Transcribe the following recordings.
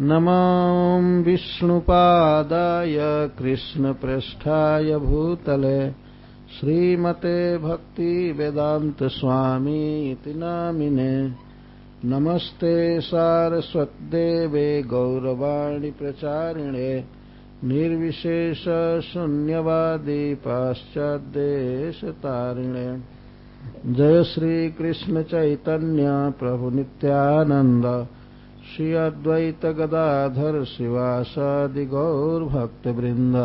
नमो विष्णुपादाय कृष्णप्रेष्ठाय भूतले श्रीमते भक्तिवेदान्तस्वामी इति नामिने। नमस्ते सारस्वत्देवे गौरवाणि प्रचारिणे। निर्विशेषशून्यवादी पाश्चाद्देशतारिणे जय श्रीकृष्णचैतन्य प्रभुनित्यानन्द श्री अद्वैत गदाधर शिवासादि गौरभक्तवृन्द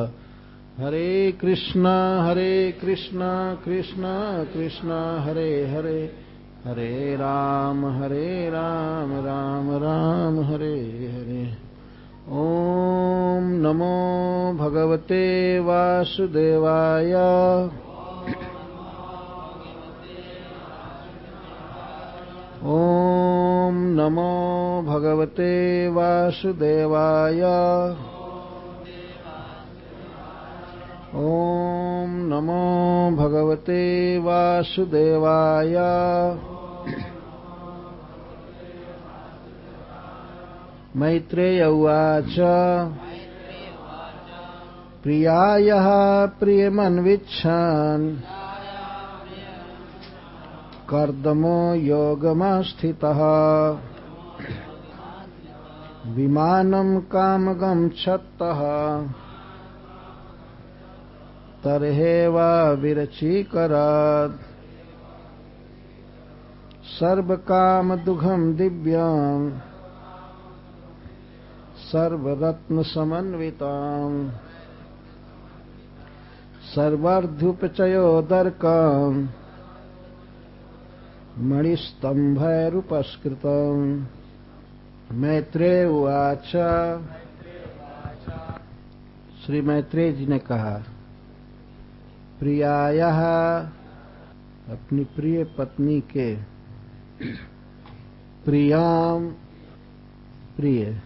हरे कृष्णा हरे कृष्णा कृष्णा कृष्णा, हरे हरे। हरे राम हरे राम राम राम, हरे हरे। ॐ नमो भगवते वासुदेवाय। ॐ नमो भगवते वासुदेवाय। ॐ नमो भगवते वासुदेवाय। मैत्रेय उवाच। प्रियायः प्रियमन्विच्छन्। कर्दमो योगमास्थितः। विमानम् कामगच्छत्तः तर्हेवा विरचीकरात्। सर्वकामदुघम् दिव्याम्। सर्वरत्नसमन्विताम्। सर्वार्ध्युपचयोदर्कम् मणिस्तम्भैरुपस्कृतम्। मैत्रेय उवाच श्री मैत्रेय जी ने कहा, प्रियाय, अपनी प्रिय पत्नी के प्रियाम प्रिय,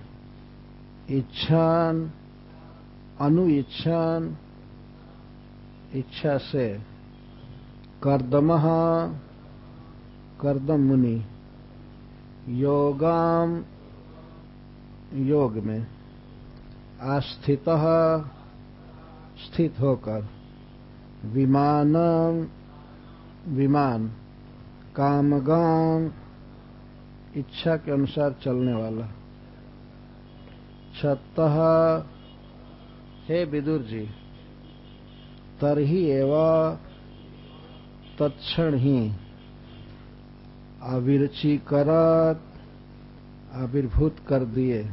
इच्छान अनु इच्छान इच्छा से कर्दम कर्दम मुनि। योगाम, योग में आस्थित स्थित होकर विमान विमान कामगान इच्छा के अनुसार चलने वाला। छत हे विदुर जी, तरही एवं तत्क्षण ही आविर्चीकरत आविर्भूत कर दिए।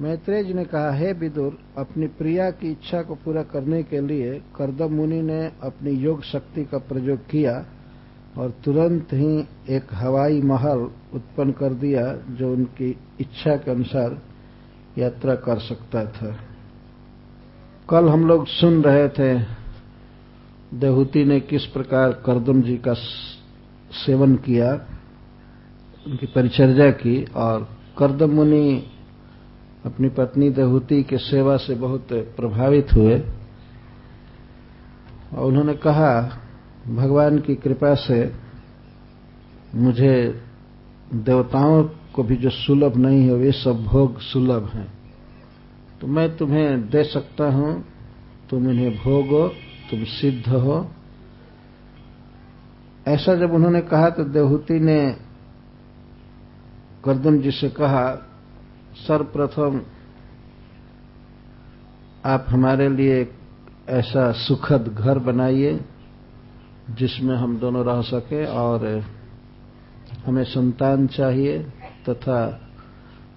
मैत्रेय जी ने कहा, हे विदुर, अपनी प्रिया की इच्छा को पूरा करने के लिए करदम मुनि ने अपनी योग शक्ति का प्रयोग किया और तुरंत ही एक हवाई महल उत्पन्न कर दिया, जो उनकी इच्छा के अनुसार यात्रा कर सकता था। कल हम लोग सुन रहे थे, देहूती ने किस प्रकार करदम जी का सेवन किया, उनकी परिचर्या की और करदम मुनि अपनी पत्नी देहूति के सेवा से बहुत प्रभावित हुए। और उन्होंने कहा, भगवान की कृपा से मुझे देवताओं को भी जो सुलभ नहीं है, वे सब भोग सुलभ हैं। तो मैं तुम्हें दे सकता हूँ, तुम इन्हें भोगो, तुम सिद्ध हो ऐसा जब उन्होंने कहा तो देवहूति ने करदम जी से कहा, सर्वप्रथम आप हमारे लिए ऐसा सुखद घर बनाइए, जिसमें हम दोनों रह सके और हमें संतान चाहिए तथा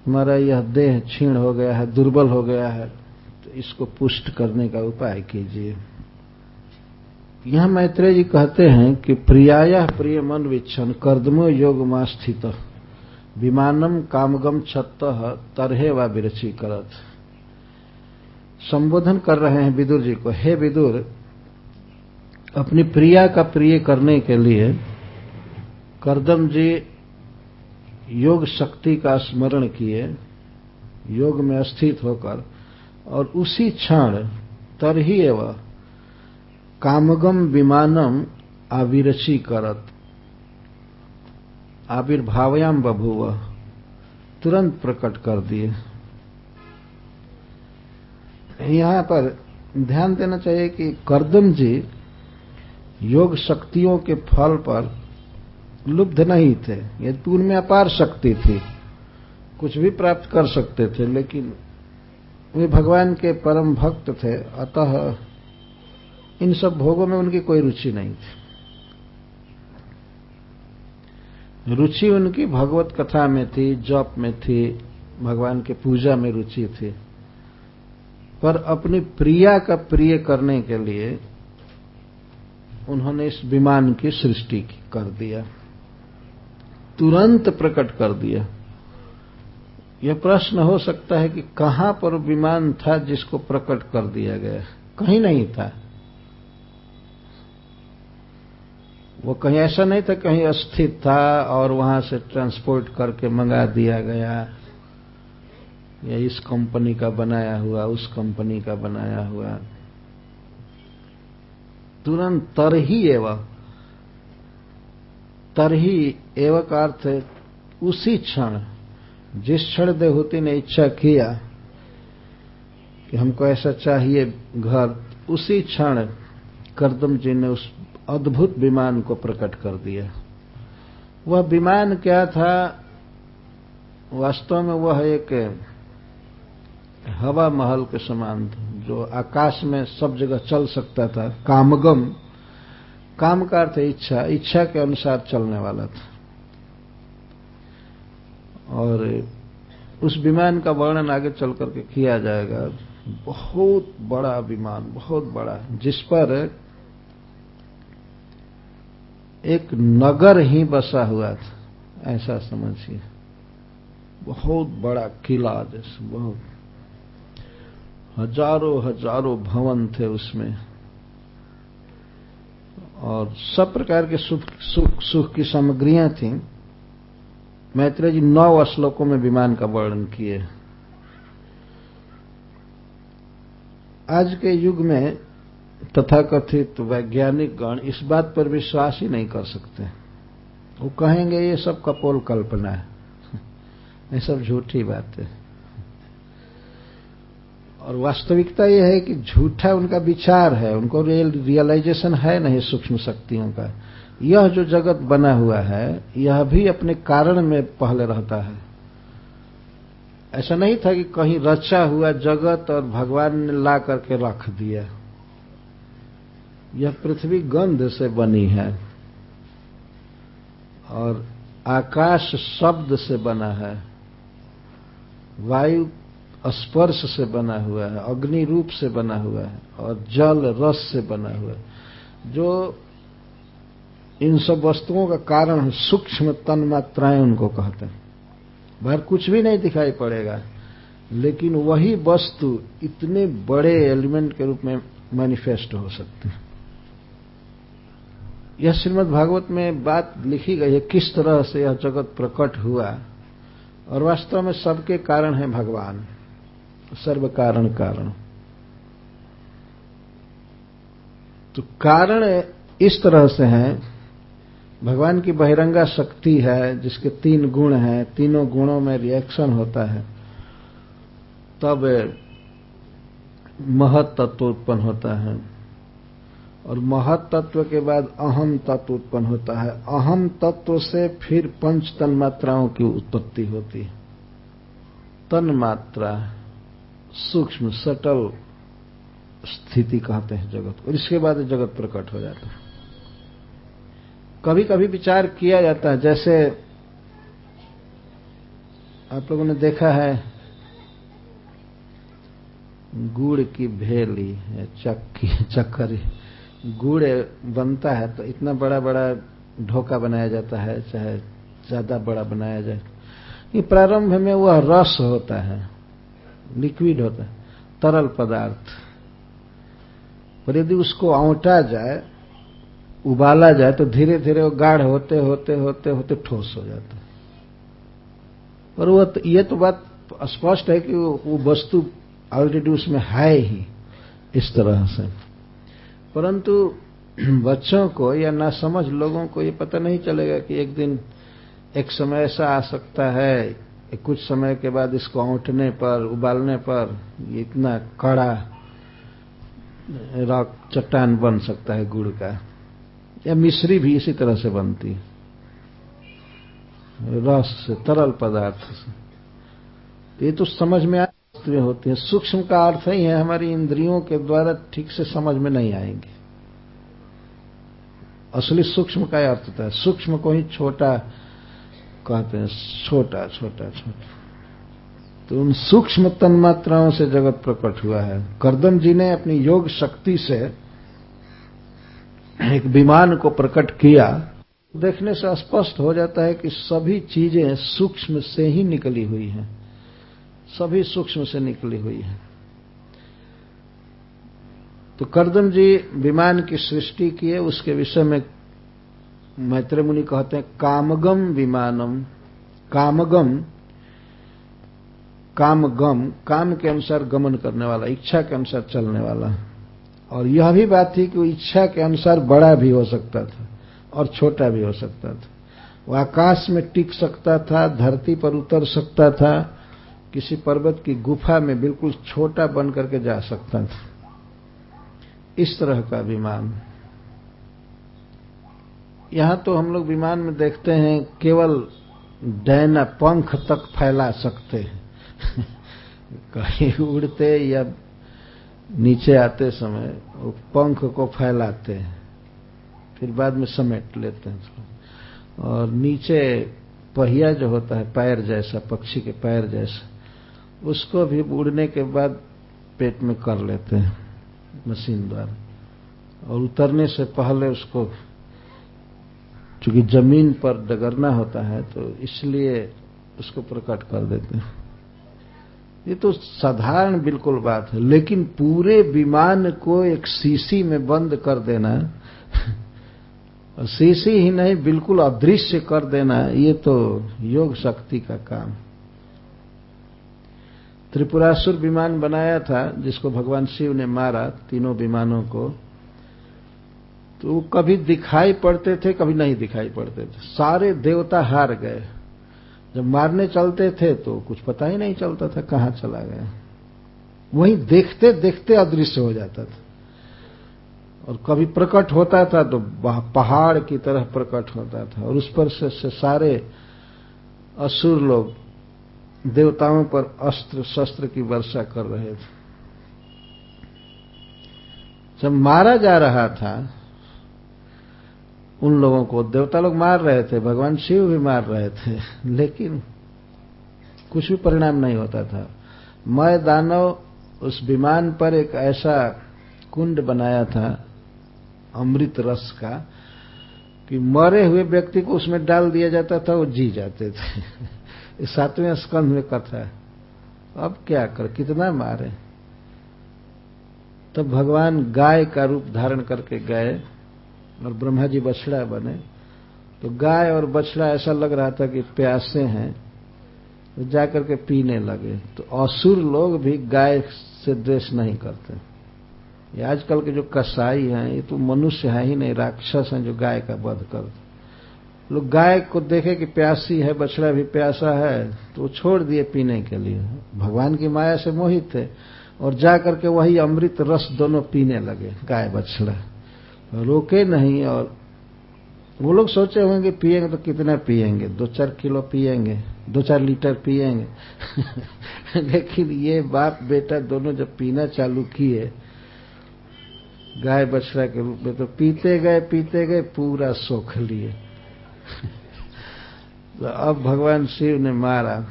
हमारा यह देह क्षीण हो गया है, दुर्बल हो गया है तो इसको पुष्ट करने का उपाय कीजिए। यहाँ मैत्रेय जी कहते हैं कि प्रियाया प्रिय मन विच्छन कर्दमो योग मा स्थित विमानम कामगम छत्त, तरहे व विरची करत। संबोधन कर रहे हैं विदुर जी को, हे विदुर, अपनी प्रिया का प्रिय करने के लिए करदम जी योग शक्ति का स्मरण किए, योग में स्थित होकर, और उसी क्षण तरही एवं कामगम विमानम आविरसी करत। आविर्भावयाम बभुव। तुरंत प्रकट कर दिए। यहाँ पर ध्यान देना चाहिए कि करदम जी योग शक्तियों के फल पर लुब्ध नहीं थे। ये तो उनमें अपार शक्ति थी। कुछ भी प्राप्त कर सकते थे, लेकिन वे भगवान के परम भक्त थे। अतः इन सब भोगों में उनकी कोई रुचि नहीं थी। रुचि उनकी भगवत कथा में थी, जप में थी, भगवान के पूजा में रुचि थी। पर अपनी प्रिया का प्रिय करने के लिए उन्होंने इस विमान की सृष्टि कर दिया। तुरंत प्रकट कर दिया। यह प्रश्न हो सकता है कि कहाँ पर विमान था जिसको प्रकट कर दिया गया? कहीं नहीं था। वो कहीं ऐसा नहीं था, कहीं अस्थित था और वहाँ से ट्रांसपोर्ट करके मंगा दिया गया। या इस कंपनी का बनाया हुआ, उस कंपनी का बनाया हुआ। तुरंत तर ही एवं। तर ही एवं का अर्थ उसी क्षण, जिस क्षण देहूति ने इच्छा किया कि हमको ऐसा चाहिए घर, उसी क्षण करदम जी ने उस अद्भुत विमान को प्रकट कर दिया। वह विमान क्या था? वास्तव में वह एक हवा महल के समान था, जो आकाश में सब जगह चल सकता था। कामगम। काम का अर्थ इच्छा इच्छा के अनुसार चलने वाला था। और उस विमान का वर्णन आगे चल करके किया जाएगा। बहुत बड़ा विमान, बहुत बड़ा, जिस पर एक नगर ही बसा हुआ था। ऐसा समझिए। बहुत बड़ा किला जैसे बहुत हज़ारों हज़ारों भवन थे उसमें। और सब प्रकार के सुख सुख सुख की सामग्रियाँ थी। मैत्रेय जी नौ श्लोकों में विमान का वर्णन किए। आज के युग में तथाकथित वैज्ञानिक गण इस बात पर विश्वास ही नहीं कर सकते। वो कहेंगे, ये सब कपोल कल्पना है। ये सब झूठी बात है। और वास्तविकता यह है कि झूठा उनका विचार है, उनको रियल रियलाइजेशन है नहीं सूक्ष्म शक्तियों का। यह जो जगत बना हुआ है, यह भी अपने कारण में पहले रहता है। ऐसा नहीं था कि कहीं रचा हुआ जगत और भगवान ने ला करके रख दिया। यह पृथ्वी गंध से बनी है और आकाश शब्द से बना है। वायु स्पर्श से बना हुआ है, अग्नि रूप से बना हुआ है और जल रस से बना हुआ है। जो इन सब वस्तुओं का कारण सूक्ष्म तन मात्राएँ उनको कहते हैं। बाहर कुछ भी नहीं दिखाई पड़ेगा, लेकिन वही वस्तु इतने बड़े एलिमेंट के रूप में मैनिफेस्ट हो सकती है। यह श्रीमद् भागवत में बात लिखी गई है किस तरह से यह जगत प्रकट हुआ और वास्तव में सबके कारण है भगवान। सर्व कारण कारण। तो कारण इस तरह से है, भगवान की बहिरंगा शक्ति है, जिसके तीन गुण हैं, तीनों गुणों में रिएक्शन होता है, तब महत तत्व उत्पन्न होता है। और महत तत्व के बाद अहम तत्व उत्पन्न होता है। अहम तत्व से फिर पंच तन मात्राओं की उत्पत्ति होती है। तन मात्रा सूक्ष्म, सटल स्थिति कहते हैं जगत को। इसके बाद जगत प्रकट हो जाता है। कभी कभी विचार किया जाता है, जैसे आप लोगों ने देखा है, गुड़ की भेली चक्की चक्कर गुड़ बनता है तो इतना बड़ा बड़ा ढोका बनाया जाता है चाहे ज़्यादा बड़ा बनाया जाए। ये प्रारंभ में वह रस होता है लिक्विड होता है तरल पदार्थ। और यदि उसको औंटा जाए उबाला जाए तो धीरे धीरे वो गाढ़ होते होते होते होते ठोस हो जाता है। और वो तो, ये तो बात स्पष्ट है कि वो वस्तु ऑलरेडी उसमें है ही इस तरह से। परंतु बच्चों को या ना समझ लोगों को ये पता नहीं चलेगा कि एक दिन, एक समय ऐसा आ सकता है कुछ समय के बाद इसको औंटने पर, उबालने पर इतना कड़ा रॉक चट्टान बन सकता है गुड़ का, या मिश्री भी इसी तरह से बनती रस से तरल पदार्थ से। ये तो समझ में में होती है। सूक्ष्म का अर्थ ही है, हमारी इंद्रियों के द्वारा ठीक से समझ में नहीं आएँगे। असली सूक्ष्म का अर्थ होता है। सूक्ष्म को ही छोटा कहते हैं, छोटा छोटा छोटा। तो उन सूक्ष्म तन्मात्राओं से जगत प्रकट हुआ है। करदम जी ने अपनी योग शक्ति से एक विमान को प्रकट किया। देखने से स्पष्ट हो जाता है कि सभी चीज़ें सूक्ष्म से ही निकली हुई हैं। सभी सूक्ष्म से निकली हुई है। तो करदम जी विमान की सृष्टि किए उसके विषय में मैत्र मुनि कहते हैं, कामगम विमानम, कामगम कामगम, काम के अनुसार गमन करने वाला, इच्छा के अनुसार चलने वाला। और यह भी बात थी कि इच्छा के अनुसार बड़ा भी हो सकता था और छोटा भी हो सकता था। वो आकाश में टिक सकता था, धरती पर उतर सकता था किसी पर्वत की गुफा में बिल्कुल छोटा बन करके जा सकता था। इस तरह का विमान। यहाँ तो हम लोग विमान में देखते हैं, केवल डैना पंख तक फैला सकते हैं। कहीं उड़ते या नीचे आते समय वो पंख को फैलाते हैं, फिर बाद में समेट लेते हैं। और नीचे पहिया जो होता है, पैर जैसा, पक्षी के पैर जैसा। उसको भी उड़ने के बाद पेट में कर लेते हैं, मशीन द्वारा। और उतरने से पहले उसको, चूँकि ज़मीन पर डगरना होता है तो इसलिए उसको प्रकट कर देते हैं। ये तो साधारण बिल्कुल बात है, लेकिन पूरे विमान को एक सीसी में बंद कर देना शीशी ही नहीं, बिल्कुल अदृश्य कर देना, ये तो योग शक्ति का काम त्रिपुरासुर विमान बनाया था जिसको भगवान शिव ने मारा तीनों विमानों को तो वो कभी दिखाई पड़ते थे कभी नहीं दिखाई पड़ते थे। सारे देवता हार गए। जब मारने चलते थे तो कुछ पता ही नहीं चलता था कहाँ चला गया। वहीं देखते देखते अदृश्य हो जाता था। और कभी प्रकट होता था तो पहाड़ की तरह प्रकट होता था। और उस पर से, से सारे असुर लोग देवताओं पर अस्त्र शस्त्र की वर्षा कर रहे थे। जब मारा जा रहा था, उन लोगों को देवता लोग मार रहे थे, भगवान शिव भी मार रहे थे, लेकिन कुछ भी परिणाम नहीं होता था। मैं दानव उस विमान पर एक ऐसा कुंड बनाया था, अमृत रस का, कि मरे हुए व्यक्ति को उसमें डाल दिया जाता था, वो जी जाते थे। सातवें स्कंध में कथा है। अब क्या कर, कितना मारे? तब भगवान गाय का रूप धारण करके गए और ब्रह्मा जी बछड़ा बने। तो गाय और बछड़ा ऐसा लग रहा था कि प्यासे हैं तो जाकर के पीने लगे। तो असुर लोग भी गाय से द्वेष नहीं करते। आजकल के जो कसाई हैं, ये तो मनुष्य है ही नहीं, राक्षस हैं जो गाय का वध कर लोग गाय को देखे कि प्यासी है, बछड़ा भी प्यासा है तो वो छोड़ दिए पीने के लिए। भगवान की माया से मोहित थे और जा करके वही अमृत रस दोनों पीने लगे, गाय, बछड़ा। रोके नहीं और वो लोग सोचे होंगे पिएँगे तो कितना पिएँगे दो चार किलो पिएँगे दो चार लीटर पिएँगे लेकिन ये बाप बेटा दोनों जब पीना चालू किए, गाय, बछड़ा के रूप में तो पीते गए पीते गए, पूरा सोख लिए। तो अब भगवान शिव ने मारा।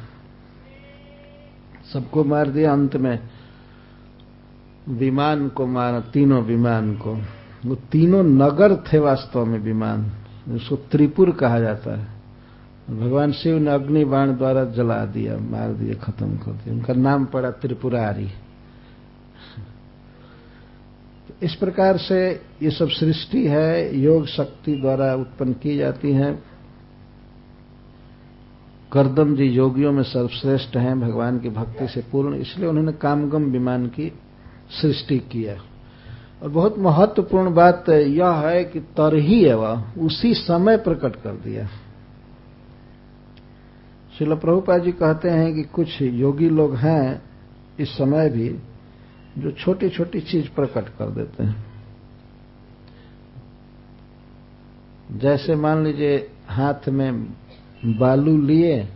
सबको मार दिया, अंत में विमान को मारा, तीनों विमान को। वो तीनों नगर थे वास्तव में विमान उसको त्रिपुर कहा जाता है। भगवान शिव ने अग्नि बाण द्वारा जला दिया, मार दिया, खत्म कर दिया। उनका नाम पड़ा त्रिपुरारी। इस प्रकार से ये सब सृष्टि है, योग शक्ति द्वारा उत्पन्न की जाती है। करदम जी योगियों में सर्वश्रेष्ठ हैं, भगवान की भक्ति से पूर्ण, इसलिए उन्होंने कामगम विमान की सृष्टि किया। और बहुत महत्वपूर्ण बात यह है कि तरही एवं, उसी समय प्रकट कर दिया। शिल प्रभुपा जी कहते हैं कि कुछ योगी लोग हैं, इस समय भी जो छोटी छोटी चीज़ प्रकट कर देते हैं। जैसे मान लीजिए हाथ में बालू लिए,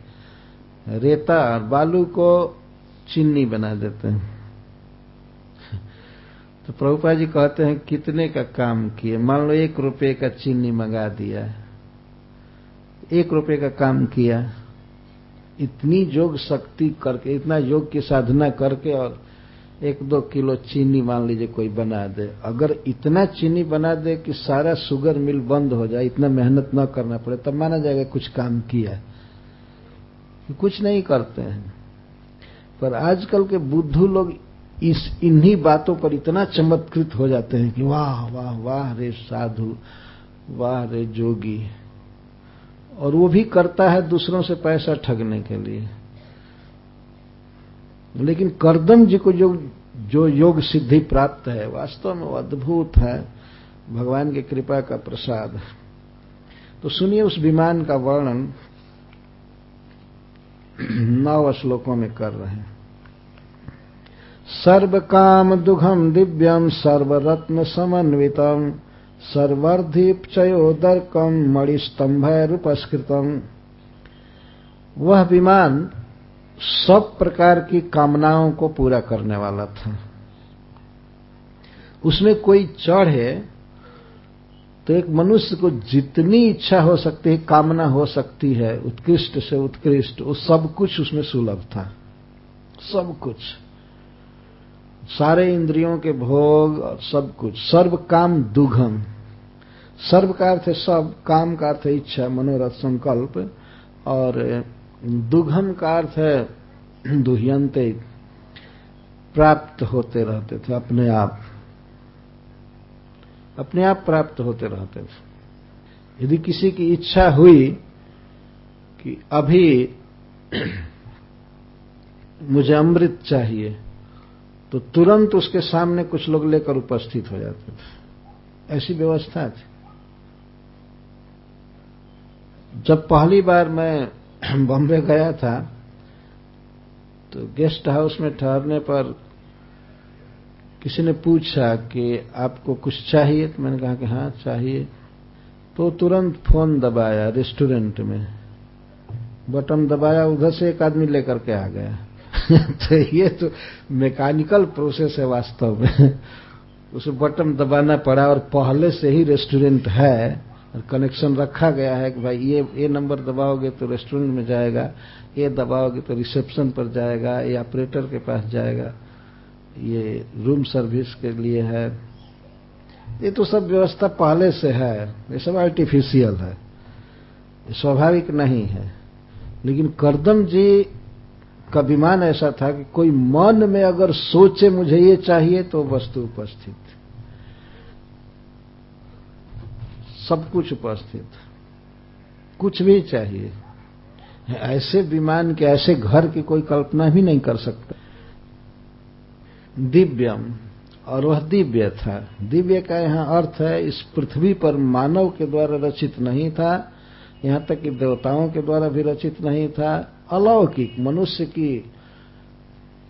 रेता और बालू को चीनी बना देते हैं। तो प्रभुपा जी कहते हैं, कितने का काम किए? मान लो एक रुपए का चीनी मंगा दिया। एक रुपए का काम किया। इतनी योग शक्ति करके, इतना योग की साधना करके और एक दो किलो चीनी मान लीजिए कोई बना दे। अगर इतना चीनी बना दे कि सारा शुगर मिल बंद हो जाए, इतना मेहनत न करना पड़े, तब माना जाएगा कुछ काम किया कुछ नहीं करते हैं। पर आजकल के बुद्धू लोग इस इन्हीं बातों पर इतना चमत्कृत हो जाते हैं कि वाह वाह वाह रे साधु, वाह रे जोगी। और वो भी करता है दूसरों से पैसा ठगने के लिए। लेकिन करदम जी को जो जो योग सिद्धि प्राप्त है, वास्तव में अद्भुत है। भगवान की कृपा का प्रसाद। तो सुनिए उस विमान का वर्णन नौ श्लोकों में कर रहे हैं। सर्व काम दुघम दिव्यम सर्वरत्न समन्वितम सर्वर्धिपचयोदर्कम मणिस्तंभ रूपस्कृतम वह विमान सब प्रकार की कामनाओं को पूरा करने वाला था। उसमें कोई चढ़े तो एक मनुष्य को जितनी इच्छा हो सकती है, कामना हो सकती है, उत्कृष्ट से उत्कृष्ट, वो सब कुछ उसमें सुलभ था। सब कुछ। सारे इंद्रियों के भोग और सब कुछ। सर्व काम दुघम। सर्व का अर्थ है सब, काम का अर्थ है इच्छा, मनोरथ, संकल्प और दुघम का अर्थ है, दुह्यंते प्राप्त होते रहते थे अपने आप। अपने आप प्राप्त होते रहते थे। यदि किसी की इच्छा हुई कि अभी मुझे अमृत चाहिए तो तुरंत उसके सामने कुछ लोग लेकर उपस्थित हो जाते थे। ऐसी व्यवस्था थी। जब पहली बार मैं बॉम्बे गया था तो गेस्ट हाउस में ठहरने पर किसी ने पूछा कि आपको कुछ चाहिए? तो मैंने कहा कि हाँ चाहिए। तो तुरंत फ़ोन दबाया रेस्टोरेंट में। बटन दबाया, उधर से एक आदमी लेकर के आ गया। तो ये तो मैकेनिकल प्रोसेस है वास्तव में। उसे बटन दबाना पड़ा और पहले से ही रेस्टोरेंट है। और कनेक्शन रखा गया है कि भाई ये ये नंबर दबाओगे तो रेस्टोरेंट में जाएगा, ये दबाओगे तो रिसेप्शन पर जाएगा, ये ऑपरेटर के पास जाएगा। ये रूम सर्विस के लिए है। ये तो सब व्यवस्था पहले से है, ये सब आर्टिफिशियल है स्वाभाविक नहीं है। लेकिन करदम जी का विमान ऐसा था कि कोई मन में अगर सोचे मुझे ये चाहिए तो वस्तु उपस्थित। सब कुछ उपस्थित। कुछ भी चाहिए। ऐसे विमान के, ऐसे घर की कोई कल्पना भी नहीं कर सकता। दिव्यम, और वह दिव्य था। दिव्य का यहाँ अर्थ है, इस पृथ्वी पर मानव के द्वारा रचित नहीं था, यहाँ तक कि देवताओं के द्वारा भी रचित नहीं था। अलौकिक, मनुष्य की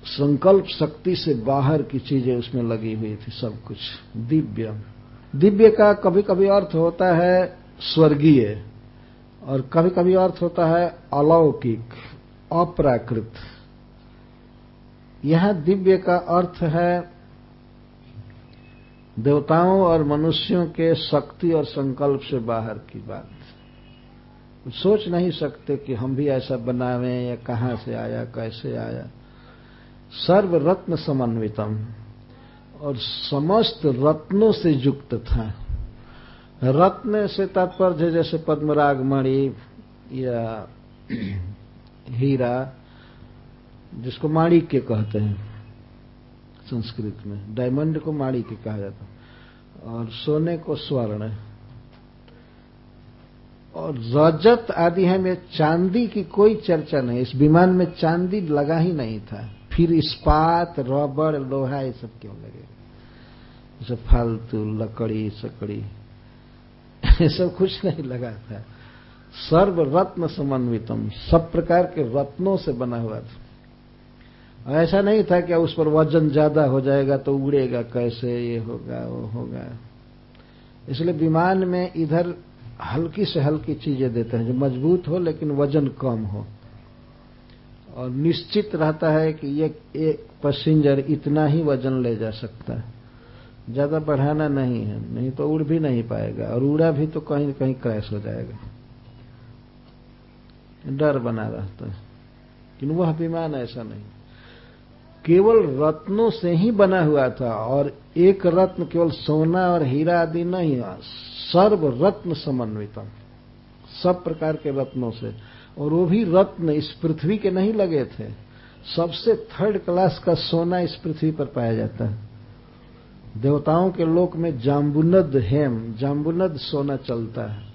संकल्प शक्ति से बाहर की चीज़ें उसमें लगी हुई थी सब कुछ। दिव्य दिव्य का कभी कभी अर्थ होता है स्वर्गीय और कभी कभी अर्थ होता है अलौकिक, अप्राकृत। यहाँ दिव्य का अर्थ है देवताओं और मनुष्यों के शक्ति और संकल्प से बाहर की बात। सोच नहीं सकते कि हम भी ऐसा बनावें या कहाँ से आया, कैसे आया। सर्व रत्न समन्वितम। और समस्त रत्नों से युक्त था। रत्न से तात्पर्य जैसे पद्मराग मणि या हीरा, जिसको माणिक्य कहते हैं संस्कृत में। डायमंड को माणिक्य कहा जाता है। और सोने को स्वर्ण। और रजत आदि है, में चांदी की कोई चर्चा नहीं। इस विमान में चांदी लगा ही नहीं था। फिर इस्पात, रबड़, लोहा, ये सब क्यों लगे? जैसे फालतू लकड़ी, सकड़ी। ये सब कुछ नहीं लगा था। सर्व रत्न समन्वितम, सब प्रकार के रत्नों से बना हुआ था। ऐसा नहीं था कि उस पर वज़न ज़्यादा हो जाएगा तो उड़ेगा कैसे, ये होगा, वो होगा। इसलिए विमान में इधर हल्की से हल्की चीज़ें देते हैं, जो मज़बूत हो लेकिन वज़न कम हो। और निश्चित रहता है कि ये एक पैसेंजर इतना ही वज़न ले जा सकता है। ज़्यादा बढ़ाना नहीं है, नहीं तो उड़ भी नहीं पाएगा और उड़ा भी तो कहीं कहीं क्रैश हो जाएगा। डर बना रहता है। लेकिन वह विमान ऐसा नहीं। केवल रत्नों से ही बना हुआ था और एक रत्न केवल सोना और हीरा आदि नहीं, सर्व रत्न समन्वितम सब प्रकार के रत्नों से। और वो भी रत्न इस पृथ्वी के नहीं लगे थे। सबसे थर्ड क्लास का सोना इस पृथ्वी पर पाया जाता है। देवताओं के लोक में जाम्बुनद हेम जाम्बुनद सोना चलता है।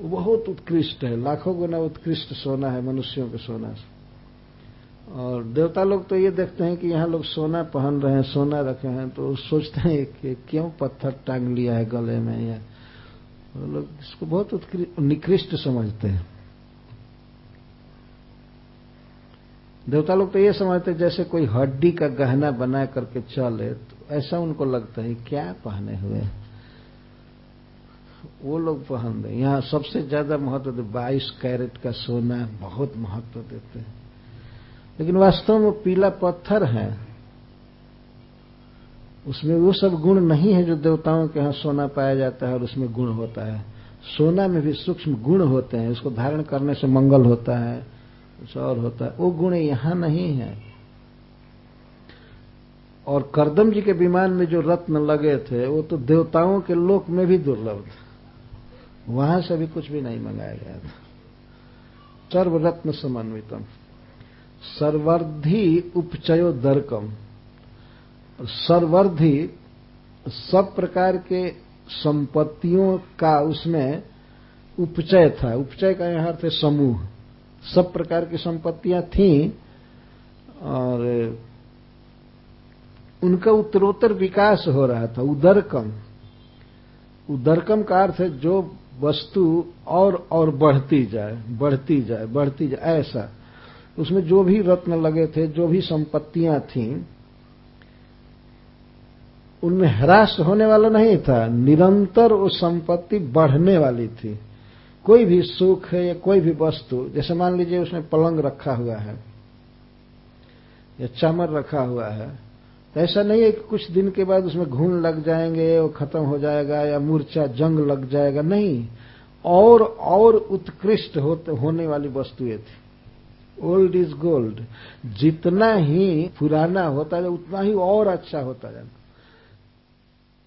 वो बहुत उत्कृष्ट है। लाखों गुना उत्कृष्ट सोना है, मनुष्यों के सोना से। और देवता लोग तो ये देखते हैं कि यहाँ लोग सोना पहन रहे हैं, सोना रखे हैं तो सोचते हैं कि क्यों पत्थर टांग लिया है गले में या लोग इसको बहुत निकृष्ट समझते हैं। देवता लोग तो ये समझते जैसे कोई हड्डी का गहना बना करके चले तो ऐसा उनको लगता है, क्या पहने हुए वो लोग पहन दे यहाँ सबसे ज़्यादा महत्व देते बाईस कैरेट का सोना बहुत महत्व देते हैं। लेकिन वास्तव में पीला पत्थर है। उसमें वो सब गुण नहीं है जो देवताओं के यहाँ सोना पाया जाता है और उसमें गुण होता है। सोना में भी सूक्ष्म गुण होते हैं, उसको धारण करने से मंगल होता है। कुछ और होता है। वो गुण यहाँ नहीं है। और करदम जी के विमान में जो रत्न लगे थे, वो तो देवताओं के लोक में भी दुर्लभ था। वहाँ से भी कुछ भी नहीं मंगाया गया था। सर्व रत्न समन्वितम। सर्वर्धि उपचयो दर्कम। सर्वर्धि सब प्रकार के संपत्तियों का उसमें उपचय था। उपचय का यहाँ अर्थ है समूह। सब प्रकार की संपत्तियाँ थी और उनका उत्तरोत्तर विकास हो रहा था, उदरकम। उदरकम का अर्थ है जो वस्तु और और बढ़ती जाए बढ़ती जाए बढ़ती जाए, ऐसा। उसमें जो भी रत्न लगे थे, जो भी संपत्तियाँ थीं, उनमें ह्रास होने वाला नहीं था। निरंतर वो संपत्ति बढ़ने वाली थी। कोई भी सुख है या कोई भी वस्तु, जैसे मान लीजिए उसने पलंग रखा हुआ है, या चमर रखा हुआ है तो ऐसा नहीं है कि कुछ दिन के बाद उसमें घून लग जाएँगे, वो खत्म हो जाएगा, या मूर्छा, जंग लग जाएगा, नहीं। और और उत्कृष्ट होते, होने वाली वस्तुएँ थी। ओल्ड इज़ गोल्ड जितना ही पुराना होता जाए, उतना ही और अच्छा होता जाए।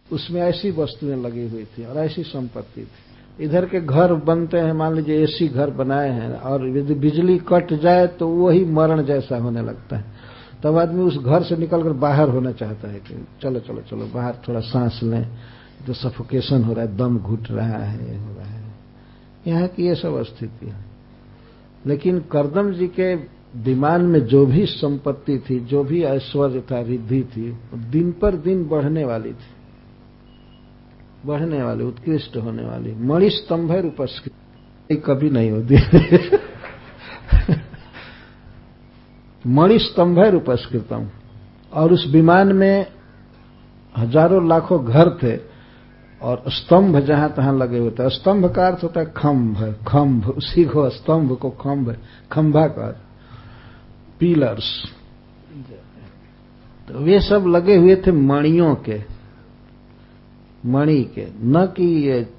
उसमें ऐसी वस्तुएँ लगी हुई थी और ऐसी संपत्ति थी। इधर के घर बनते हैं, मान लीजिए एसी घर बनाए हैं, और यदि बिजली कट जाए तो वही मरण जैसा होने लगता है। तब आदमी उस घर से निकलकर बाहर होना चाहता है कि चलो चलो चलो, बाहर थोड़ा सांस लें तो सफोकेशन हो रहा है, दम घुट रहा है, ये हो रहा है। यहाँ की ये सब स्थिति है। लेकिन करदम जी के विमान में जो भी संपत्ति थी, जो भी ऐश्वर्य था, रिद्धि थी दिन पर दिन बढ़ने वाली थी। बढ़ने वाली, उत्कृष्ट होने वाली। मणि स्तंभ है उपस्कृत कभी नहीं होती। मणि स्तंभ है उपस्कृतम और उस विमान में हज़ारों लाखों घर थे और स्तंभ जहाँ तहां लगे होते हैं स्तंभ का अर्थ होता है खम्भ खम्भ उसी को स्तंभ को खम्भ खंभा का पिलर्स। तो वे सब लगे हुए थे मणियों के। मणि के, न कि ये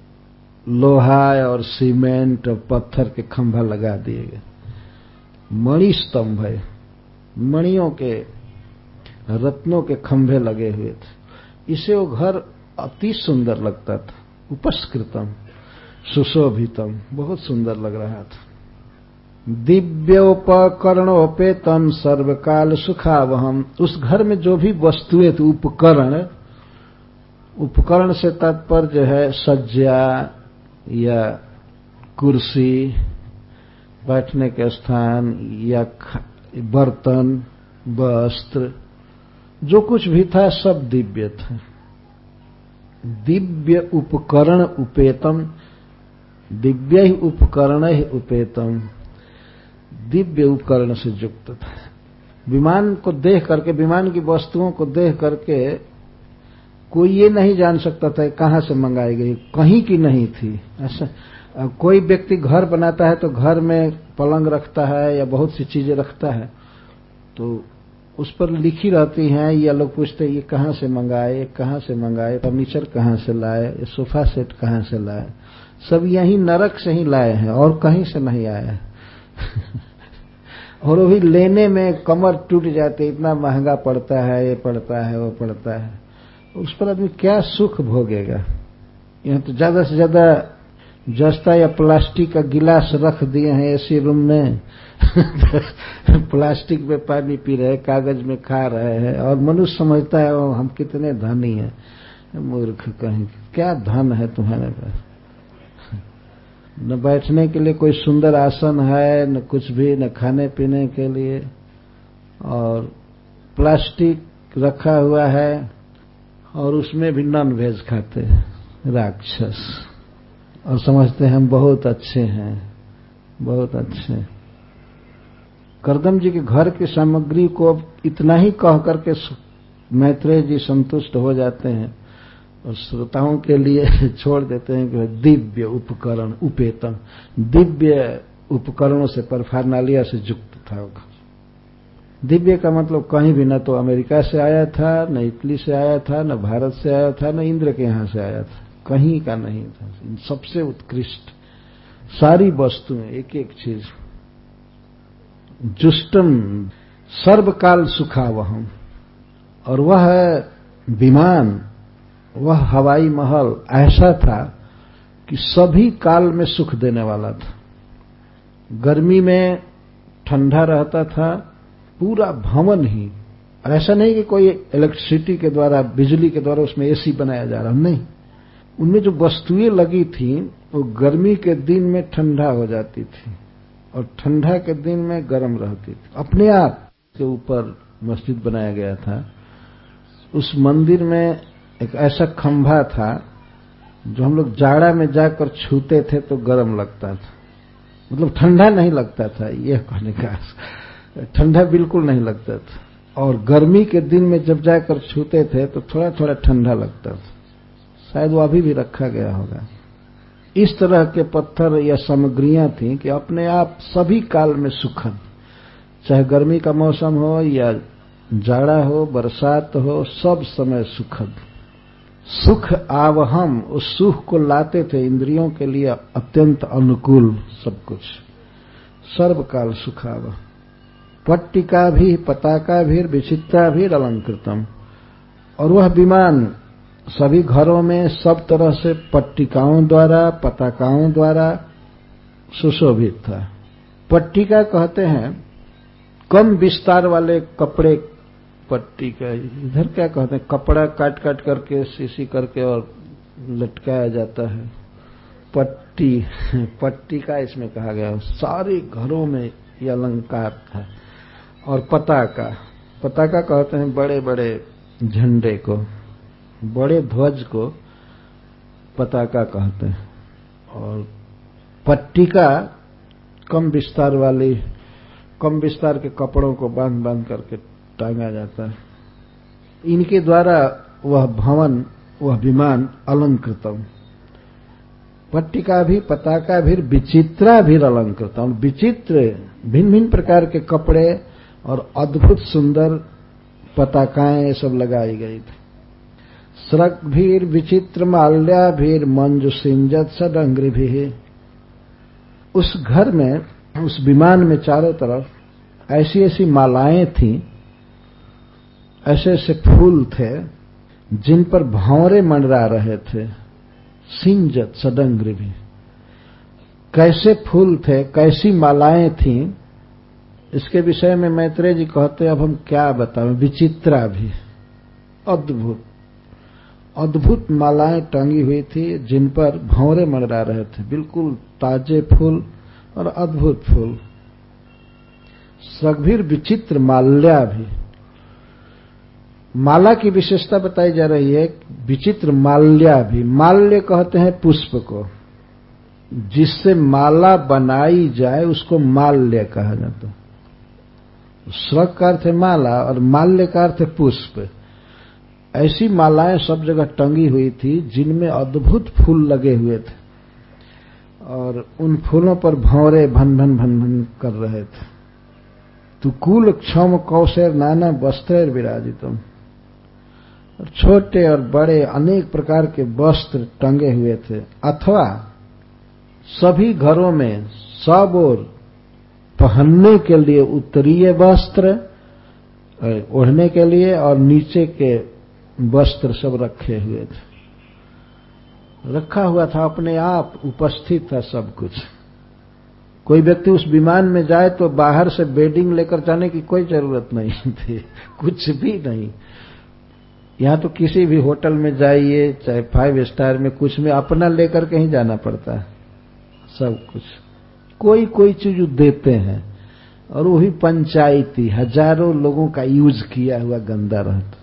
लोहा और सीमेंट और पत्थर के खंभा लगा दिए गए। मणि स्तंभ है। मणियों के, रत्नों के खंभे लगे हुए थे। इसे वो घर अति सुंदर लगता था। उपस्कृतम, सुशोभितम, बहुत सुंदर लग रहा था। दिव्योपकरणोपेतम सर्वकाल सुखावहम। उस घर में जो भी वस्तुएँ थी, उपकरण उपकरण से तात्पर्य है सज्जा या कुर्सी, बैठने के स्थान या बर्तन, वस्त्र, जो कुछ भी था सब दिव्य था। दिव्य उपकरण उपेतम, दिव्य ही उपकरण ही उपेतम, दिव्य उपकरण से युक्त था। विमान को देख करके, विमान की वस्तुओं को देख करके कोई ये नहीं जान सकता था कहाँ से मंगाई गई, कहीं की नहीं थी। ऐसा कोई व्यक्ति घर बनाता है तो घर में पलंग रखता है या बहुत सी चीज़ें रखता है तो उस पर लिखी रहती हैं, या लोग पूछते ये कहाँ से मंगाए कहाँ से मंगाए, फर्नीचर कहाँ से लाए सोफा सेट कहाँ से लाए। सब यही नरक से ही लाए हैं और कहीं से नहीं आए और वो भी लेने में कमर टूट जाती इतना महँगा पड़ता है, ये पड़ता है, वो पड़ता है। उस पर आदमी क्या सुख भोगेगा? यहाँ तो ज़्यादा से ज़्यादा जस्ता या प्लास्टिक का गिलास रख दिए हैं एसी रूम में। प्लास्टिक में पानी पी रहे कागज़ में खा रहे हैं, और मनुष्य समझता है हम कितने धनी हैं, मूर्ख कहीं। क्या धन है तुम्हारे पास? न बैठने के लिए कोई सुंदर आसन है, न कुछ भी, न खाने पीने के लिए। और प्लास्टिक रखा हुआ है और उसमें भी नॉन वेज खाते हैं, राक्षस। और समझते हैं हम बहुत अच्छे हैं, बहुत अच्छे करदम जी के घर की सामग्री को अब इतना ही कह करके मैत्रेय जी संतुष्ट हो जाते हैं और श्रोताओं के लिए छोड़ देते हैं कि दिव्य उपकरण उपेतम दिव्य उपकरणों से, परफारनालिया से युक्त था दिव्य का मतलब कहीं भी, न तो अमेरिका से आया था, न इटली से आया था, न भारत से आया था, न इंद्र के यहाँ से आया था। कहीं का नहीं था। सबसे उत्कृष्ट सारी वस्तुएँ एक एक चीज़। जुष्टम सर्वकाल सुखावहम। और वह विमान, वह हवाई महल ऐसा था कि सभी काल में सुख देने वाला था। गर्मी में ठंडा रहता था पूरा भवन ही। और ऐसा नहीं कि कोई इलेक्ट्रिसिटी के द्वारा, बिजली के द्वारा उसमें एसी बनाया जा रहा, नहीं। उनमें जो वस्तुएँ लगी थी, वो गर्मी के दिन में ठंडा हो जाती थी और ठंडा के दिन में गर्म रहती थी। अपने आप के ऊपर मस्जिद बनाया गया था। उस मंदिर में एक ऐसा खंभा था, जो हम लोग जाड़ा में जाकर छूते थे तो गर्म लगता था। मतलब ठंडा नहीं लगता था यह कहने का ठंडा बिल्कुल नहीं लगता था। और गर्मी के दिन में जब जाकर छूते थे तो थोड़ा थोड़ा ठंडा लगता था। शायद वो अभी भी रखा गया होगा। इस तरह के पत्थर या सामग्रियाँ थी कि अपने आप सभी काल में सुखद। चाहे गर्मी का मौसम हो या जाड़ा हो, बरसात हो, सब समय सुखद। सुख आवहम, उस सुख को लाते थे इंद्रियों के लिए अत्यंत अनुकूल सब कुछ। सर्वकाल सुखावह। पट्टिका भी, पताका भी, विचित्रा भी अलंकृतम। और वह विमान सभी घरों में सब तरह से पट्टिकाओं द्वारा, पताकाओं द्वारा सुशोभित था। पट्टिका कहते हैं, कम विस्तार वाले कपड़े पट्टी का। इधर क्या कहते हैं, कपड़ा काट काट करके सीसी करके और लटकाया जाता है। पट्टी पट्टी का इसमें कहा गया, सारे घरों में यह अलंकार था। और पताका। पताका कहते हैं बड़े बड़े झंडे को, बड़े ध्वज को पताका कहते हैं। और पट्टिका कम विस्तार वाली, कम विस्तार के कपड़ों को बाँध बाँध करके टांगा जाता है। इनके द्वारा वह भवन, वह विमान अलंकृतम पट्टिका भी, पताका भी, विचित्रा भी अलंकृतम विचित्र भिन्न भिन्न प्रकार के कपड़े और अद्भुत सुंदर पताकाएँ सब लगाई गई थी। सड़क भीर विचित्र माल्या भीर मंजु सिंजत सडंग्री भी उस घर में, उस विमान में चारों तरफ़ ऐसी ऐसी मालाएँ थी, ऐसे ऐसे फूल थे, जिन पर भंवरे मंडरा रहे थे। सिंजत सडंग्री भी। कैसे फूल थे, कैसी मालाएँ थीं इसके विषय में मैत्रेय जी कहते हैं, अब हम क्या बताएँ? विचित्रा भी अद्भुत। अद्भुत मालाएँ टंगी हुई थी, जिन पर भौरे मंडरा रहे थे। बिल्कुल ताजे फूल और अद्भुत फूल। सगभीर विचित्र माल्या भी माला की विशेषता बताई जा रही है, विचित्र माल्या भी। माल्य कहते हैं पुष्प को। जिससे माला बनाई जाए, उसको माल्य कहा जाता स्रग का अर्थ है माला और माल्य का अर्थ है पुष्प। ऐसी मालाएँ सब जगह टंगी हुई थी, जिनमें अद्भुत फूल लगे हुए थे और उन फूलों पर भौरे भन भन भन भन कर रहे थे। तो कुल क्षम कौशर नाना वस्त्र विराजितम छोटे और बड़े अनेक प्रकार के वस्त्र टंगे हुए थे। अथवा सभी घरों में सब और पहनने के लिए उत्तरीय वस्त्र ओढ़ने के लिए और नीचे के वस्त्र सब रखे हुए थे। रखा हुआ था अपने आप, उपस्थित था सब कुछ। कोई व्यक्ति उस विमान में जाए तो बाहर से बेडिंग लेकर जाने की कोई ज़रूरत नहीं थी, कुछ भी नहीं। यहाँ तो किसी भी होटल में जाइए, चाहे फाइव स्टार में, कुछ में अपना लेकर के ही जाना पड़ता है। सब कुछ। कोई कोई चीज़ देते हैं, और वही पंचायती, हज़ारों लोगों का यूज़ किया हुआ गंदा रहता।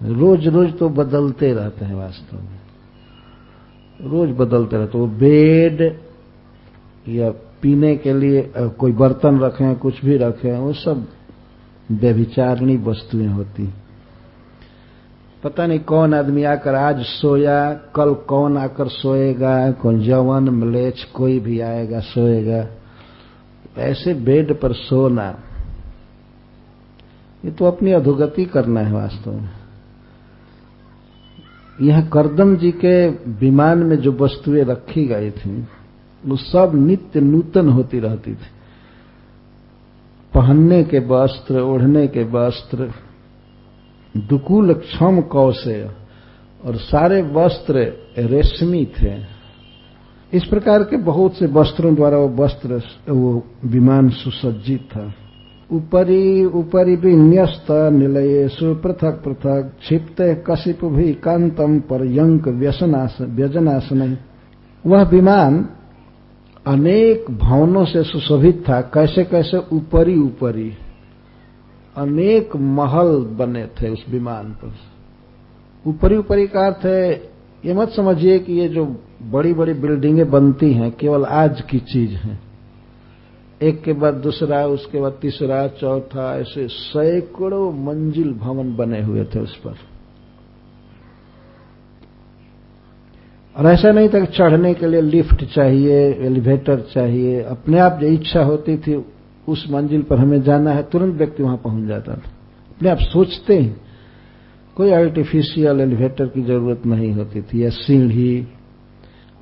रोज रोज तो बदलते रहते हैं वास्तव में। रोज बदलते रहते वो बेड या पीने के लिए कोई बर्तन रखें, कुछ भी रखें, वो सब व्यभिचारणी वस्तुएँ होती। पता नहीं कौन आदमी आकर आज सोया, कल कौन आकर सोएगा कौन जवान, मलेच, कोई भी आएगा, सोएगा। ऐसे बेड पर सोना, ये तो अपनी अधोगति करना है वास्तव में। यह करदम जी के विमान में जो वस्तुएँ रखी गई थी, वो सब नित्य नूतन होती रहती थी। पहनने के वस्त्र, ओढ़ने के वस्त्र दुकूल क्षम कौशे और सारे वस्त्र रेशमी थे। इस प्रकार के बहुत से वस्त्रों द्वारा वो वस्त्र, वो विमान सुसज्जित था। ऊपरी ऊपरी विन्यस्त निलयेशु पृथक पृथक, क्षिप्त कशिप भी कांतम पर यंक व्यसनास व्यजनासन वह विमान अनेक भवनों से सुशोभित था। कैसे कैसे? ऊपरी ऊपरी। अनेक महल बने थे उस विमान पर। ऊपरी ऊपरी का अर्थ है, ये मत समझिए कि ये जो बड़ी बड़ी बिल्डिंगें बनती हैं, केवल आज की चीज़ है। एक के बाद दूसरा, उसके बाद तीसरा, चौथा, ऐसे सैकड़ों मंजिल भवन बने हुए थे उस पर। और ऐसा नहीं था कि चढ़ने के लिए लिफ्ट चाहिए, एलिवेटर चाहिए, अपने आप जो इच्छा होती थी उस मंजिल पर हमें जाना है, तुरंत व्यक्ति वहाँ पहुँच जाता था। अपने आप सोचते ही, कोई आर्टिफिशियल एलिवेटर की ज़रूरत नहीं होती थी, या सीढ़ी,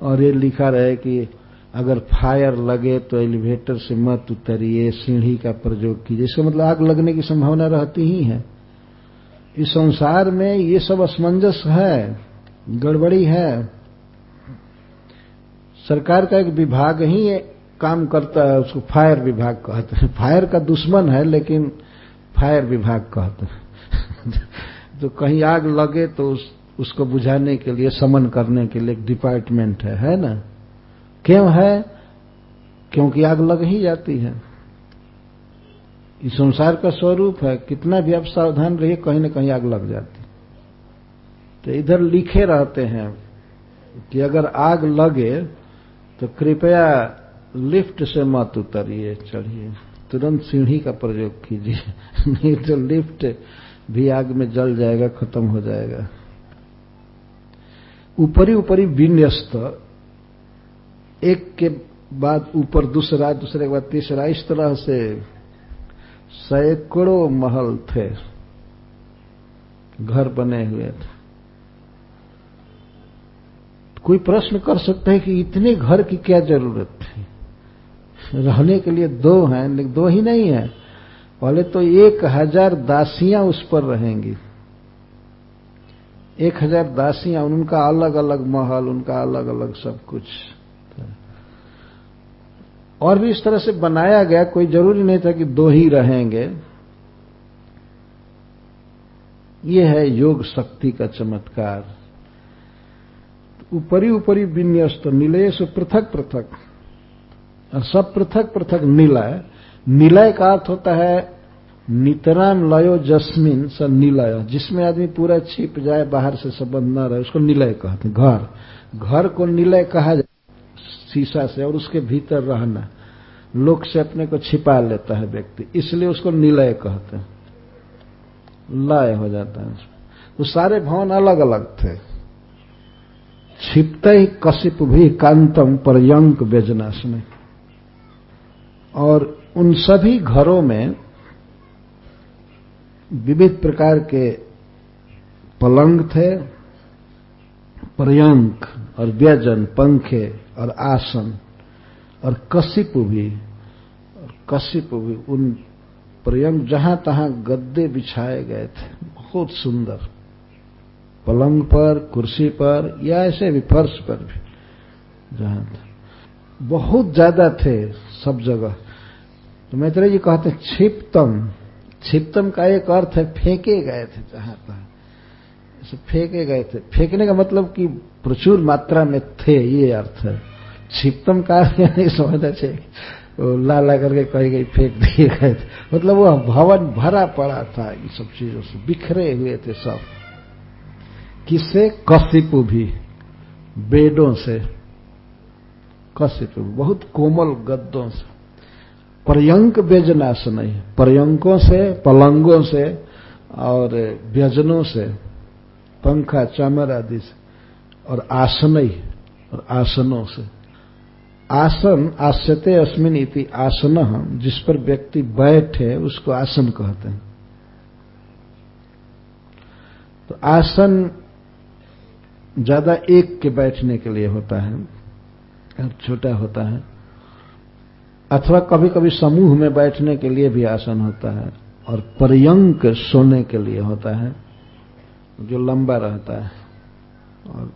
और ये लिखा रहे कि अगर फायर लगे तो एलिवेटर से मत उतरिए, सीढ़ी का प्रयोग कीजिए। इसका मतलब आग लगने की संभावना रहती ही है। इस संसार में ये सब असमंजस है, गड़बड़ी है। सरकार का एक विभाग ही काम करता है उसको फायर विभाग कहते हैं। फायर का दुश्मन है लेकिन फायर विभाग कहते हैं। तो कहीं आग लगे तो उस, उसको बुझाने के लिए समन करने के लिए एक डिपार्टमेंट है है ना? क्यों है? क्योंकि आग लग ही जाती है। इस संसार का स्वरूप है कितना भी आप सावधान रहिए कहीं ना कहीं आग लग जाती। तो इधर लिखे रहते हैं कि अगर आग लगे तो कृपया लिफ्ट से मत उतरिए, चढ़िए। तुरंत सीढ़ी का प्रयोग कीजिए। नहीं तो लिफ्ट भी आग में जल जाएगा, खत्म हो जाएगा। ऊपरी ऊपरी विन्यस्त। एक के बाद ऊपर, दूसरा, दूसरे के बाद तीसरा। इस तरह से सैकड़ों महल थे। घर बने हुए थे। कोई प्रश्न कर सकता है कि इतने घर की क्या ज़रूरत थी? रहने के लिए दो हैं, लेकिन दो ही नहीं है। पहले तो एक हज़ार दासियाँ उस पर रहेंगी। एक हज़ार दासियाँ, उनका अलग अलग महल, उनका अलग अलग सब कुछ। और भी इस तरह से बनाया गया, कोई ज़रूरी नहीं था कि दो ही रहेंगे। ये है योग शक्ति का चमत्कार। ऊपरी ऊपरी विन्यस्त निलय से पृथक पृथक। और सब पृथक पृथक निलय निलय का अर्थ होता है, नितराम लयो जस्मिन स निलय। जिसमें आदमी पूरा छिप जाए, बाहर से संबंध न रहे, उसको निलय कहते घर। घर को निलय कहा जाए शीशा से और उसके भीतर रहना। लोक से अपने को छिपा लेता है व्यक्ति, इसलिए उसको निलय कहते हैं। लय हो जाता है तो सारे भवन अलग अलग थे। छिपते ही कशिप भी कांतम पर्यंक व्यजनाश में और उन सभी घरों में विविध प्रकार के पलंग थे, पर्यंक और व्यजन, पंखे और आसन और कशिप भी, और कशिप भी, उन पर्यंक जहाँ तहां गद्दे बिछाए गए थे, बहुत सुंदर। पलंग पर, कुर्सी पर, या ऐसे भी फर्श पर भी, जहाँ बहुत ज़्यादा थे सब जगह। तो मैत्रेय जी कहते हैं छिपतम छिपतम का एक अर्थ है, फेंके गए थे जहाँ तहां। फेंके गए थे। फेंकने का मतलब कि प्रचुर मात्रा में थे, ये अर्थ है। छिपतम का समझना चाहिए ला ला करके कही गई, फेंक दिए गए थे। मतलब वह भवन भरा पड़ा था, इन सब चीज़ों से। बिखरे हुए थे सब। किससे कशिपु भी। बेडों से। कशिपु बहुत कोमल गद्दों से। पर्यंक व्यजनाश नहीं, पर्यंकों से, पलंगों से और व्यजनों से, पंखा, चमर आदि से और आसनई, और आसनों से। आसन, आस्यते अस्मिन इति आसन, जिस पर व्यक्ति बैठे उसको आसन कहते हैं। तो आसन ज़्यादा एक के बैठने के लिए होता है छोटा होता है। अथवा कभी कभी समूह में बैठने के लिए भी आसन होता है और पर्यंक सोने के लिए होता है, जो लंबा रहता है। और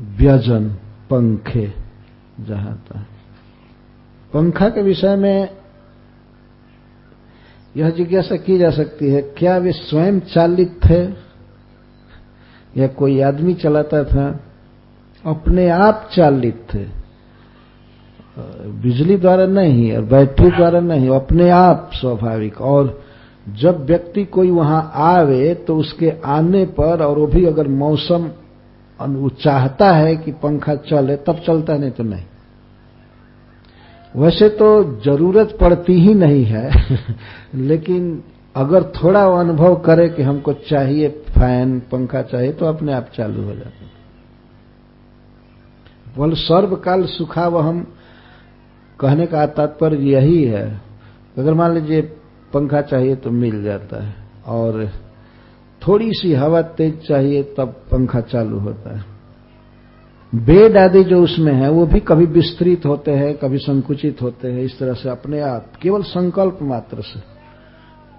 व्यजन, पंखे जहाँ था पंखा के विषय में यह जिज्ञासा की जा सकती है, क्या वे स्वयं चालित थे? या कोई आदमी चलाता था, अपने आप चालित थे? बिजली द्वारा नहीं और बैटरी द्वारा नहीं, अपने आप स्वाभाविक। और जब व्यक्ति कोई वहाँ आवे तो उसके आने पर और वो भी अगर मौसम चाहता है कि पंखा चले, तब चलता नहीं तो नहीं। वैसे तो ज़रूरत पड़ती ही नहीं है, लेकिन अगर थोड़ा अनुभव करे कि हमको चाहिए फ़ैन, पंखा चाहिए तो अपने आप चालू हो जाता बोल, सर्वकाल सुखा वह हम कहने का तात्पर्य यही है अगर मान लीजिए पंखा चाहिए तो मिल जाता है और थोड़ी सी हवा तेज चाहिए तब पंखा चालू होता है। बेड आदि जो उसमें है, वो भी कभी विस्तृत होते हैं, कभी संकुचित होते हैं, इस तरह से अपने आप, केवल संकल्प मात्र से।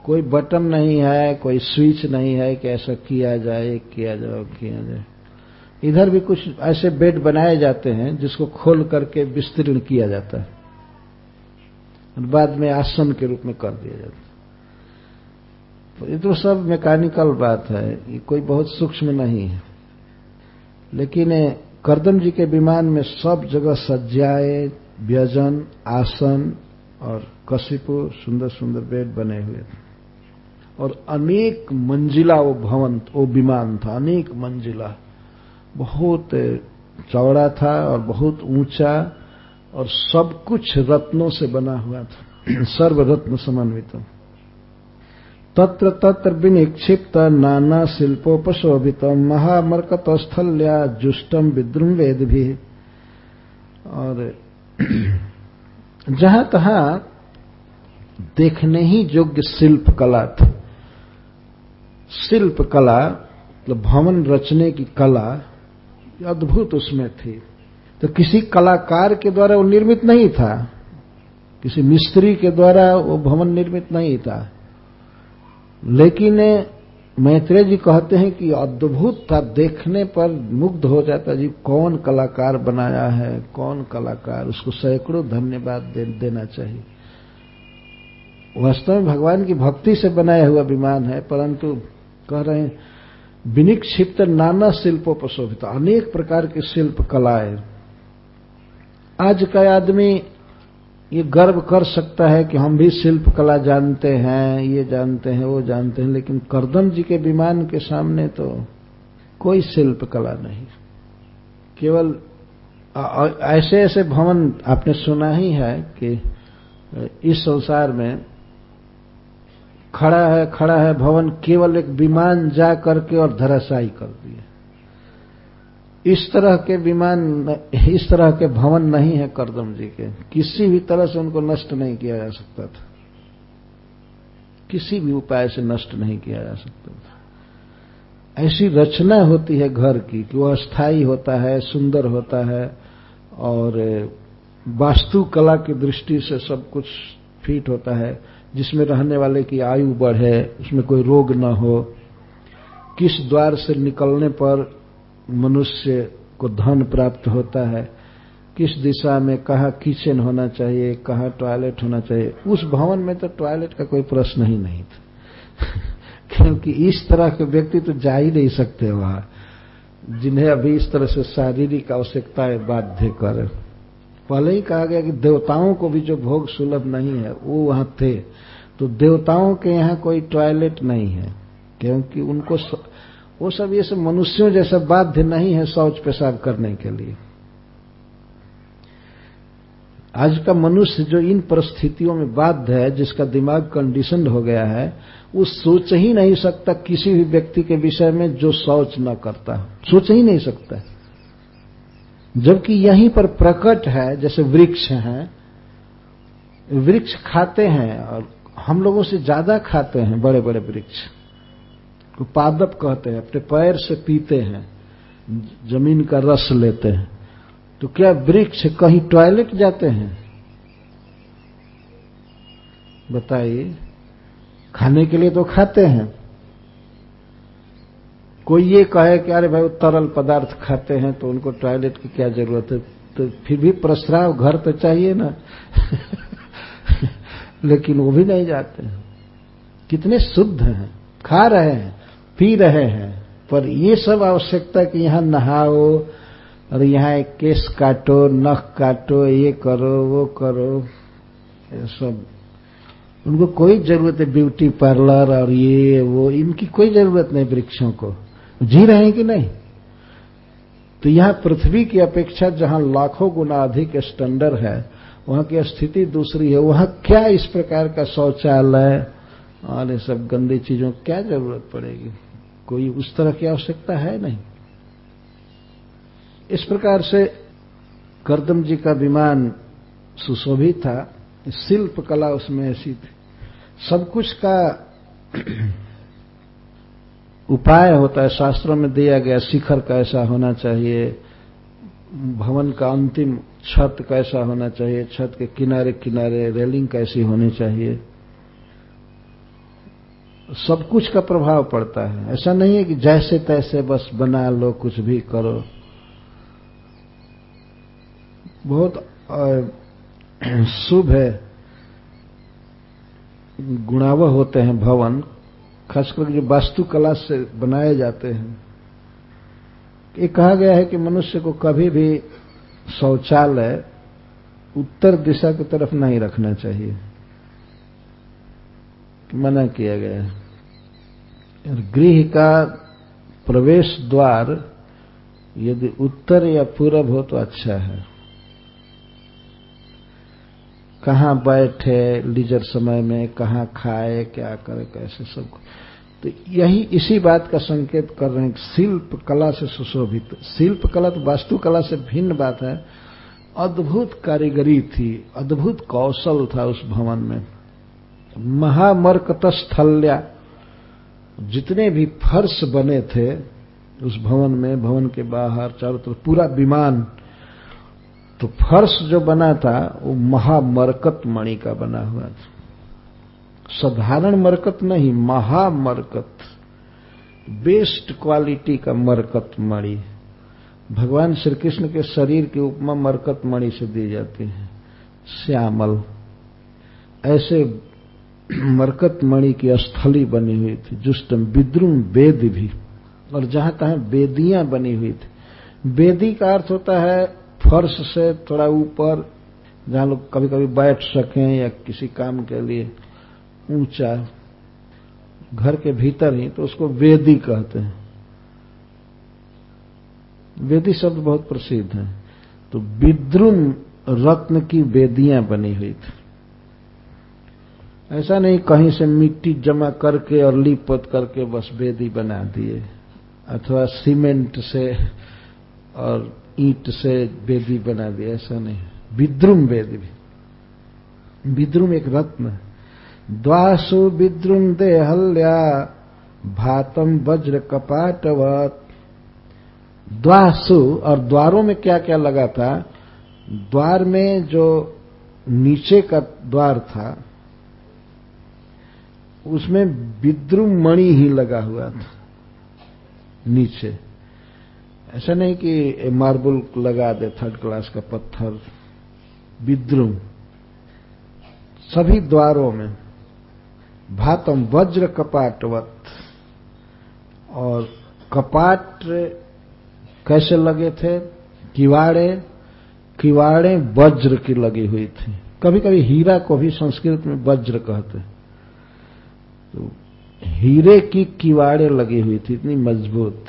कोई बटन नहीं है, कोई स्विच नहीं है कि ऐसा किया जाए किया जाए किया जाए। इधर भी कुछ ऐसे बेड बनाए जाते हैं जिसको खोल करके विस्तीर्ण किया जाता है। बाद में आसन के रूप में कर दिया जाता तो ये तो सब मैकेनिकल बात है, ये कोई बहुत सूक्ष्म नहीं है। लेकिन करदम जी के विमान में सब जगह सज्जाए, व्यजन, आसन और कशिपु, सुंदर सुंदर बेड बने हुए थे। और अनेक मंजिला वो भवन, वो विमान था, अनेक मंजिला। बहुत चौड़ा था और बहुत ऊँचा और सब कुछ रत्नों से बना हुआ था। सर्वरत्न समन्वित। तत्र तत्र विनिक्षिप्त नाना शिल्पोपशोभित महामरकत स्थल्या जुष्टम विद्रुम वेद भी और जहाँ तहां देखने ही योग्य शिल्प कला थी। शिल्प कला मतलब भवन रचने की कला अद्भुत उसमें थी। तो किसी कलाकार के द्वारा वो निर्मित नहीं था। किसी मिस्त्री के द्वारा वो भवन निर्मित नहीं था। लेकिन मैत्रेय जी कहते हैं कि अद्भुत था देखने पर मुग्ध हो जाता जी कौन कलाकार बनाया है कौन कलाकार उसको सैकड़ों धन्यवाद दे, देना चाहिए। वास्तव में भगवान की भक्ति से बनाया हुआ विमान है परंतु कह रहे हैं विनिक्षिप्त नाना शिल्पों पर शोभित अनेक प्रकार के शिल्प कलाएँ आज का आदमी ये गर्व कर सकता है कि हम भी शिल्प कला जानते हैं, ये जानते हैं, वो जानते हैं, लेकिन करदम जी के विमान के सामने तो कोई शिल्प कला नहीं। केवल ऐसे ऐसे भवन आपने सुना ही है कि इस संसार में खड़ा है खड़ा है भवन, केवल एक विमान जा करके और धराशायी कर दिए इस तरह के विमान इस तरह के भवन नहीं है करदम जी के। किसी भी तरह से उनको नष्ट नहीं किया जा सकता था। किसी भी उपाय से नष्ट नहीं किया जा सकता था। ऐसी रचना होती है घर की कि वह अस्थाई होता है, सुंदर होता है और वास्तुकला की दृष्टि से सब कुछ फिट होता है, जिसमें रहने वाले की आयु बढ़े, उसमें कोई रोग न हो। किस द्वार से निकलने पर मनुष्य को धन प्राप्त होता है, किस दिशा में कहा किचन होना चाहिए, कहा टॉयलेट होना चाहिए, उस भवन में तो टॉयलेट का कोई प्रश्न ही नहीं था। क्योंकि इस तरह के व्यक्ति तो जा ही नहीं सकते वहाँ, जिन्हें अभी इस तरह से शारीरिक आवश्यकताएँ बाध्य कर। पहले ही कहा गया कि देवताओं को भी जो भोग सुलभ नहीं है, वो वहाँ थे। तो देवताओं के यहाँ कोई टॉयलेट नहीं है, क्योंकि उनको वो सब ये सब मनुष्यों जैसा बाध्य नहीं है शौच पेशाब करने के लिए। आज का मनुष्य जो इन परिस्थितियों में बाध्य है, जिसका दिमाग कंडीशन हो गया है, वो सोच ही नहीं सकता किसी भी व्यक्ति के विषय में जो शौच न करता सोच ही नहीं सकता जबकि यहीं पर प्रकट है, जैसे वृक्ष हैं, वृक्ष खाते हैं, और हम लोगों से ज़्यादा खाते हैं बड़े बड़े वृक्ष। को पादप कहते हैं, अपने पैर से पीते हैं, ज़मीन का रस लेते हैं। तो क्या वृक्ष कहीं टॉयलेट जाते हैं? बताइए, खाने के लिए तो खाते हैं। कोई ये कहे कि अरे भाई वो तरल पदार्थ खाते हैं तो उनको टॉयलेट की क्या ज़रूरत है? तो फिर भी प्रस्राव घर तो चाहिए ना। लेकिन वो भी नहीं जाते हैं। कितने शुद्ध हैं, खा रहे हैं। पी रहे हैं, पर ये सब आवश्यकता कि यहाँ नहाओ, और यहाँ एक केस काटो, नख काटो, ये करो, वो करो, ये सब। उनको कोई ज़रूरत है, ब्यूटी पार्लर और ये, वो, इनकी कोई ज़रूरत नहीं वृक्षों को। जी रहे हैं कि नहीं? तो यहाँ पृथ्वी की अपेक्षा जहाँ लाखों गुना अधिक स्टैंडर्ड है, वहाँ की स्थिति दूसरी है। वहाँ क्या इस प्रकार का शौचालय, और ये सब गंदी चीज़ों, क्या ज़रूरत पड़ेगी? कोई उस तरह की आवश्यकता है नहीं। इस प्रकार से करदम जी का विमान सुशोभित था, शिल्प कला उसमें ऐसी थी। सब कुछ का उपाय होता है, शास्त्रों में दिया गया शिखर कैसा होना चाहिए, भवन का अंतिम छत कैसा होना चाहिए, छत के किनारे किनारे रेलिंग कैसी होनी चाहिए। सब कुछ का प्रभाव पड़ता है। ऐसा नहीं है कि जैसे तैसे बस बना लो, कुछ भी करो। बहुत शुभ है। गुणाव होते हैं भवन, खासकर जो वास्तुकला से बनाए जाते हैं। ये कहा गया है कि मनुष्य को कभी भी शौचालय उत्तर दिशा की तरफ़ नहीं रखना चाहिए। मना किया गया है। गृह का प्रवेश द्वार यदि उत्तर या पूरब हो तो अच्छा है। कहाँ बैठे, लीजर समय में कहाँ खाए, क्या करे, कैसे सब तो यही इसी बात का संकेत कर रहे हैं शिल्प कला से सुशोभित। शिल्प कला तो वास्तु कला से भिन्न बात है। अद्भुत कारीगरी थी, अद्भुत कौशल था उस भवन में। महामर्कत स्थल्या जितने भी फर्श बने थे, उस भवन में, भवन के बाहर, चारों तरफ़ पूरा विमान तो फर्श जो बना था, वो महामरकत मणि का बना हुआ था। साधारण मरकत नहीं, महामरकत। बेस्ट क्वालिटी का मरकत मणि भगवान श्री कृष्ण के शरीर की उपमा मरकत मणि से दी जाती है। श्यामल। ऐसे मरकत मणि की स्थली बनी हुई थी, जुष्टम विद्रुम वेद भी। और जहाँ तहां वेदियाँ बनी हुई थी। वेदी का अर्थ होता है फर्श से थोड़ा ऊपर, जहाँ लोग कभी कभी बैठ सकें या किसी काम के लिए ऊँचा, घर के भीतर ही तो उसको वेदी कहते हैं। वेदी शब्द बहुत प्रसिद्ध है। तो विद्रुम रत्न की वेदियाँ बनी हुई थी। ऐसा नहीं कहीं से मिट्टी जमा करके और लीपत करके बस वेदी बना दिए, अथवा सीमेंट से और ईंट से वेदी बना दिए, ऐसा नहीं। विद्रुम वेदी भी विद्रुम एक रत्न। द्वासु विद्रुम देहल्या, भातम वज्र कपाटवत। द्वासु और द्वारों में क्या क्या लगा था? द्वार में जो नीचे का द्वार था उसमें विद्रुम मणि ही लगा हुआ था, नीचे। ऐसा नहीं कि मार्बल लगा दे थर्ड क्लास का पत्थर, विद्रुम। सभी द्वारों में भातम वज्र कपाटवत और कपाट कैसे लगे थे? किवाड़े किवाड़े वज्र की लगी हुई थी। कभी कभी हीरा को भी संस्कृत में वज्र कहते तो हीरे की किवाड़े लगी हुई थी, इतनी मज़बूत।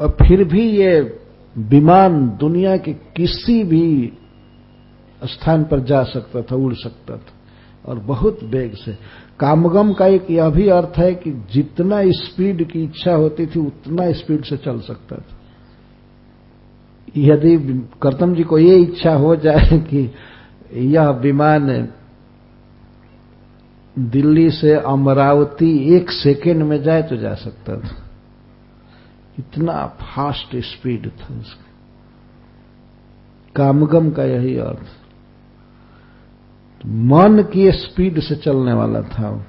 और फिर भी ये विमान दुनिया के किसी भी स्थान पर जा सकता था, उड़ सकता था, और बहुत वेग से। कामगम का एक यह भी अर्थ है कि जितना स्पीड की इच्छा होती थी, उतना स्पीड से चल सकता था। यदि करतम जी को ये इच्छा हो जाए कि यह विमान दिल्ली से अमरावती एक सेकेंड में जाए तो जा सकता था। इतना फास्ट स्पीड था उसका। कामगम का यही अर्थ मन की स्पीड से चलने वाला था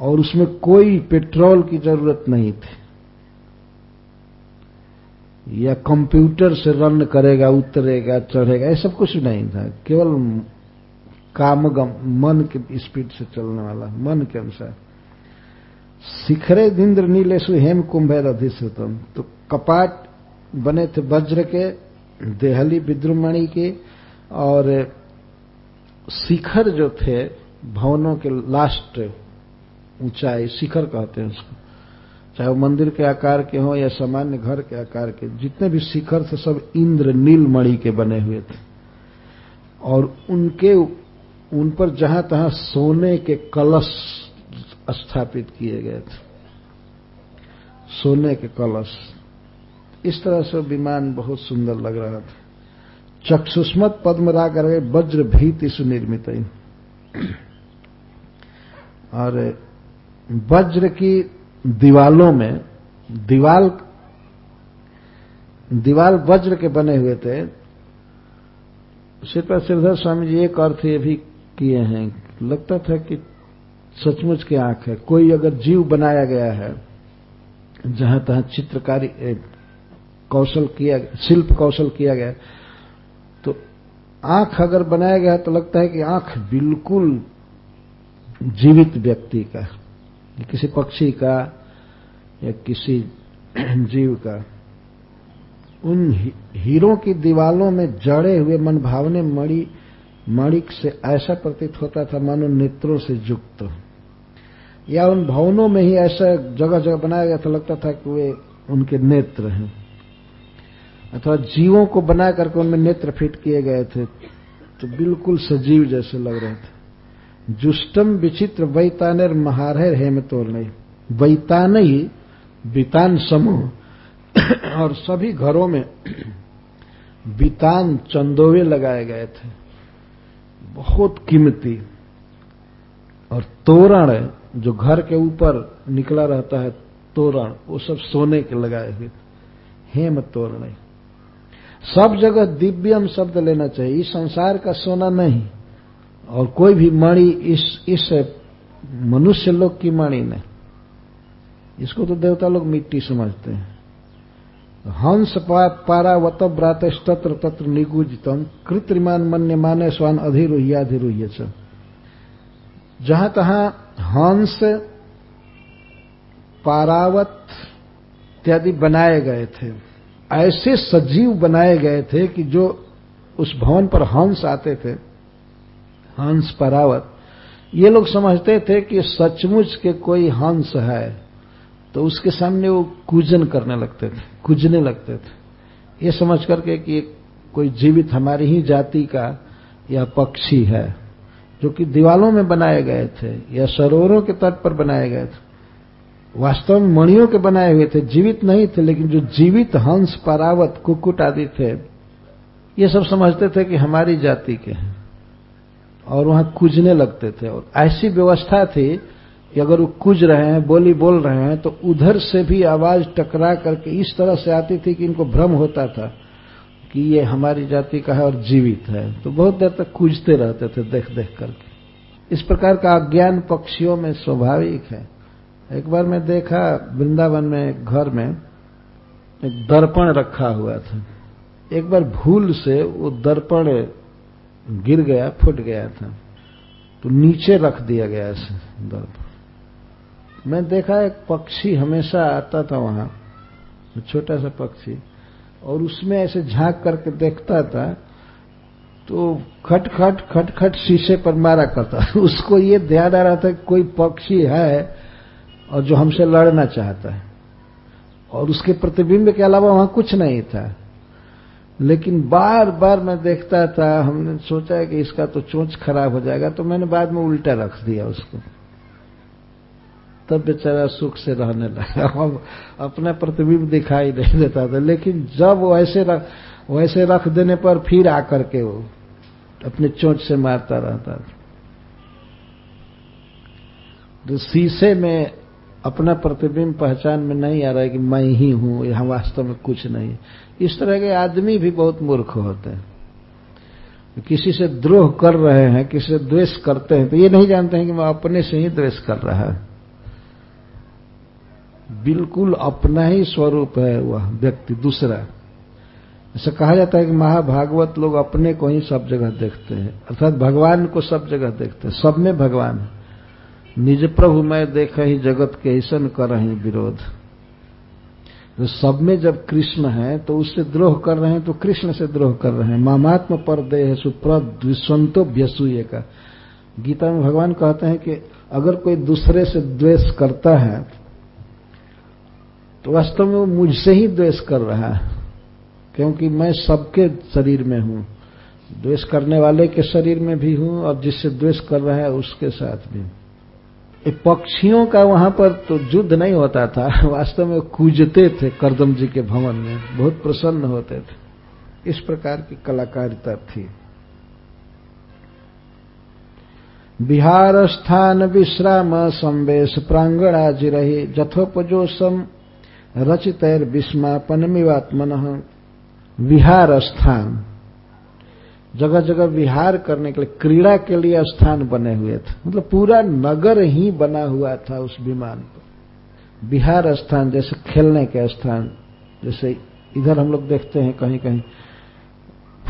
और उसमें कोई पेट्रोल की ज़रूरत नहीं थी। या कंप्यूटर से रन करेगा, उतरेगा, चढ़ेगा, ये सब कुछ नहीं था। केवल कामगम, मन के स्पीड से चलने वाला, मन के अनुसार। शिखरे इंद्र नीलेशु हेम कुंभेर अधिष्ठतम तो कपाट बने थे वज्र के, देहली विद्रुमणि के, और शिखर जो थे, भवनों के लास्ट ऊंचाई शिखर कहते हैं उसको। चाहे वो मंदिर के आकार के हों या सामान्य घर के आकार के, जितने भी शिखर थे, सब इंद्र नील मणि के बने हुए थे। और उनके उन पर जहाँ तहां सोने के कलश स्थापित किए गए थे। सोने के कलश। इस तरह से विमान बहुत सुंदर लग रहा था। चक्षुष्मत पद्म राग वज्र भीति सुनिर्मित और वज्र की दीवालों में दीवाल दीवाल वज्र के बने हुए थे। श्री श्रीधर स्वामी जी, एक अर्थ ये भी किए हैं। लगता था कि सचमुच की आँख है। कोई अगर जीव बनाया गया है, जहाँ तहां चित्रकारी कौशल किया, शिल्प कौशल किया गया तो आँख अगर बनाया गया तो लगता है कि आँख बिल्कुल जीवित व्यक्ति का किसी पक्षी का, या किसी जीव का। उन हीरों की दीवालों में जड़े हुए मनभावने मणि मणिक से ऐसा प्रतीत होता था, मानो नेत्रों से युक्त या उन भवनों में ही ऐसा जगह जगह बनाया गया था, लगता था कि वे उनके नेत्र हैं। अथवा जीवों को बना करके उनमें नेत्र फिट किए गए थे तो बिल्कुल सजीव जैसे लग रहे थे। जुष्टम विचित्र वैतानेर महारहर हेमतोल नहीं। वैतान ही वितान समूह। और सभी घरों में वितान चंदोवे लगाए गए थे। बहुत कीमती और तोरण जो घर के ऊपर निकला रहता है तोरण, वो सब सोने के लगाए हुए। हेम तोरण सब जगह दिव्यम शब्द लेना चाहिए। इस संसार का सोना नहीं। और कोई भी मणि इस इस मनुष्य लोग की मणि नहीं। इसको तो देवता लोग मिट्टी समझते हैं। हंस पारावत व्रात तत्र निगुजितम कृत्रिमान मन्य माने स्वान अधिरोह्याधिरोह्य जहाँ तहां हंस पारावत इत्यादि बनाए गए थे, ऐसे सजीव बनाए गए थे कि जो उस भवन पर हंस आते थे, हंस परावत, ये लोग समझते थे कि सचमुच के कोई हंस है। तो उसके सामने वो कूजन करने लगते थे, कुजने लगते थे। ये समझ करके कि कोई जीवित हमारी ही जाति का या पक्षी है, जो कि दीवालों में बनाए गए थे, या सरोवरों के तट पर बनाए गए थे। वास्तव में मणियों के बनाए हुए थे, जीवित नहीं थे, लेकिन जो जीवित हंस, परावत, कुकुट आदि थे, ये सब समझते थे कि हमारी जाति के हैं। और वहाँ कूजने लगते थे। और ऐसी व्यवस्था थी कि अगर वो कुज रहे हैं, बोली बोल रहे हैं तो उधर से भी आवाज़ टकरा करके इस तरह से आती थी कि इनको भ्रम होता था कि ये हमारी जाति का है और जीवित है। तो बहुत देर तक कूजते रहते थे देख देख करके। इस प्रकार का अज्ञान पक्षियों में स्वाभाविक है। एक बार मैं देखा वृंदावन में घर में एक दर्पण रखा हुआ था। एक बार भूल से वो दर्पण गिर गया, फुट गया था। तो नीचे रख दिया गया दर्पण। मैं देखा एक पक्षी हमेशा आता था वहाँ, छोटा सा पक्षी, और उसमें ऐसे झाँक करके देखता था तो खट खट खट खट शीशे पर मारा करता उसको ये ध्यान आ रहा था कि कोई पक्षी है और जो हमसे लड़ना चाहता है। और उसके प्रतिबिंब के अलावा वहाँ कुछ नहीं था। लेकिन बार बार मैं देखता था, हमने सोचा कि इसका तो चोंच खराब हो जाएगा तो मैंने बाद में उल्टा रख दिया उसको। तब बेचारा सुख से रहने लगा। अब अपना प्रतिबिंब दिखाई नहीं देता था। लेकिन जब वैसे रख वैसे रख देने पर फिर आकर के वो अपने चोट से मारता रहता था। तो शीशे में अपना प्रतिबिंब पहचान में नहीं आ रहा है कि मैं ही हूँ, यहाँ वास्तव में कुछ नहीं इस तरह के आदमी भी बहुत मूर्ख होते हैं। किसी से द्रोह कर रहे हैं, किसी से द्वेष करते हैं तो ये नहीं जानते हैं कि मैं अपने से ही द्वेष कर रहा है। बिल्कुल अपना ही स्वरूप है वह व्यक्ति दूसरा। ऐसा कहा जाता है कि महाभागवत लोग अपने को ही सब जगह देखते हैं। अर्थात भगवान को सब जगह देखते हैं। सब में भगवान है। निज प्रभु मैं देख ही जगत के ऐसन कर रही विरोध। तो सब में जब कृष्ण है तो उससे द्रोह कर रहे हैं तो कृष्ण से द्रोह कर रहे हैं। मामात्म पर देह सुप्रद्विस्वंतो व्यसूय का। गीता में भगवान कहते हैं कि अगर कोई दूसरे से द्वेष करता है तो वास्तव में वो मुझसे ही द्वेष कर रहा है, क्योंकि मैं सबके शरीर में हूँ। द्वेष करने वाले के शरीर में भी हूँ और जिससे द्वेष कर रहा है उसके साथ भी। पक्षियों का वहाँ पर तो युद्ध नहीं होता था, वास्तव में कूजते थे करदम जी के भवन में, बहुत प्रसन्न होते थे। इस प्रकार की कलाकारिता थी। बिहार स्थान विश्राम संवेश प्रांगणा जिरही जथोपजोसम रचितैर विस्मापन मिवात्मन विहार स्थान जगह जगह विहार करने के लिए क्रीड़ा के लिए स्थान बने हुए थे। मतलब पूरा नगर ही बना हुआ था उस विमान पर विहार स्थान जैसे खेलने के स्थान, जैसे इधर हम लोग देखते हैं कहीं कहीं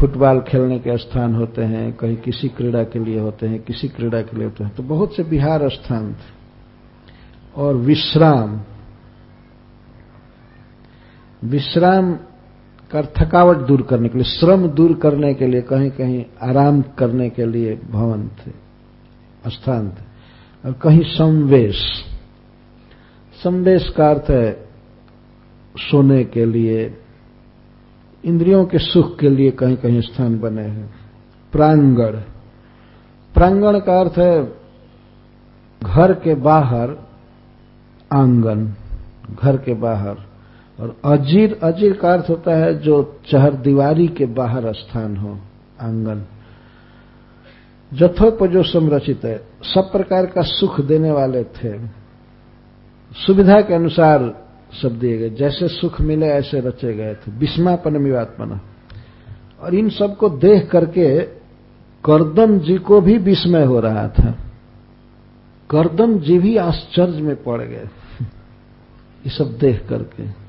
फुटबॉल खेलने के स्थान होते हैं, कहीं किसी क्रीड़ा के लिए होते हैं, किसी क्रीड़ा के लिए होते हैं। तो बहुत से विहार स्थान थे। और विश्राम। विश्राम कर थकावट दूर करने के लिए, श्रम दूर करने के लिए कहीं कहीं आराम करने के लिए भवन थे स्थान थे और कहीं संवेश। संवेश का अर्थ है सोने के लिए, इंद्रियों के सुख के लिए कहीं कहीं स्थान बने हैं। प्रांगण। प्रांगण का अर्थ है घर के बाहर आँगन, घर के बाहर और अजीर अजीर का अर्थ होता है जो चहर दीवारी के बाहर स्थान हो, आँगन। जथोपजो संरचित है, सब प्रकार का सुख देने वाले थे। सुविधा के अनुसार सब दिए गए। जैसे सुख मिले, ऐसे रचे गए थे। विस्मापन मिवात्मना। और इन सबको देख करके करदम जी को भी विस्मय हो रहा था। करदम जी भी आश्चर्य में पड़ गए। ये सब देख करके।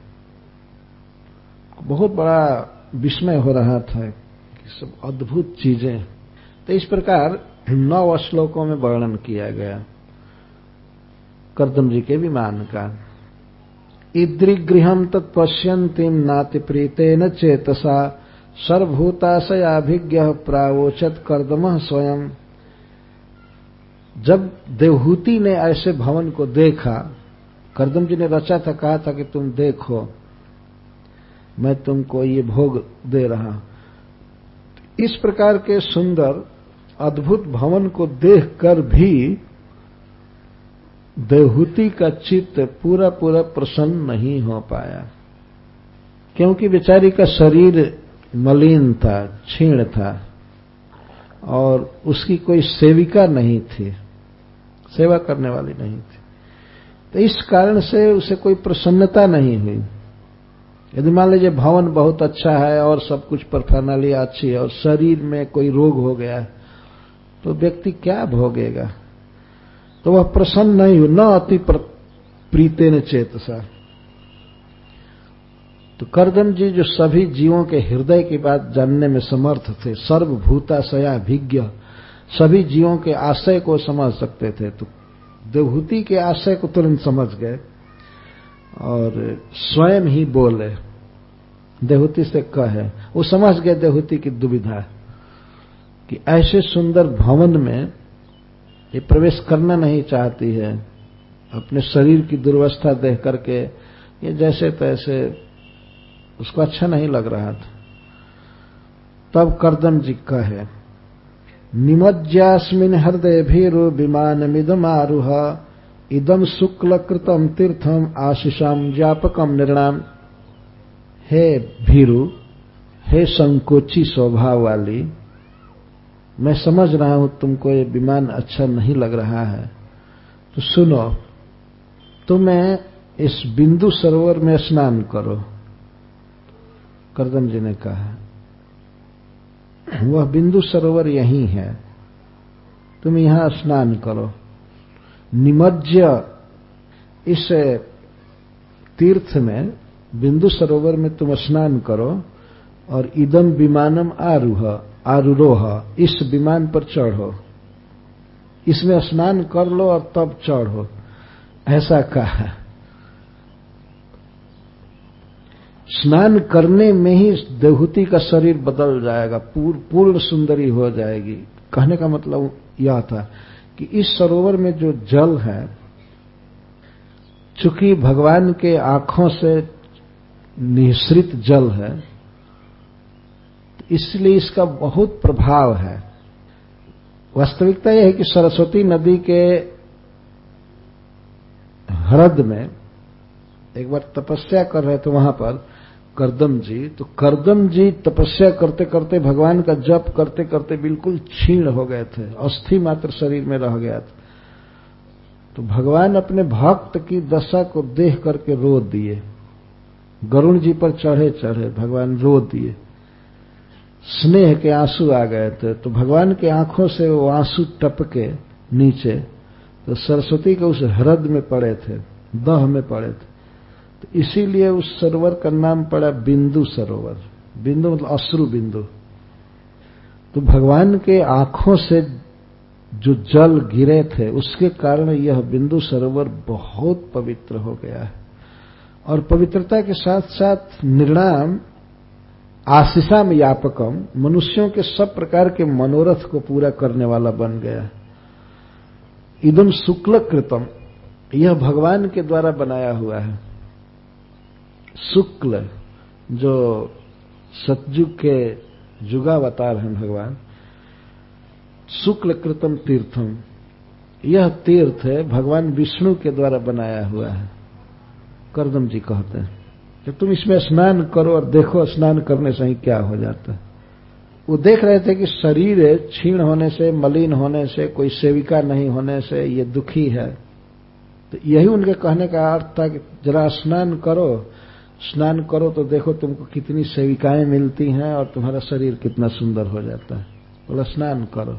बहुत बड़ा विस्मय हो रहा था कि सब अद्भुत चीज़ें। तो इस प्रकार नौ श्लोकों में वर्णन किया गया। करदम जी के विमान का। इद्रिगृहम तत्पश्यंतिम नाति प्रीतेन चेतसा सर्वभूताशयाभिज्ञ प्रावोचत कर्दम स्वयं। जब देवहूति ने ऐसे भवन को देखा, कर्दम जी ने रचा था, कहा था कि तुम देखो। मैं तुमको ये भोग दे रहा इस प्रकार के सुंदर, अद्भुत भवन को देखकर भी देहूति का चित्त पूरा पूरा प्रसन्न नहीं हो पाया। क्योंकि बेचारी का शरीर मलिन था, क्षीण था, और उसकी कोई सेविका नहीं थी, सेवा करने वाली नहीं थी। तो इस कारण से उसे कोई प्रसन्नता नहीं हुई। यदि मान लीजिए भवन बहुत अच्छा है और सब कुछ प्रणाली अच्छी है और शरीर में कोई रोग हो गया तो व्यक्ति क्या भोगेगा? तो वह प्रसन्न नहीं हुई न अति प्रीते न चेतसा। तो करदम जी जो सभी जीवों के हृदय की बात जानने में समर्थ थे सर्वभूताशया भिज्ञ सभी जीवों के आशय को समझ सकते थे तो देवहूति के आशय को तुरंत समझ गए और स्वयं ही बोले। देहूति से कहे वो समझ गए देहूति की दुविधा। कि ऐसे सुंदर भवन में ये प्रवेश करना नहीं चाहती है। अपने शरीर की दुर्वस्था देख करके ये जैसे तैसे उसको अच्छा नहीं लग रहा था। तब करदम जी कहे, निमज्जास्मिन हृदय भीरु विमान मिदम आरूह इदम शुक्ल कृतम तीर्थम आशीषाम व्यापकम निर्णाम। हे भीरु, हे संकोची स्वभाव वाली मैं समझ रहा हूँ तुमको ये विमान अच्छा नहीं लग रहा है। तो सुनो, तुम्हें इस बिंदु सरोवर में स्नान करो करदम जी ने कहा। वह बिंदु सरोवर यही है, तुम यहाँ स्नान करो। निमज्ज इस तीर्थ में बिंदु सरोवर में तुम स्नान करो और इदम विमानम आरूह आरूरोह इस विमान पर चढ़ो। इसमें स्नान कर लो और तब चढ़ो। ऐसा कहा। स्नान करने में ही देवहूति का शरीर बदल जाएगा पूर, पूर्ण सुंदरी हो जाएगी। कहने का मतलब यह था कि इस सरोवर में जो जल है चूँकि भगवान के आँखों से निश्रित जल है इसलिए इसका बहुत प्रभाव है। वास्तविकता यह है कि सरस्वती नदी के हृद में, एक बार तपस्या कर रहे थे वहाँ पर करदम जी तो करदम जी तपस्या करते करते भगवान का जप करते करते बिल्कुल छीण हो गए थे, अस्थि मात्र शरीर में रह गया था। तो भगवान अपने भक्त की दशा को देख करके रो दिए। गरुण जी पर चढ़े चढ़े, भगवान रो दिए। स्नेह के आँसू आ गए थे तो भगवान के आँखों से वो आँसू टपके नीचे तो सरस्वती के उस हृद में पड़े थे, दह में पड़े थे। तो इसीलिए उस सरोवर का नाम पड़ा बिंदु सरोवर। बिंदु मतलब अश्रु बिंदु। तो भगवान के आँखों से जो जल गिरे थे, उसके कारण यह बिंदु सरोवर बहुत पवित्र हो गया है। और पवित्रता के साथ साथ निर्णाम, आशीषाम यापकम, मनुष्यों के सब प्रकार के मनोरथ को पूरा करने वाला बन गया। इदम शुक्ल कृतम यह भगवान के द्वारा बनाया हुआ है। शुक्ल, जो सतयुग के जुगावतार हैं भगवान। शुक्ल कृतम तीर्थम, यह तीर्थ है भगवान विष्णु के द्वारा बनाया हुआ है। करदम जी कहते हैं कि तुम इसमें स्नान करो और देखो स्नान करने से ही क्या हो जाता है। वो देख रहे थे कि शरीर क्षीण होने से, मलिन होने से, कोई सेविका नहीं होने से ये दुखी है। तो यही उनके कहने का अर्थ था कि जरा स्नान करो। स्नान करो तो देखो तुमको कितनी सेविकाएँ मिलती हैं और तुम्हारा शरीर कितना सुंदर हो जाता है। बोला, स्नान करो।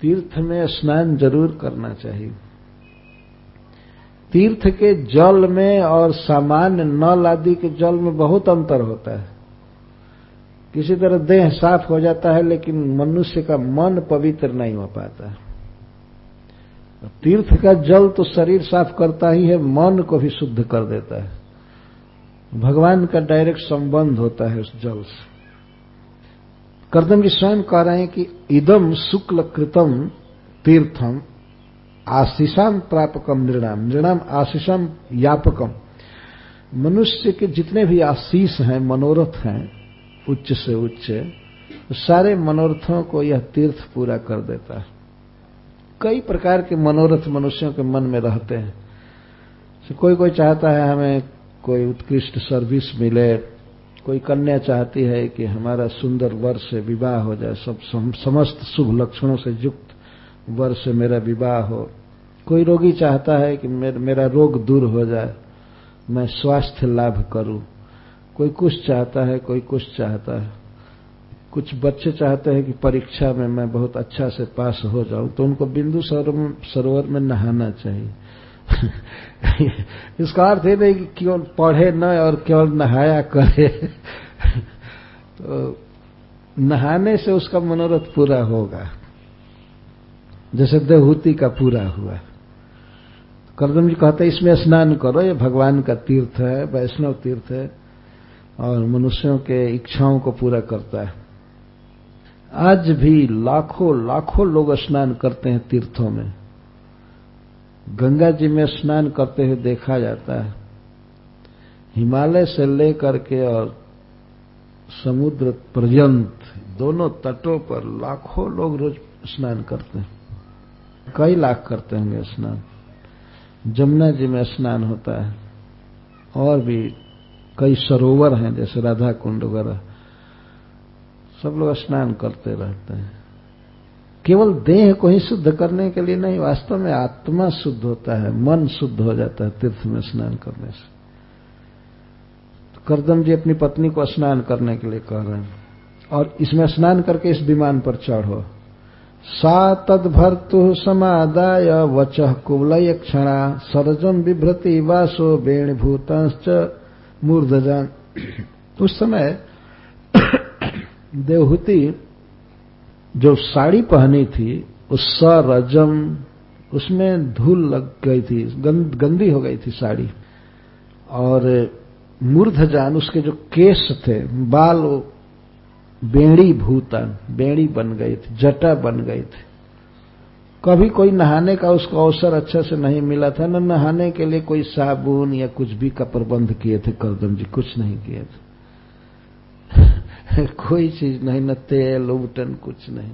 तीर्थ में स्नान ज़रूर करना चाहिए। तीर्थ के जल में और सामान्य नल आदि के जल में बहुत अंतर होता है। किसी तरह देह साफ़ हो जाता है, लेकिन मनुष्य का मन पवित्र नहीं हो पाता तीर्थ का जल तो शरीर साफ़ करता ही है, मन को भी शुद्ध कर देता है। भगवान का डायरेक्ट संबंध होता है उस जल से। करदम जी स्वयं कह रहे हैं कि इदम शुक्ल कृतम तीर्थम। आशीषाम प्रापकम नृणाम नृणाम आशीषम यापकम मनुष्य के जितने भी आशीष हैं, मनोरथ हैं, उच्च से उच्च, सारे मनोरथों को यह तीर्थ पूरा कर देता है। कई प्रकार के मनोरथ मनुष्यों के मन में रहते हैं। तो कोई कोई चाहता है हमें कोई उत्कृष्ट सर्विस मिले, कोई कन्या चाहती है कि हमारा सुंदर वर से विवाह हो जाए, सब समस्त शुभ लक्षणों से युक्त वर से मेरा विवाह हो। कोई रोगी चाहता है कि मेर, मेरा रोग दूर हो जाए मैं स्वास्थ्य लाभ करूँ। कोई कुछ चाहता है कोई कुछ चाहता है। कुछ बच्चे चाहते हैं कि परीक्षा में मैं बहुत अच्छा से पास हो जाऊँ तो उनको बिंदु सरोवर में नहाना चाहिए। इसका अर्थ ये नहीं कि क्यों पढ़े न और केवल नहाया करे। तो नहाने से उसका मनोरथ पूरा होगा। जैसे देहूति का पूरा हुआ। करदम जी कहते हैं, इसमें स्नान करो, ये भगवान का तीर्थ है, वैष्णव तीर्थ है, और मनुष्यों के इच्छाओं को पूरा करता है। आज भी लाखों लाखों लोग स्नान करते हैं तीर्थों में। गंगा जी में स्नान करते हुए देखा जाता है। हिमालय से लेकर के और समुद्र पर्यंत, दोनों तटों पर लाखों लोग रोज स्नान करते हैं। कई लाख करते होंगे स्नान। जमुना जी में स्नान होता है। और भी कई सरोवर हैं, जैसे राधा कुंड वगैरह। सब लोग स्नान करते रहते हैं। केवल देह को ही शुद्ध करने के लिए नहीं, वास्तव में आत्मा शुद्ध होता है, मन शुद्ध हो जाता है तीर्थ में स्नान करने से। तो करदम जी अपनी पत्नी को स्नान करने के लिए कह रहे हैं। और इसमें स्नान करके इस विमान पर चढ़ो। सा तदभर्तु समादाय वच कुवलय क्षणा सरजम विभ्रति वासो वेणभूत मूर्धजान। उस समय देवहूति जो साड़ी पहनी थी उस सरजम उसमें धूल लग गई थी गंद, गंदी हो गई थी साड़ी। और मूर्धजान उसके जो केस थे बाल बेड़ी भूतन बेड़ी बन गई थी, जटा बन गई थे। कभी कोई नहाने का उसको अवसर अच्छा से नहीं मिला था, न नहाने के लिए कोई साबुन या कुछ भी का प्रबंध किए थे करदम जी, कुछ नहीं किए थे। कोई चीज़ नहीं, न तेल, उबटन, कुछ नहीं।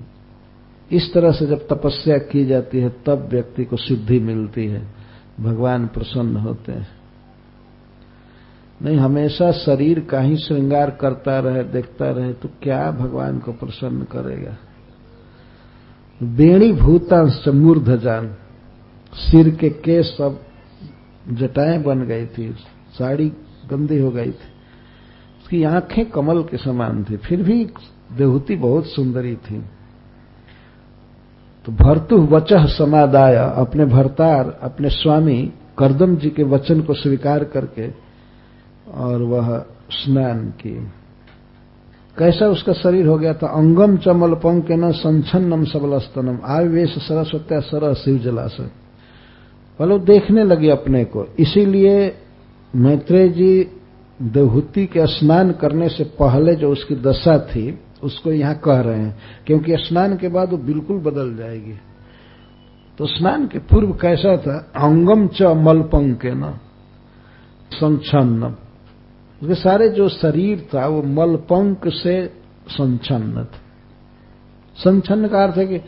इस तरह से जब तपस्या की जाती है, तब व्यक्ति को सिद्धि मिलती है, भगवान प्रसन्न होते हैं। नहीं, हमेशा शरीर का ही श्रृंगार करता रहे, देखता रहे तो क्या भगवान को प्रसन्न करेगा? बेणी भूतांश मूर्ध जान, सिर के केस सब जटाएँ बन गई थी, साड़ी गंदी हो गई थी। उसकी आँखें कमल के समान थी, फिर भी देहूति बहुत सुंदरी थी। तो भर्तु वचह समादाय, अपने भरतार, अपने स्वामी करदम जी के वचन को स्वीकार करके और वह स्नान की। कैसा उसका शरीर हो गया था? अंगम चमल पंक न संचन्नम सबलस्तनम। आवेश सरस्वत्या सरह शिव जलासन पहले देखने लगे अपने को। इसीलिए मैत्रेय जी देवहूति के स्नान करने से पहले जो उसकी दशा थी, उसको यहाँ कह रहे हैं। क्योंकि स्नान के बाद वो बिल्कुल बदल जाएगी। तो स्नान के पूर्व कैसा था? अंगम च मलपंक न संच्छन्न उसके सारे जो शरीर था, वो मलपंक से संचन्न था। संच्छन्न का अर्थ है कि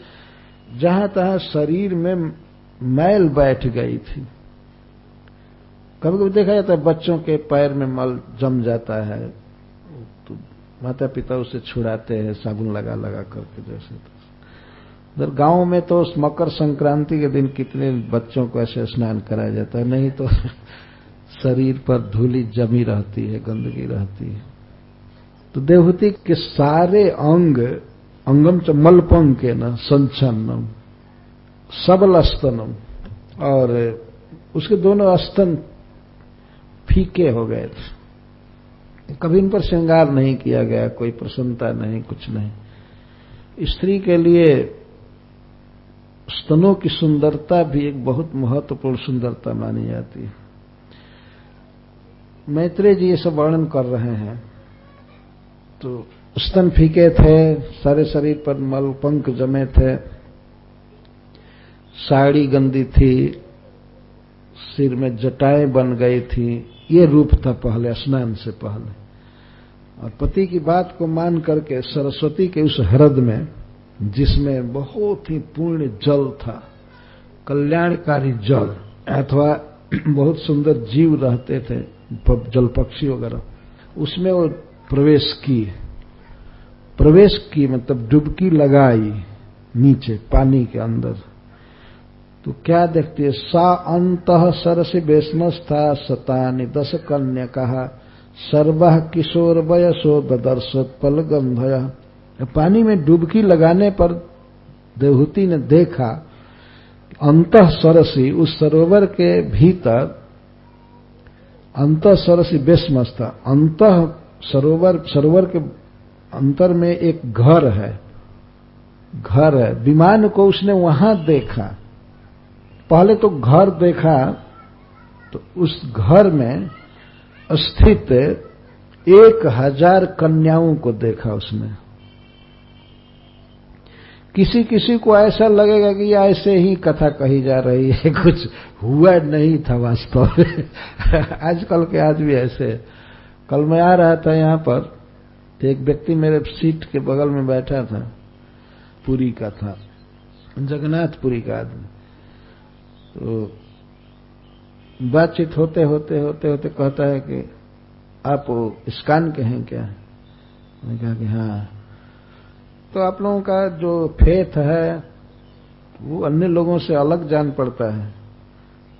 जहाँ तहां शरीर में मैल बैठ गई थी। कभी कभी देखा जाता है, बच्चों के पैर में मल जम जाता है तो माता पिता उसे छुड़ाते हैं, साबुन लगा लगा करके जैसे। उधर गाँव में तो मकर संक्रांति के दिन कितने बच्चों को ऐसे स्नान कराया जाता है, नहीं तो शरीर पर धूली जमी रहती है, गंदगी रहती है। तो देवहूति के सारे अंग, अंगम च मलपंग के न, संचन्नम सबल स्तनम और उसके दोनों स्तन फीके हो गए थे। कभी इन पर श्रृंगार नहीं किया गया, कोई प्रसन्नता नहीं, कुछ नहीं। स्त्री के लिए स्तनों की सुंदरता भी एक बहुत महत्वपूर्ण सुंदरता मानी जाती है। मैत्रेय जी ये सब वर्णन कर रहे हैं। तो स्तन फीके थे, सारे शरीर पर मल, पंख जमे थे। साड़ी गंदी थी, सिर में जटाएँ बन गई थी। ये रूप था पहले, स्नान से पहले। और पति की बात को मान करके सरस्वती के उस हृदय में, जिसमें बहुत ही पूर्ण जल था, कल्याणकारी जल, अथवा बहुत सुंदर जीव रहते थे जल पक्षी वगैरह, उसमें वो प्रवेश की प्रवेश की मतलब डुबकी लगाई नीचे, पानी के अंदर। तो क्या देखती है? सा अंत सरसी बेस्मस्था सतानी दस कन्या कहा सर्व किशोर वयसो ददर्शोत्पल गंधया पानी में डुबकी लगाने पर देवहूति ने देखा, अंत सरसी उस सरोवर के भीतर अंत सरसी बेस्मस्था अंत सरोवर सरोवर के अंतर में एक घर है। घर है। विमान को उसने वहाँ देखा। पहले तो घर देखा तो उस घर में स्थित एक हज़ार कन्याओं को देखा उसने। किसी किसी को ऐसा लगेगा कि ऐसे ही कथा कही जा रही है, कुछ हुआ नहीं था वास्तव में। आजकल के आदमी ऐसे कल मैं आ रहा था यहाँ पर तो एक व्यक्ति मेरे सीट के बगल में बैठा था, पुरी का था, जगन्नाथपुरी का आदमी। तो बातचीत होते होते होते होते कहता है कि, आप स्कान के हैं क्या? मैंने कहा कि हाँ। तो आप लोगों का जो फेथ है, वो अन्य लोगों से अलग जान पड़ता है।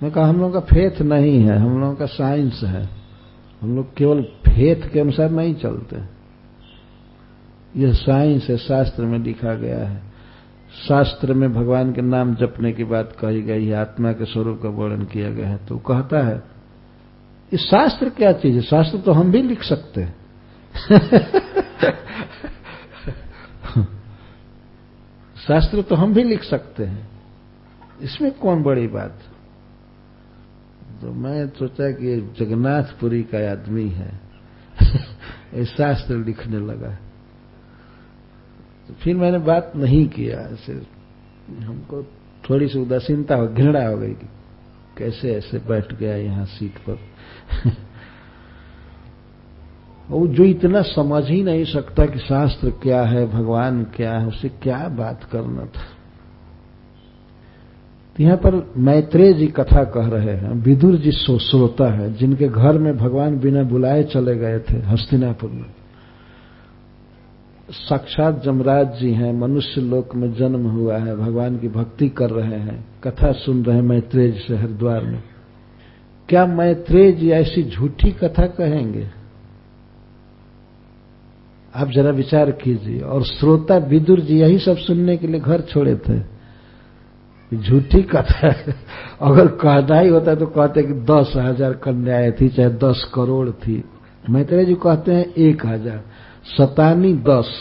मैं कहा, हम लोगों का फेथ नहीं है, हम लोगों का साइंस है। हम लोग केवल फेथ के अनुसार नहीं चलते। यह साइंस है, शास्त्र में लिखा गया है। शास्त्र में भगवान के नाम जपने की बात कही गई है, आत्मा के स्वरूप का वर्णन किया गया है। तो कहता है, इस शास्त्र क्या चीज़ है? शास्त्र तो हम भी लिख सकते हैं। शास्त्र तो हम भी लिख सकते हैं। इसमें कौन बड़ी बात? तो मैं सोचा कि जगन्नाथपुरी का आदमी है। शास्त्र लिखने लगा। तो फिर मैंने बात नहीं किया ऐसे हमको थोड़ी सी उदासीनता घृणा हो गई कि कैसे ऐसे बैठ गया यहाँ सीट पर। वो जो इतना समझ ही नहीं सकता कि शास्त्र क्या है, भगवान क्या है, उसे क्या बात करना था। तो यहाँ पर मैत्रेय जी कथा कह रहे हैं, विदुर जी सो श्रोता है, जिनके घर में भगवान बिना बुलाए चले गए थे हस्तिनापुर में। साक्षात जमराज जी हैं, मनुष्य लोक में जन्म हुआ है, भगवान की भक्ति कर रहे हैं, कथा सुन रहे हैं मैत्रेय जी से हरिद्वार में। क्या मैत्रेय जी ऐसी झूठी कथा कहेंगे? आप जरा विचार कीजिए। और श्रोता विदुर जी, यही सब सुनने के लिए घर छोड़े थे। झूठी कथा है। अगर कहना ही होता तो कहते कि दस हज़ार कन्याएँ थी, चाहे दस करोड़ थी। मैत्रेय जी कहते हैं एक हज़ार। सतानी दस।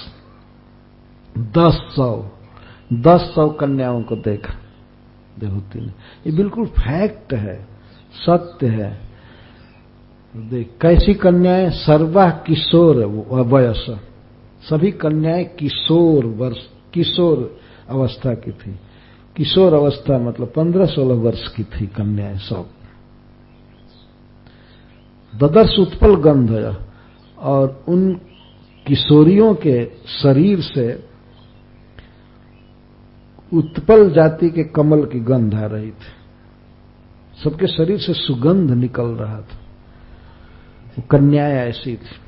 दस सौ। दस सौ कन्याओं को देखा। देवहूति ने ये बिल्कुल फैक्ट है। सत्य है। देख, कैसी कन्याएँ? सर्वा किशोर वयस सभी कन्याएँ किशोर वर्ष, किशोर अवस्था की थी। किशोर अवस्था मतलब पंद्रह सोलह वर्ष की थी कन्याएँ सब। ददर्श उत्पल गंध और उन किशोरियों के शरीर से उत्पल जाति के कमल की गंध आ रही थी। सबके शरीर से सुगंध निकल रहा था। कन्याएँ ऐसी थी।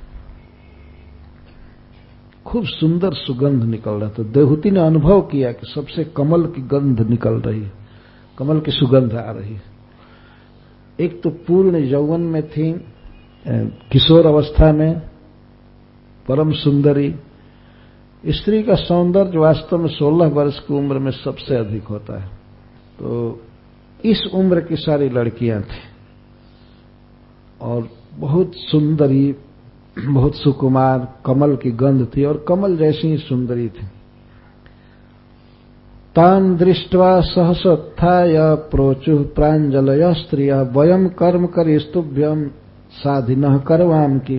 खूब सुंदर सुगंध निकल रहा था। देवहूति ने अनुभव किया कि सबसे कमल की गंध निकल रही है। कमल की सुगंध आ रही है। एक तो पूर्ण यौवन में थी किशोर अवस्था में, परम सुंदरी। स्त्री का सौंदर्य वास्तव में 16 वर्ष की उम्र में सबसे अधिक होता है। तो इस उम्र की सारी लड़कियाँ थी। और बहुत सुंदरी बहुत सुकुमार, कमल की गंध थी और कमल जैसी सुंदरी थी। तान दृष्टवा सहसोत्थाय प्रोचु प्रांजलय स्त्रिय वयम कर्म कर स्तुभ्यम साधिन करवाम की।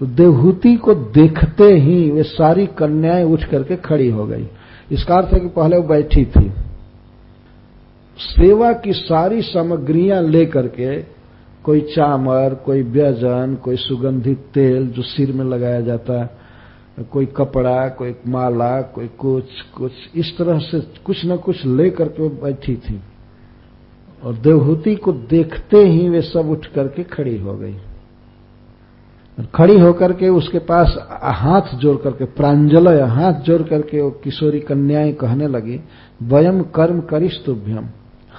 तो देवहूति को देखते ही वे सारी कन्याएँ उठ करके खड़ी हो गई। इसका अर्थ है कि पहले वो बैठी थी। सेवा की सारी सामग्रियाँ लेकर के कोई चामर, कोई व्यजन, कोई सुगंधित तेल जो सिर में लगाया जाता है, कोई कपड़ा, कोई माला, कोई कुछ कुछ, इस तरह से कुछ न कुछ लेकर के बैठी थी। और देवहूति को देखते ही वे सब उठ करके खड़ी हो गई। खड़ी होकर के उसके पास हाथ जोड़ करके, प्रांजलय हाथ जोड़ करके वो किशोरी कन्याएँ कहने लगी वयम कर्म करिस्तुभ्यम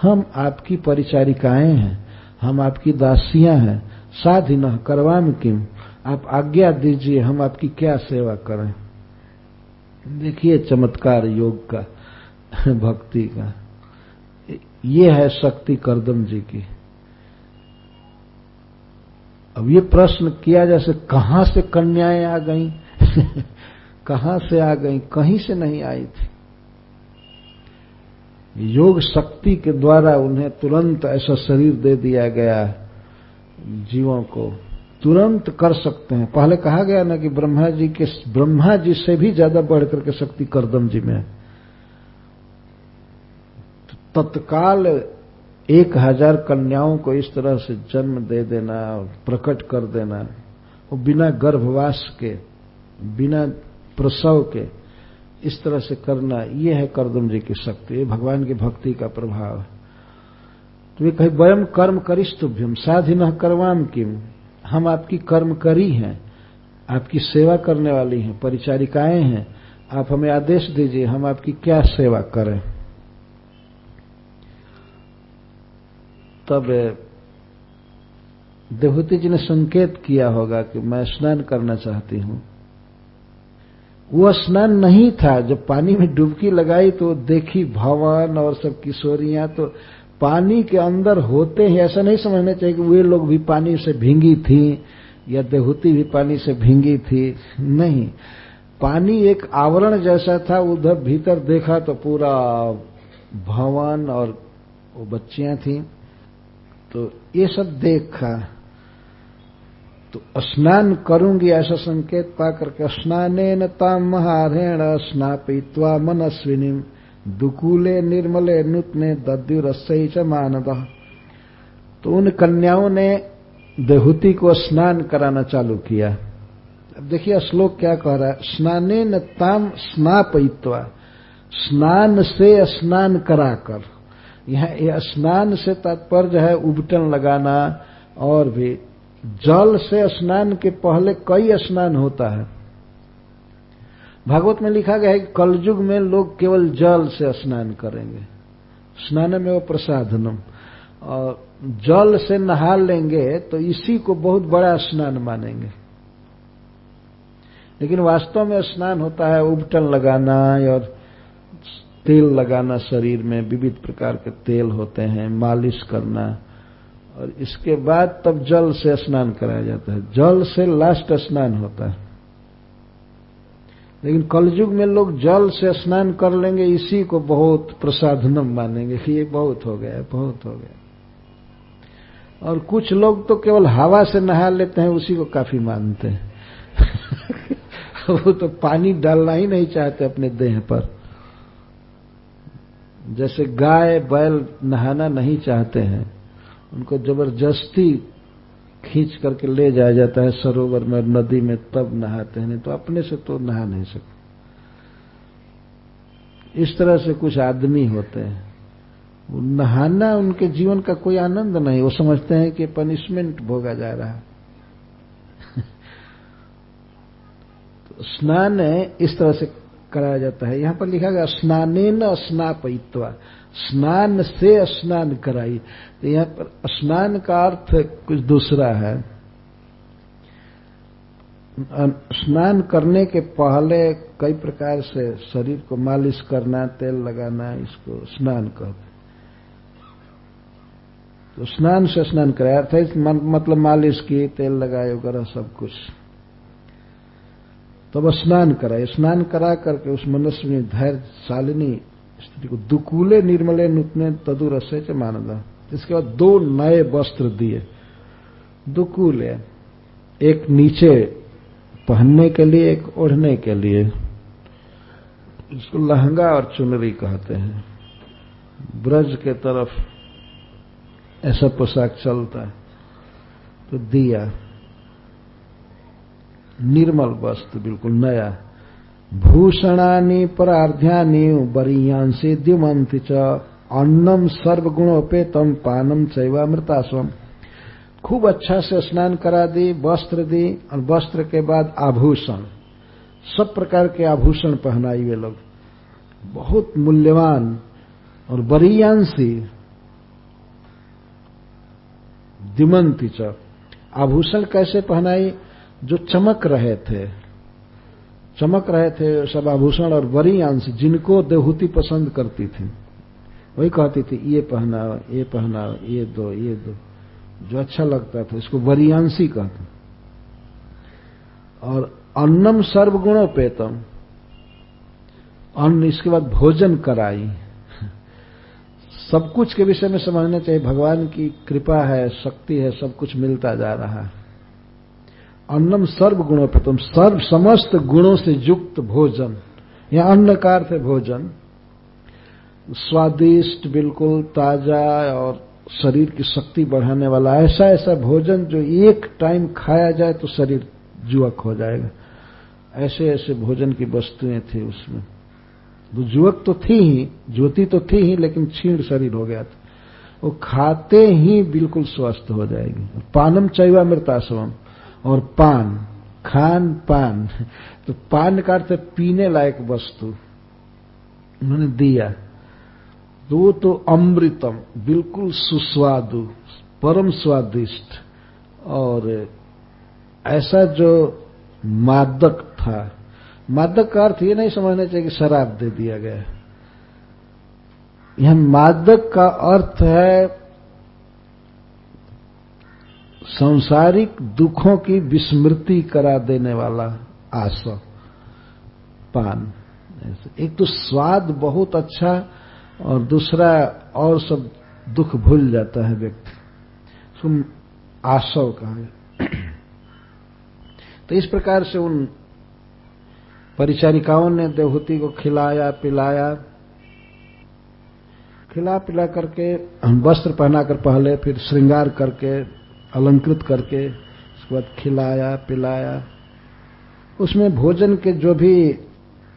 हम आपकी परिचारिकाएँ हैं। हम आपकी दासियाँ हैं। साधि न, करवाम किम। आप आज्ञा दीजिए, हम आपकी क्या सेवा करें। देखिए चमत्कार योग का, भक्ति का। ये है शक्ति करदम जी की। अब ये प्रश्न किया जैसे कहाँ से कन्याएँ आ गईं? कहाँ से आ गईं? कहीं से नहीं आई थी। योग शक्ति के द्वारा उन्हें तुरंत ऐसा शरीर दे दिया गया जीवों को। तुरंत कर सकते हैं। पहले कहा गया ना कि ब्रह्मा जी के, ब्रह्मा जी से भी ज़्यादा बढ़कर के शक्ति करदम जी में। तत्काल एक हज़ार कन्याओं को इस तरह से जन्म दे देना, प्रकट कर देना, वो बिना गर्भवास के, बिना प्रसव के इस तरह से करना, ये है करदम जी की शक्ति भगवान की भक्ति का प्रभाव है। तो ये कहे वयम कर्म करिस्तुभ्यम न करवाम किम हम आपकी कर्म करी हैं, आपकी सेवा करने वाली हैं, परिचारिकाएँ हैं, आप हमें आदेश दीजिए, हम आपकी क्या सेवा करें? तब देवहूति जी ने संकेत किया होगा कि मैं स्नान करना चाहती हूँ। वो स्नान नहीं था। जब पानी में डुबकी लगाई तो देखी भवन और सब किशोरियाँ तो पानी के अंदर होते ही, ऐसा नहीं समझना चाहिए कि वे लोग भी पानी से भींगी थी या देहूती भी पानी से भींगी थी। नहीं। पानी एक आवरण जैसा था, उधर भीतर देखा तो पूरा भवन और वो बच्चियाँ थी। तो ये सब देखा। तो स्नान करूँगी ऐसा संकेत पा करके स्नान ताम महारेण स्नापित्वा मनस्विनी। दुकूले निर्मले नूतने दद्यु रसई च मानद तो उन कन्याओं ने देहूति को स्नान कराना चालू किया। अब देखिए श्लोक क्या कह रहा है। स्नाने न ताम स्नापित्वा। स्नान से स्नान कराकर। यह स्नान से तात्पर्य है, उबटन लगाना और भी जल से स्नान के पहले कई स्नान होता है। भागवत में लिखा गया है कि कलयुग में लोग केवल जल से स्नान करेंगे। स्नान में वो प्रसादनम। और जल से नहा लेंगे तो इसी को बहुत बड़ा स्नान मानेंगे। लेकिन वास्तव में स्नान होता है उबटन लगाना और तेल लगाना शरीर में। विविध प्रकार के तेल होते हैं, मालिश करना। और इसके बाद तब जल से स्नान कराया जाता है। जल से लास्ट स्नान होता है। लेकिन कलयुग में लोग जल से स्नान कर लेंगे, इसी को बहुत प्रसाधनम मानेंगे कि ये बहुत हो गया, बहुत हो गया। और कुछ लोग तो केवल हवा से नहा लेते हैं, उसी को काफ़ी मानते हैं। वो तो पानी डालना ही नहीं चाहते अपने देह पर। जैसे गाय बैल नहाना नहीं चाहते हैं उनको ज़बरदस्ती खींच करके ले जाया जाता है सरोवर में नदी में, तब नहाते हैं। तो अपने से तो नहा नहीं सकते। इस तरह से कुछ आदमी होते हैं। नहाना उनके जीवन का कोई आनंद नहीं। वो समझते हैं कि पनिशमेंट भोगा जा रहा है। तो स्नान इस तरह से कराया जाता है। यहाँ पर लिखा गया स्नाने न स्नापित्वा स्नान से स्नान कराई। तो यहाँ पर स्नान का अर्थ कुछ दूसरा है। स्नान करने के पहले कई प्रकार से शरीर को मालिश करना, तेल लगाना, इसको स्नान कहते तो स्नान से स्नान कराया। अर्थ मतलब मालिश की, तेल लगाए वगैरह सब कुछ। तब तो स्नान कराए स्नान करा करके उस मनुष्य में धैर्य स्त्री को दुकूले निर्मले नुतने तदु रसे च मानदा। इसके बाद दो नए वस्त्र दिए। दुकूले एक नीचे पहनने के लिए, एक ओढ़ने के लिए। इसको लहंगा और चुनरी कहते हैं। ब्रज के तरफ़ ऐसा पोशाक चलता है। तो दिया। निर्मल वस्त्र, बिल्कुल नया। भूषणानि परार्ध्यानि बरीयांसी द्युमंति च। अन्नम सर्वगुणोपेतम पानम चैवामृतास्वम खूब अच्छा से स्नान करा दी, वस्त्र दी, और वस्त्र के बाद आभूषण। सब प्रकार के आभूषण पहनाई वे लोग। बहुत मूल्यवान और बरियांसी दिमंती च। आभूषण कैसे पहनाई? जो चमक रहे थे। चमक रहे थे सब आभूषण और बड़ी अंश जिनको देहूति पसंद करती थी। वही कहती थी, ये पहनाओ ये पहनाओ, ये दो ये दो। जो अच्छा लगता था, इसको वरियांशी कहते और अन्नम सर्वगुणों पेतम अन्न इसके बाद भोजन कराई। सब कुछ के विषय में समझना चाहिए, भगवान की कृपा है, शक्ति है, सब कुछ मिलता जा रहा है। अन्नम सर्व गुणों पे, तुम सर्व समस्त गुणों से युक्त भोजन, या अन्न का अर्थ है भोजन, स्वादिष्ट, बिल्कुल ताज़ा और शरीर की शक्ति बढ़ाने वाला ऐसा ऐसा भोजन जो एक टाइम खाया जाए तो शरीर जुवक हो जाएगा। ऐसे ऐसे भोजन की वस्तुएँ थी उसमें। वो जुवक तो थी ही, ज्योति तो थी ही, लेकिन छीण शरीर हो गया था। वो खाते ही बिल्कुल स्वस्थ हो जाएगी। पानम चैवा मृताशवम और पान, खान पान। तो पान का अर्थ पीने लायक वस्तु। उन्होंने दिया। तो वो तो अमृतम, बिल्कुल सुस्वादु, परम स्वादिष्ट। और ऐसा जो मादक था, मादक का अर्थ ये नहीं समझना चाहिए कि शराब दे दिया गया। यह मादक का अर्थ है सांसारिक दुखों की विस्मृति करा देने वाला आशा पान। एक तो स्वाद बहुत अच्छा और दूसरा और सब दुख भूल जाता है व्यक्ति। उसको आशव कहा तो इस प्रकार से उन परिचारिकाओं ने देवहूति को खिलाया, पिलाया। खिला पिला करके, वस्त्र पहनाकर पहले, फिर श्रृंगार करके अलंकृत करके, उसके बाद खिलाया, पिलाया। उसमें भोजन के जो भी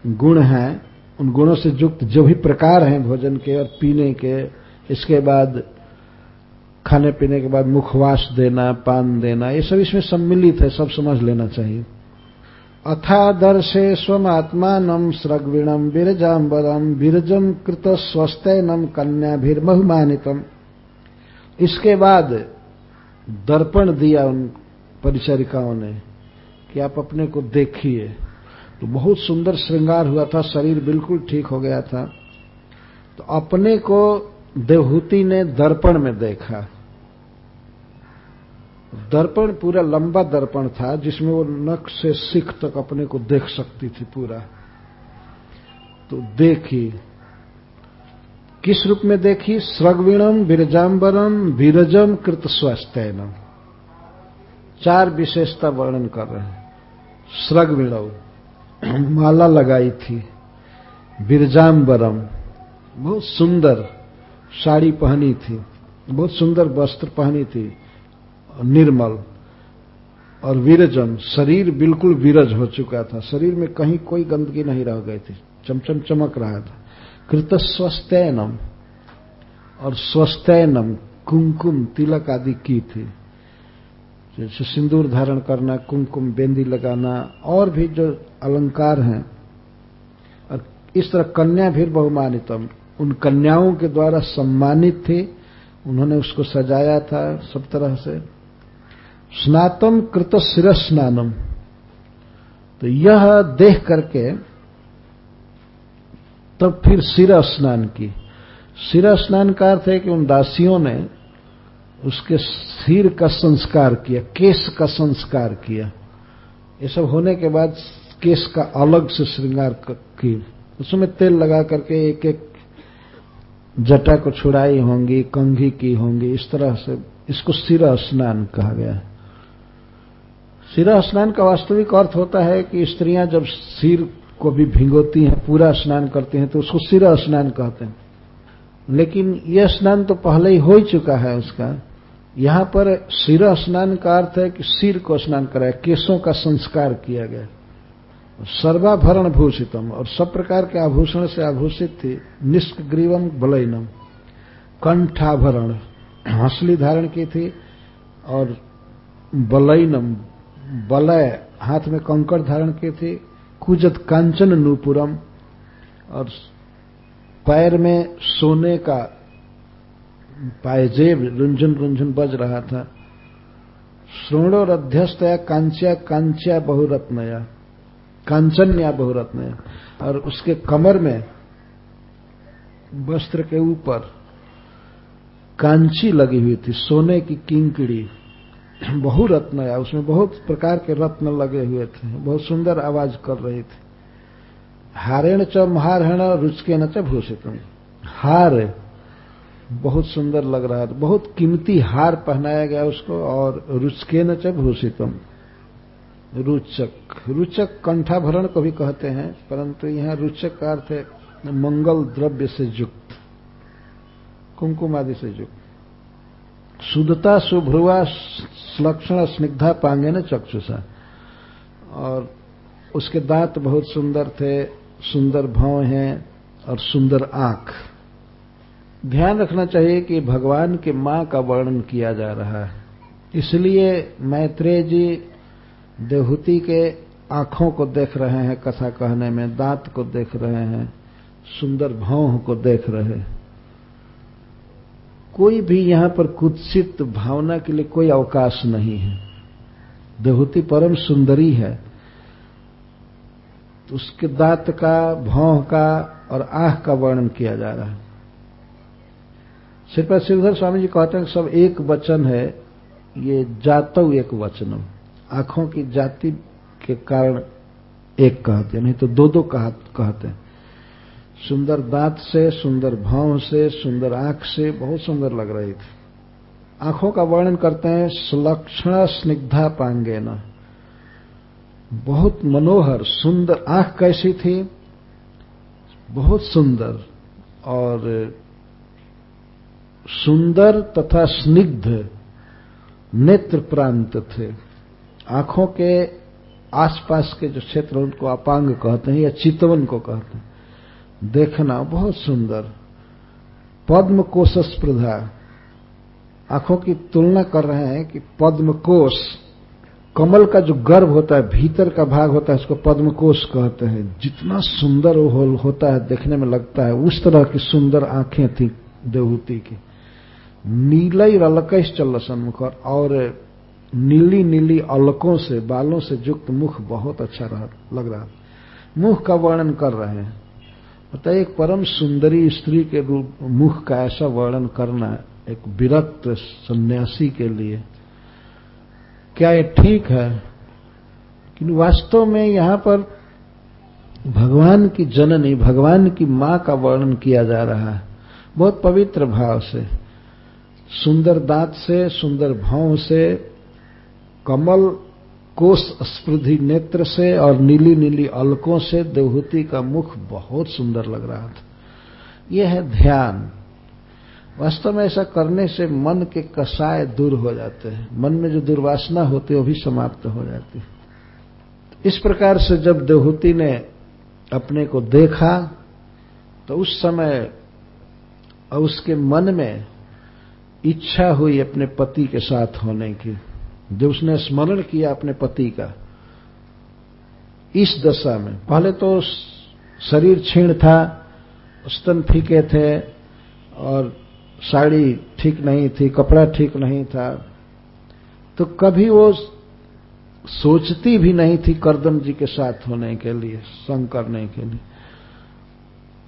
गुण हैं, उन गुणों से युक्त जो भी प्रकार हैं भोजन के और पीने के, इसके बाद खाने पीने के बाद मुखवास देना, पान देना, ये सब इसमें सम्मिलित है, सब समझ लेना चाहिए। अथादर्शे स्वमात्मान स्रग्विणम विरजाम्बरम विरजम कृत स्वस्थ नम स्वस्थनम कन्याभिर्महुमानितम। इसके बाद दर्पण दिया उन परिचारिकाओं ने कि आप अपने को देखिए। तो बहुत सुंदर श्रृंगार हुआ था, शरीर बिल्कुल ठीक हो गया था। तो अपने को देवहूति ने दर्पण में देखा। दर्पण पूरा लंबा दर्पण था, जिसमें वो नख से सिख तक अपने को देख सकती थी पूरा। तो देखी। किस रूप में देखी? स्रगवीणम विरजाम्बरम विरजम कृत स्वस्थनम चार विशेषता वर्णन कर रहे हैं। स्रगवीणव माला लगाई थी। विरजाम्बरम बहुत सुंदर साड़ी पहनी थी। बहुत सुंदर वस्त्र पहनी थी। निर्मल। और विरजम, शरीर बिल्कुल विरज हो चुका था। शरीर में कहीं कोई गंदगी नहीं रह गई थी। चमचम चमक रहा था। कृत स्वस्थनम और स्वस्थनम कुमकुम तिलक आदि की थी। जैसे सिंदूर धारण करना कुमकुम बेंदी लगाना, और भी जो अलंकार हैं। और इस तरह कन्या भी बहुमानितम। उन कन्याओं के द्वारा सम्मानित थी। उन्होंने उसको सजाया था सब तरह से। स्नातम कृत सिर स्नानम तो यह देख करके तब फिर सिर स्नान की। सिर स्नान का अर्थ है कि उन दासियों ने उसके सिर का संस्कार किया, केस का संस्कार किया। ये सब होने के बाद केस का अलग से श्रृंगार की उसमें तेल लगा करके एक एक जटा को छुड़ाई होंगी, कंघी की होंगी, इस तरह से इसको सिर स्नान कहा गया। है सिर स्नान का वास्तविक अर्थ होता है कि स्त्रियाँ जब सिर को भी भिंगोती हैं, पूरा स्नान करते हैं तो उसको सिर स्नान कहते हैं। लेकिन यह स्नान तो पहले ही हो ही चुका है उसका। यहाँ पर सिर स्नान का अर्थ है कि सिर को स्नान कराया केशों का संस्कार किया गया। सर्वाभरण भूषितम, और सब प्रकार के आभूषण से आभूषित थी निष्ग्रीवम बलैनम, कंठाभरण, हंसली धारण की थी, और बलैनम, बलय, हाथ में कंकड़ धारण की थी कुजत कांचन नूपुरम। और पैर में सोने का पायजेब रुंझुन रुंझुन बज रहा था। श्रोणोर अध्यस्तया कांच्या कांच्या बहुरत्नया, कांचन्या बहुरत्नया। और उसके कमर में वस्त्र के ऊपर कांची लगी हुई थी, सोने की किंकड़ी। बहुरत्नया उसमें बहुत प्रकार के रत्न लगे हुए थे, बहुत सुंदर आवाज़ कर रही थी। हारेण च महारहण रुचके न च भूषितम। हार बहुत सुंदर लग रहा था बहुत कीमती हार पहनाया गया उसको और रुचके न च भूषितम। रुचक रुचक कंठाभरण को भी कहते हैं, परंतु यहाँ रुचक का अर्थ है मंगल द्रव्य से युक्त कुमकुम आदि से युक्त। शुद्धता सुभ्रुआ लक्षण, स्निग्धा पांगे न चक्षुषा। और उसके दांत बहुत सुंदर थे, सुंदर भाव हैं और सुंदर आँख। ध्यान रखना चाहिए कि भगवान के माँ का वर्णन किया जा रहा है। इसलिए मैत्रेय जी देवहूति के आँखों को देख रहे हैं, कथा कहने में, दांत को देख रहे हैं, सुंदर भाव को देख रहे हैं। कोई भी यहाँ पर कुत्सित भावना के लिए कोई अवकाश नहीं है। देहूति परम सुंदरी है। तो उसके दांत का, भौं का और आह का वर्णन किया जा रहा है। श्रीपद श्रीधर स्वामी जी कहते हैं सब एक वचन है, ये जातव एक वचनम। आँखों की जाति के कारण एक कहते हैं, नहीं तो दो दो कहते हैं। सुंदर दांत से, सुंदर भाव से, सुंदर आँख से बहुत सुंदर लग रही थी। आँखों का वर्णन करते हैं, सुलक्षण स्निग्धा पांगेना बहुत मनोहर, सुंदर आँख कैसी थी? बहुत सुंदर और सुंदर तथा स्निग्ध नेत्र प्रांत थे। आँखों के आसपास के जो क्षेत्र उनको अपांग कहते हैं या चितवन को कहते हैं। देखना, बहुत सुंदर। पद्म कोश स्पर्धा आँखों की तुलना कर रहे हैं कि पद्म कोश कमल का जो गर्भ होता है, भीतर का भाग होता है, उसको पद्म कोश कहते हैं। जितना सुंदर वो होता है, देखने में लगता है, उस तरह की सुंदर आँखें थी देवहूति की। नीलई रलकश चल सन्मुख, और नीली नीली अलकों से, बालों से युक्त मुख बहुत अच्छा लग रहा मुख का वर्णन कर रहे हैं। अतः एक परम सुंदरी स्त्री के रूप, मुख का ऐसा वर्णन करना एक विरक्त सन्यासी के लिए क्या ये ठीक है? कि वास्तव में यहाँ पर भगवान की जननी, भगवान की माँ का वर्णन किया जा रहा है। बहुत पवित्र भाव से, सुंदर दांत से, सुंदर भाव से, कमल कोष स्पृधि नेत्र से और नीली नीली अलकों से देवहूति का मुख बहुत सुंदर लग रहा था। यह है ध्यान। वास्तव में ऐसा करने से मन के कसाय दूर हो जाते हैं। मन में जो दुर्वासना होती है, वो भी समाप्त हो जाती है। इस प्रकार से जब देवहूति ने अपने को देखा तो उस समय उसके मन में इच्छा हुई अपने पति के साथ होने की। जब उसने स्मरण किया अपने पति का, इस दशा में, पहले तो शरीर छीण था, स्तन फीके थे, और साड़ी ठीक नहीं थी, कपड़ा ठीक नहीं था तो कभी वो सोचती भी नहीं थी करदम जी के साथ होने के लिए, संग करने के लिए।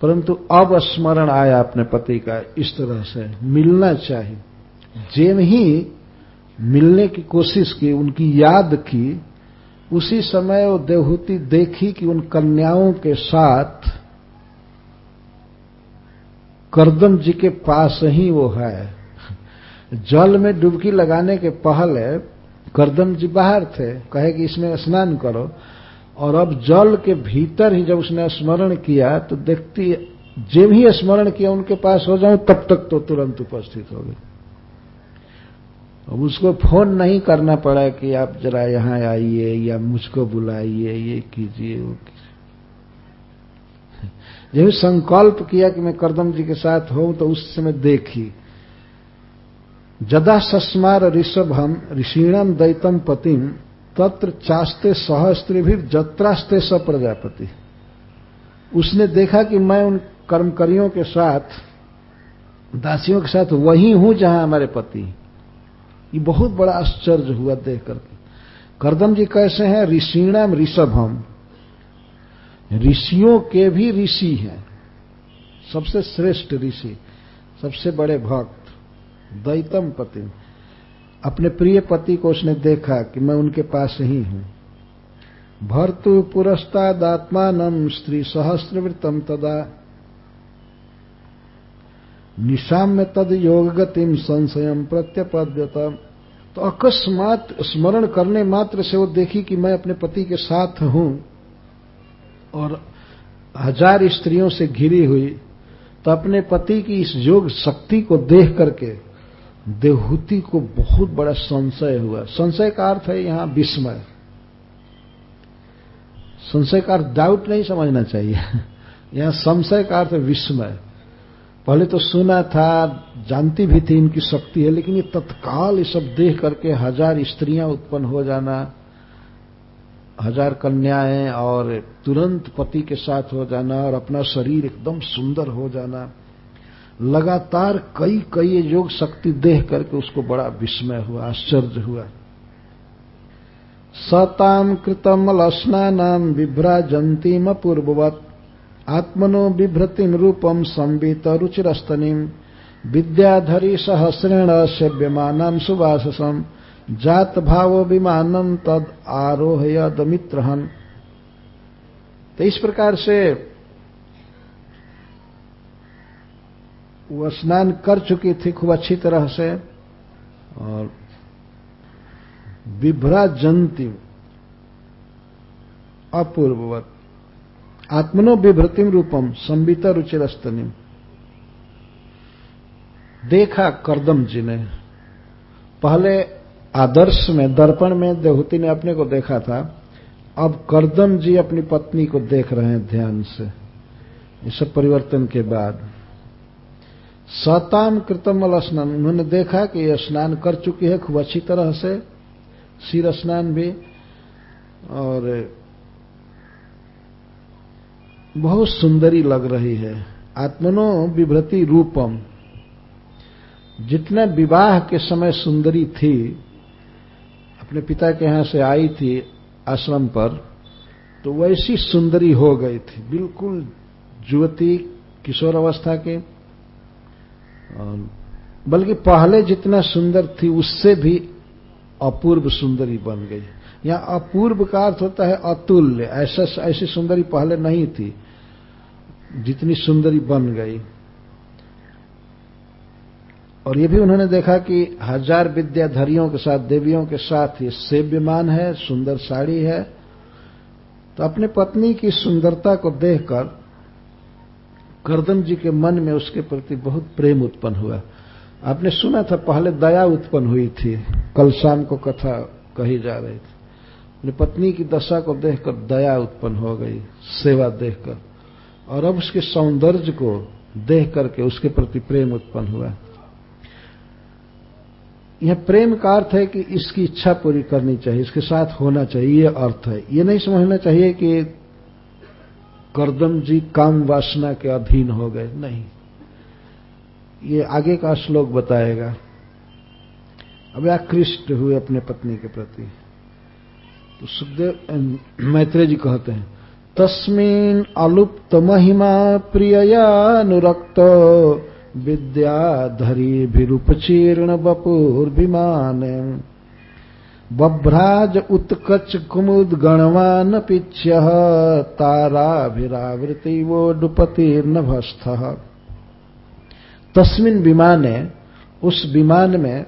परंतु अब स्मरण आया अपने पति का, इस तरह से, मिलना चाहिए। जेम ही मिलने की कोशिश की, उनकी याद की, उसी समय वो देवहूति देखी कि उन कन्याओं के साथ करदम जी के पास ही वो है। जल में डुबकी लगाने के पहले करदम जी बाहर थे, कहे कि इसमें स्नान करो। और अब जल के भीतर ही जब उसने स्मरण किया तो देखती जब ही स्मरण किया, उनके पास हो जाऊँ, तब तक तो तुरंत उपस्थित हो गए अब उसको फ़ोन नहीं करना पड़ा कि आप जरा यहाँ आइए या मुझको बुलाइए, ये कीजिए, वो कीजिए। जब संकल्प किया कि मैं करदम जी के साथ हूँ तो उस समय देखी। जदा सस्मार ऋषभ हम ऋषिणम दैतम पतिम तत्र चास्ते सहस्त्री भी जत्रास्ते स प्रजापति। उसने देखा कि मैं उन कर्मकरियों के साथ, दासियों के साथ वही हूँ जहाँ हमारे पति ये बहुत बड़ा आश्चर्य हुआ देख करके करदम जी कैसे हैं? ऋषिणाम ऋषभ हम ऋषियों के भी ऋषि हैं। सबसे श्रेष्ठ ऋषि, सबसे बड़े भक्त, दैतम पति। अपने प्रिय पति को उसने देखा कि मैं उनके पास ही हूँ। भर्तु पुरस्तादात्मान स्त्री सहस्रवृतम तदा निशाम्य तद योग गतिम संशयम प्रत्यपद्यता। तो अकस्मात स्मरण करने मात्र से वो देखी कि मैं अपने पति के साथ हूँ और हज़ार स्त्रियों से घिरी हुई तो अपने पति की इस योग शक्ति को देख करके देवहूति को बहुत बड़ा संशय हुआ। संशय का अर्थ है यहाँ विस्मय। संशय का अर्थ डाउट नहीं समझना चाहिए। यहाँ संशय का अर्थ विस्मय। पहले तो सुना था, जानती भी थी इनकी शक्ति है, लेकिन ये तत्काल ये सब देख करके हज़ार स्त्रियाँ उत्पन्न हो जाना, हज़ार कन्याएँ और तुरंत पति के साथ हो जाना और अपना शरीर एकदम सुंदर हो जाना। लगातार कई कई योग शक्ति देख करके उसको बड़ा विस्मय हुआ, आश्चर्य हुआ। सताम कृतम लस्नानाम विभ्राजंतीम पूर्ववत आत्मनो बिभ्रतिम रूपम संबित रुचिरस्तनीम विद्याधरी सहस्रेण सेव्यमानम सुवाससम जात भाव विमानम तद आरोहय दमित्रहन तो इस प्रकार से वो स्नान कर चुकी थी खूब अच्छी तरह से और विभ्रा जंती अपूर्ववत। आत्मनो विभ्रतिम रूपम संबिता रुचिरस्तनिम देखा करदम जी ने पहले आदर्श में, दर्पण में देहूति ने अपने को देखा था। अब करदम जी अपनी पत्नी को देख रहे हैं ध्यान से। इस परिवर्तन के बाद। सताम कृतमल स्नान उन्होंने देखा कि यह स्नान कर चुकी है, खूब अच्छी तरह से। सिर स्नान भी। और बहुत सुंदरी लग रही है। आत्मनो विभ्रति रूपम। जितना विवाह के समय सुंदरी थी, अपने पिता के यहाँ से आई थी आश्रम पर तो वैसी सुंदरी हो गई थी। बिल्कुल युवती किशोर अवस्था के। बल्कि पहले जितना सुंदर थी, उससे भी अपूर्व सुंदरी बन गई। यहाँ अपूर्व का अर्थ होता है अतुल्य। ऐसा, ऐसी सुंदरी पहले नहीं थी। जितनी सुंदरी बन गई। और ये भी उन्होंने देखा कि हज़ार विद्याधरियों के साथ, देवियों के साथ ये सेव्यमान है, सुंदर साड़ी है। तो अपने पत्नी की सुंदरता को देखकर करदम जी के मन में उसके प्रति बहुत प्रेम उत्पन्न हुआ। आपने सुना था, पहले दया उत्पन्न हुई थी। कल शाम को कथा कही जा रही थी। अपनी पत्नी की दशा को देखकर दया उत्पन्न हो गई, सेवा देखकर। और अब उसके सौंदर्य को देख करके उसके प्रति प्रेम उत्पन्न हुआ। यह प्रेम का अर्थ है कि इसकी इच्छा पूरी करनी चाहिए, इसके साथ होना चाहिए, ये अर्थ है। ये नहीं समझना चाहिए कि करदम जी काम वासना के अधीन हो गए। नहीं। ये आगे का श्लोक बताएगा। अब आकृष्ट हुए अपने पत्नी के प्रति। तो सुखदेव मैत्रेय जी कहते हैं तस्मिन् अलुप्त महिमा प्रियया प्रिययानुरक्त विद्याधरीभिरुपचीर्ण बपुर्भिमान बभ्राज उत्कच कुमुद गणवान पिच्य, ताराभिरावृति वो डुपतिर्नभस्थ तस्मिन विमाने, उस विमान में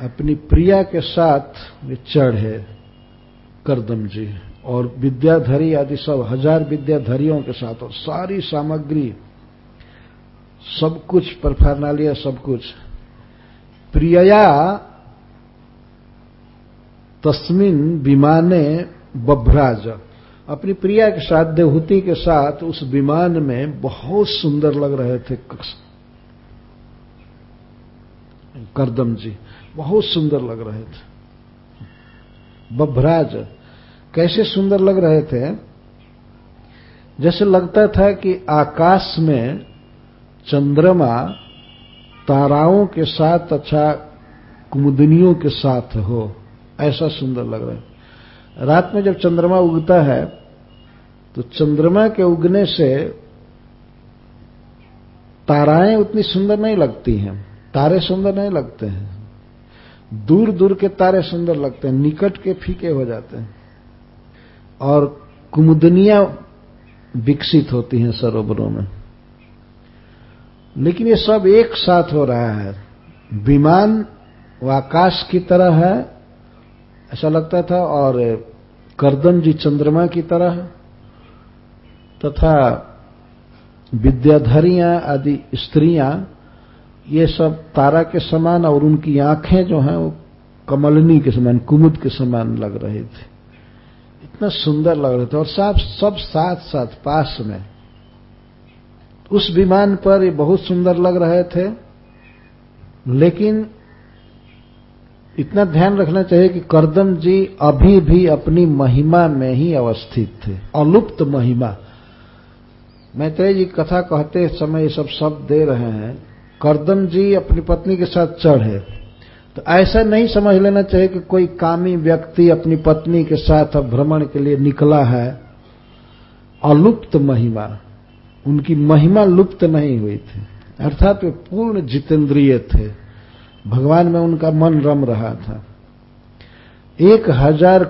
अपनी प्रिया के साथ वे चढ़े करदम जी। और विद्याधरी आदि सब, हज़ार विद्याधरियों के साथ, और सारी सामग्री, सब कुछ परफारना लिया सब कुछ। प्रियया तस्मिन विमाने बभ्राज। अपनी प्रिया के साथ, देवहूति के साथ, उस विमान में बहुत सुंदर लग रहे थे करदम जी, बहुत सुंदर लग रहे थे। बभ्राज कैसे सुंदर लग रहे थे? जैसे लगता था कि आकाश में चंद्रमा ताराओं के साथ अच्छा कुमुदनियों के साथ हो, ऐसा सुंदर लग रहा है। रात में जब चंद्रमा उगता है तो चंद्रमा के उगने से ताराएँ उतनी सुंदर नहीं लगती हैं, तारे सुंदर नहीं लगते हैं। दूर दूर के तारे सुंदर लगते हैं, निकट के फीके हो जाते हैं। और कुमुदनियाँ विकसित होती हैं सरोवरों में। लेकिन ये सब एक साथ हो रहा है। विमान व आकाश की तरह है, ऐसा लगता था, और करदम जी चंद्रमा की तरह, तथा विद्याधरियाँ आदि स्त्रियाँ, ये सब तारा के समान और उनकी आँखें जो हैं, वो कमलनी के समान, कुमुद के समान लग रहे थे। इतना सुंदर लग रहे थे और सब सब साथ साथ पास में। उस विमान पर ये बहुत सुंदर लग रहे थे, लेकिन इतना ध्यान रखना चाहिए कि करदम जी अभी भी अपनी महिमा में ही अवस्थित थे, अलुप्त महिमा। मैत्रेय जी कथा कहते समय ये सब शब्द दे रहे हैं। करदम जी अपनी पत्नी के साथ चढ़े। तो ऐसा नहीं समझ लेना चाहिए कि कोई कामी व्यक्ति अपनी पत्नी के साथ अब भ्रमण के लिए निकला है अलुप्त महिमा। उनकी महिमा लुप्त नहीं हुई थी। अर्थात वे पूर्ण जितेंद्रिय थे। भगवान में उनका मन रम रहा था। एक हज़ार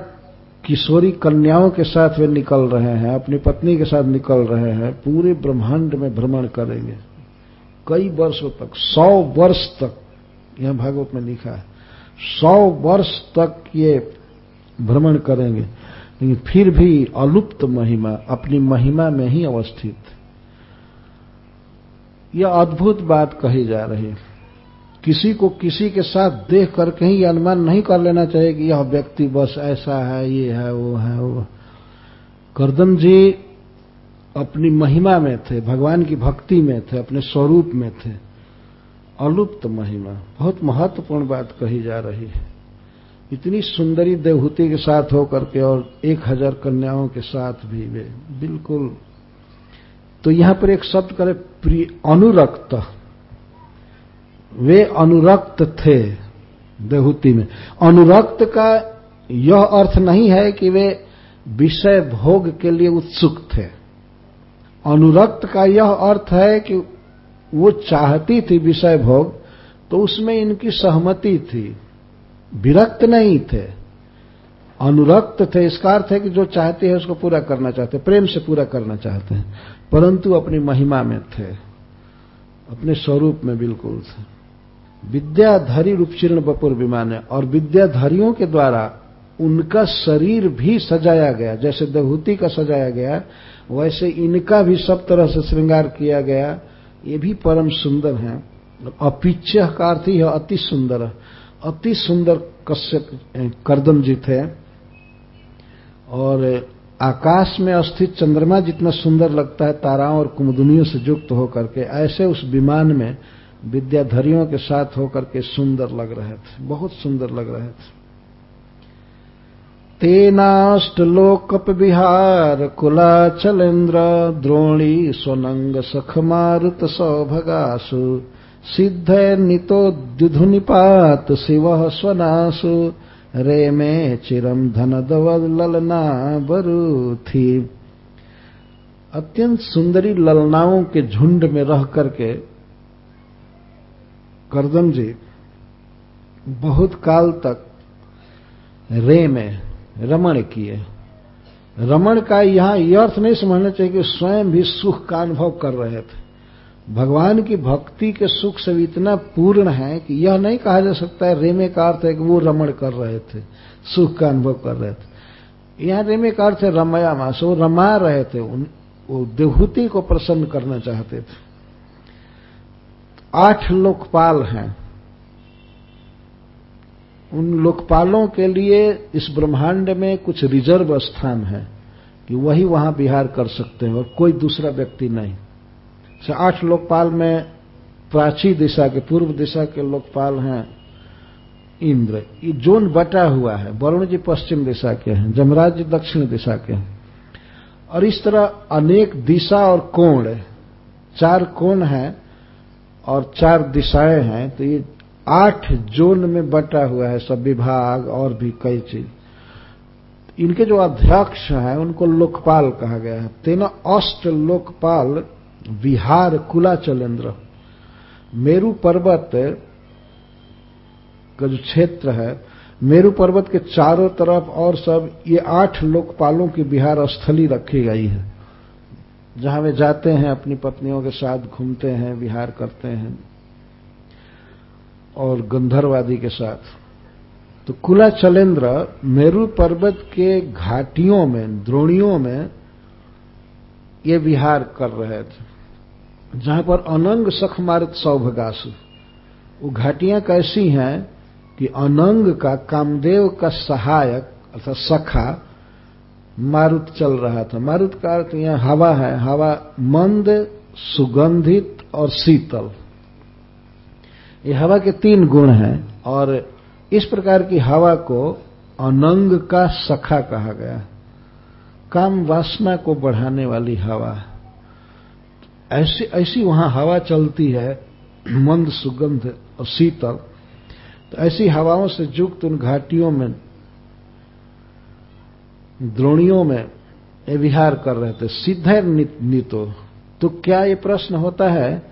किशोरी कन्याओं के साथ वे निकल रहे हैं, अपनी पत्नी के साथ निकल रहे हैं, पूरे ब्रह्मांड में भ्रमण करेंगे। कई वर्षों तक, सौ वर्ष तक यह भागवत में लिखा है, सौ वर्ष तक ये भ्रमण करेंगे, लेकिन फिर भी अलुप्त महिमा, अपनी महिमा में ही अवस्थित। यह अद्भुत बात कही जा रही है। किसी को किसी के साथ देख करके ही अनुमान नहीं कर लेना चाहिए कि यह व्यक्ति बस ऐसा है, ये है, वो है, वो करदम जी अपनी महिमा में थे, भगवान की भक्ति में थे, अपने स्वरूप में थे। अलुप्त महिमा। बहुत महत्वपूर्ण बात कही जा रही है। इतनी सुंदरी देवहूति के साथ होकर के और एक हज़ार कन्याओं के साथ भी वे, बिल्कुल। तो यहाँ पर एक शब्द करे प्रिय अनुरक्त। वे अनुरक्त थे देहूति में। अनुरक्त का यह अर्थ नहीं है कि वे विषय भोग के लिए उत्सुक थे। अनुरक्त का यह अर्थ है कि वो चाहती थी विषय भोग तो उसमें इनकी सहमति थी। विरक्त नहीं थे। अनुरक्त थे, इसका अर्थ है कि जो चाहते हैं उसको पूरा करना चाहते हैं, प्रेम से पूरा करना चाहते हैं, परंतु अपनी महिमा में थे, अपने स्वरूप में बिल्कुल थे। विद्याधरी रूपचीर्ण बपुर विमान है, और विद्याधरियों के द्वारा उनका शरीर भी सजाया गया, जैसे देवहूति का सजाया गया, वैसे इनका भी सब तरह से श्रृंगार किया गया ये भी परम सुंदर है। अपिच्य का अर्थ ही अति सुंदर अति सुंदर कश्यप करदम जी थे। और आकाश में स्थित चंद्रमा जितना सुंदर लगता है, ताराओं और कुमुदनियों से युक्त होकर के, ऐसे उस विमान में विद्याधरियों के साथ होकर के सुंदर लग रहे थे। बहुत सुंदर लग रहे थे। तेनाष्टलोकप विहार कुलाचलेन्द्र द्रोणी स्वनंग सख मारुत सौभगासु, सिद्ध नितोद्युधुनिपात शिव स्वनासु रे में चिरम धन ललना बरु थी अत्यंत सुंदरी ललनाओं के झुंड में रह करके करदम जी, बहुत काल तक रे में रमण किए रमण का यहाँ यह अर्थ नहीं समझना चाहिए कि स्वयं भी सुख का अनुभव कर रहे थे। भगवान की भक्ति के सुख से इतना पूर्ण है कि यह नहीं कहा जा सकता है, रेमे का अर्थ है कि वो रमण कर रहे थे, सुख का अनुभव कर रहे थे। यहाँ रेमे का अर्थ है रमया मास वो रमा रहे थे, उन वो देवहूति को प्रसन्न करना चाहते थे। आठ लोकपाल हैं। उन लोकपालों के लिए इस ब्रह्मांड में कुछ रिज़र्व स्थान है कि वही वहाँ विहार कर सकते हैं और कोई दूसरा व्यक्ति नहीं। से आठ लोकपाल में प्राची दिशा के, पूर्व दिशा के लोकपाल हैं इंद्र। ये जोन बटा हुआ है। वरुण जी पश्चिम दिशा के हैं, जमराज जी दक्षिण दिशा के हैं। और इस तरह अनेक दिशा और कोण, चार कोण हैं और चार दिशाएँ हैं तो ये आठ जोन में बटा हुआ है, सब विभाग और भी कई चीज़। इनके जो अध्यक्ष हैं, उनको लोकपाल कहा गया है। तेना अष्ट लोकपाल बिहार कुलाचलेंद्र। मेरु पर्वत का जो क्षेत्र है, मेरु पर्वत के चारों तरफ़ और सब, ये आठ लोकपालों की बिहार स्थली रखी गई है। जहाँ वे जाते हैं, अपनी पत्नियों के साथ घूमते हैं, विहार करते हैं। और गंधर्वादी के साथ। तो कुला चलेंद्र मेरु पर्वत के घाटियों में, द्रोणियों में ये विहार कर रहे थे। जहाँ पर अनंग सखमारत सौभगासु। वो घाटियाँ कैसी हैं कि अनंग का कामदेव का सहायक, अर्थात सखा, मारुत चल रहा था। मारुत का अर्थ यहाँ हवा है। हवा मंद, सुगंधित और शीतल। ये हवा के तीन गुण हैं और इस प्रकार की हवा को अनंग का सखा कहा गया। काम वासना को बढ़ाने वाली हवा। ऐसी ऐसी वहाँ हवा चलती है, मंद, सुगंध और शीतल। तो ऐसी हवाओं से युक्त उन घाटियों में, द्रोणियों में ये विहार कर रहे थे। सीधे नीतो। तो क्या ये प्रश्न होता है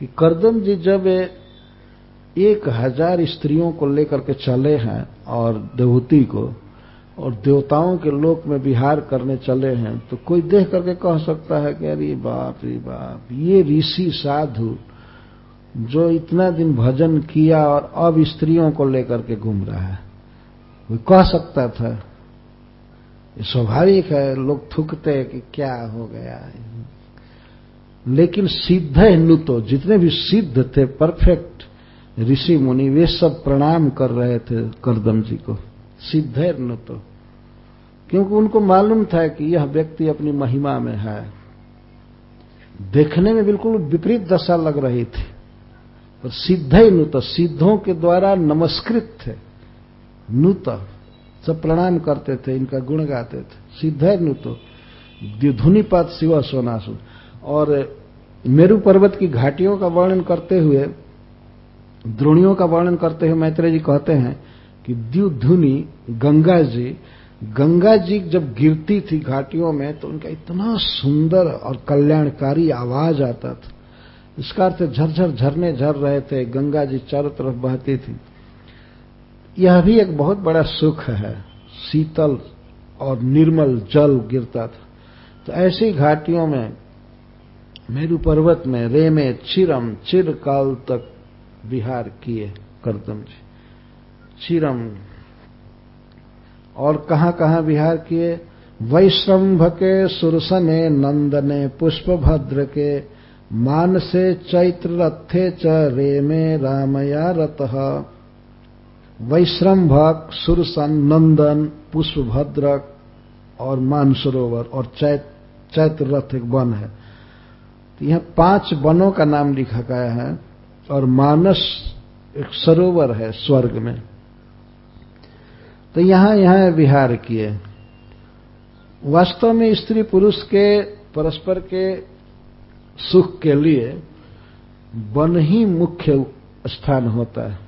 कि करदम जी जब एक हज़ार स्त्रियों को लेकर के चले हैं और देवती को, और देवताओं के लोक में विहार करने चले हैं तो कोई देख करके कह सकता है कि अरे बाप रे बाप, ये ऋषि साधु जो इतना दिन भजन किया और अब स्त्रियों को लेकर के घूम रहा है कोई कह सकता था। ये स्वाभाविक है, लोग थूकते हैं कि क्या हो गया। लेकिन सिद्ध नुतो, जितने भी सिद्ध थे परफेक्ट ऋषि मुनि, वे सब प्रणाम कर रहे थे करदम जी को। सिद्धे नुतो क्योंकि उनको मालूम था कि यह व्यक्ति अपनी महिमा में है। देखने में बिल्कुल विपरीत दशा लग रही थी। पर सिद्ध ही नुत सिद्धों के द्वारा नमस्कृत थे। नुत सब प्रणाम करते थे, इनका गुण गाते थे। सिद्ध नुतो द्युधुनिपात शिव सोनासु। और मेरु पर्वत की घाटियों का वर्णन करते हुए द्रोणियों का वर्णन करते हुए मैत्रेय जी कहते हैं कि द्युधुनि गंगा जी गंगा जी जब गिरती थी घाटियों में तो उनका इतना सुंदर और कल्याणकारी आवाज़ आता था। इसका अर्थ झरझर झरने झर रहे थे गंगा जी चारों तरफ़ बहती थी। यह भी एक बहुत बड़ा सुख है, शीतल और निर्मल जल गिरता था। तो ऐसी घाटियों में, मेरु पर्वत में, रेमे, चिरम चिर काल तक विहार किए करदम जी। चिरम और कहाँ कहाँ विहार किए? वैश्रम्भ के सुरसने नंदने पुष्पभद्र के मानसे चैत्र रथे च रेमे रामया रत वैश्रम्भक सुरसन, नंदन, पुष्पभद्रक, और मानसरोवर, और चैत चैत्र रथ एक वन है। तो यहाँ पाँच वनों का नाम लिखा गया है। और मानस एक सरोवर है स्वर्ग में। तो यहाँ यहाँ विहार किए। वास्तव में स्त्री पुरुष के परस्पर के सुख के लिए वन ही मुख्य स्थान होता है।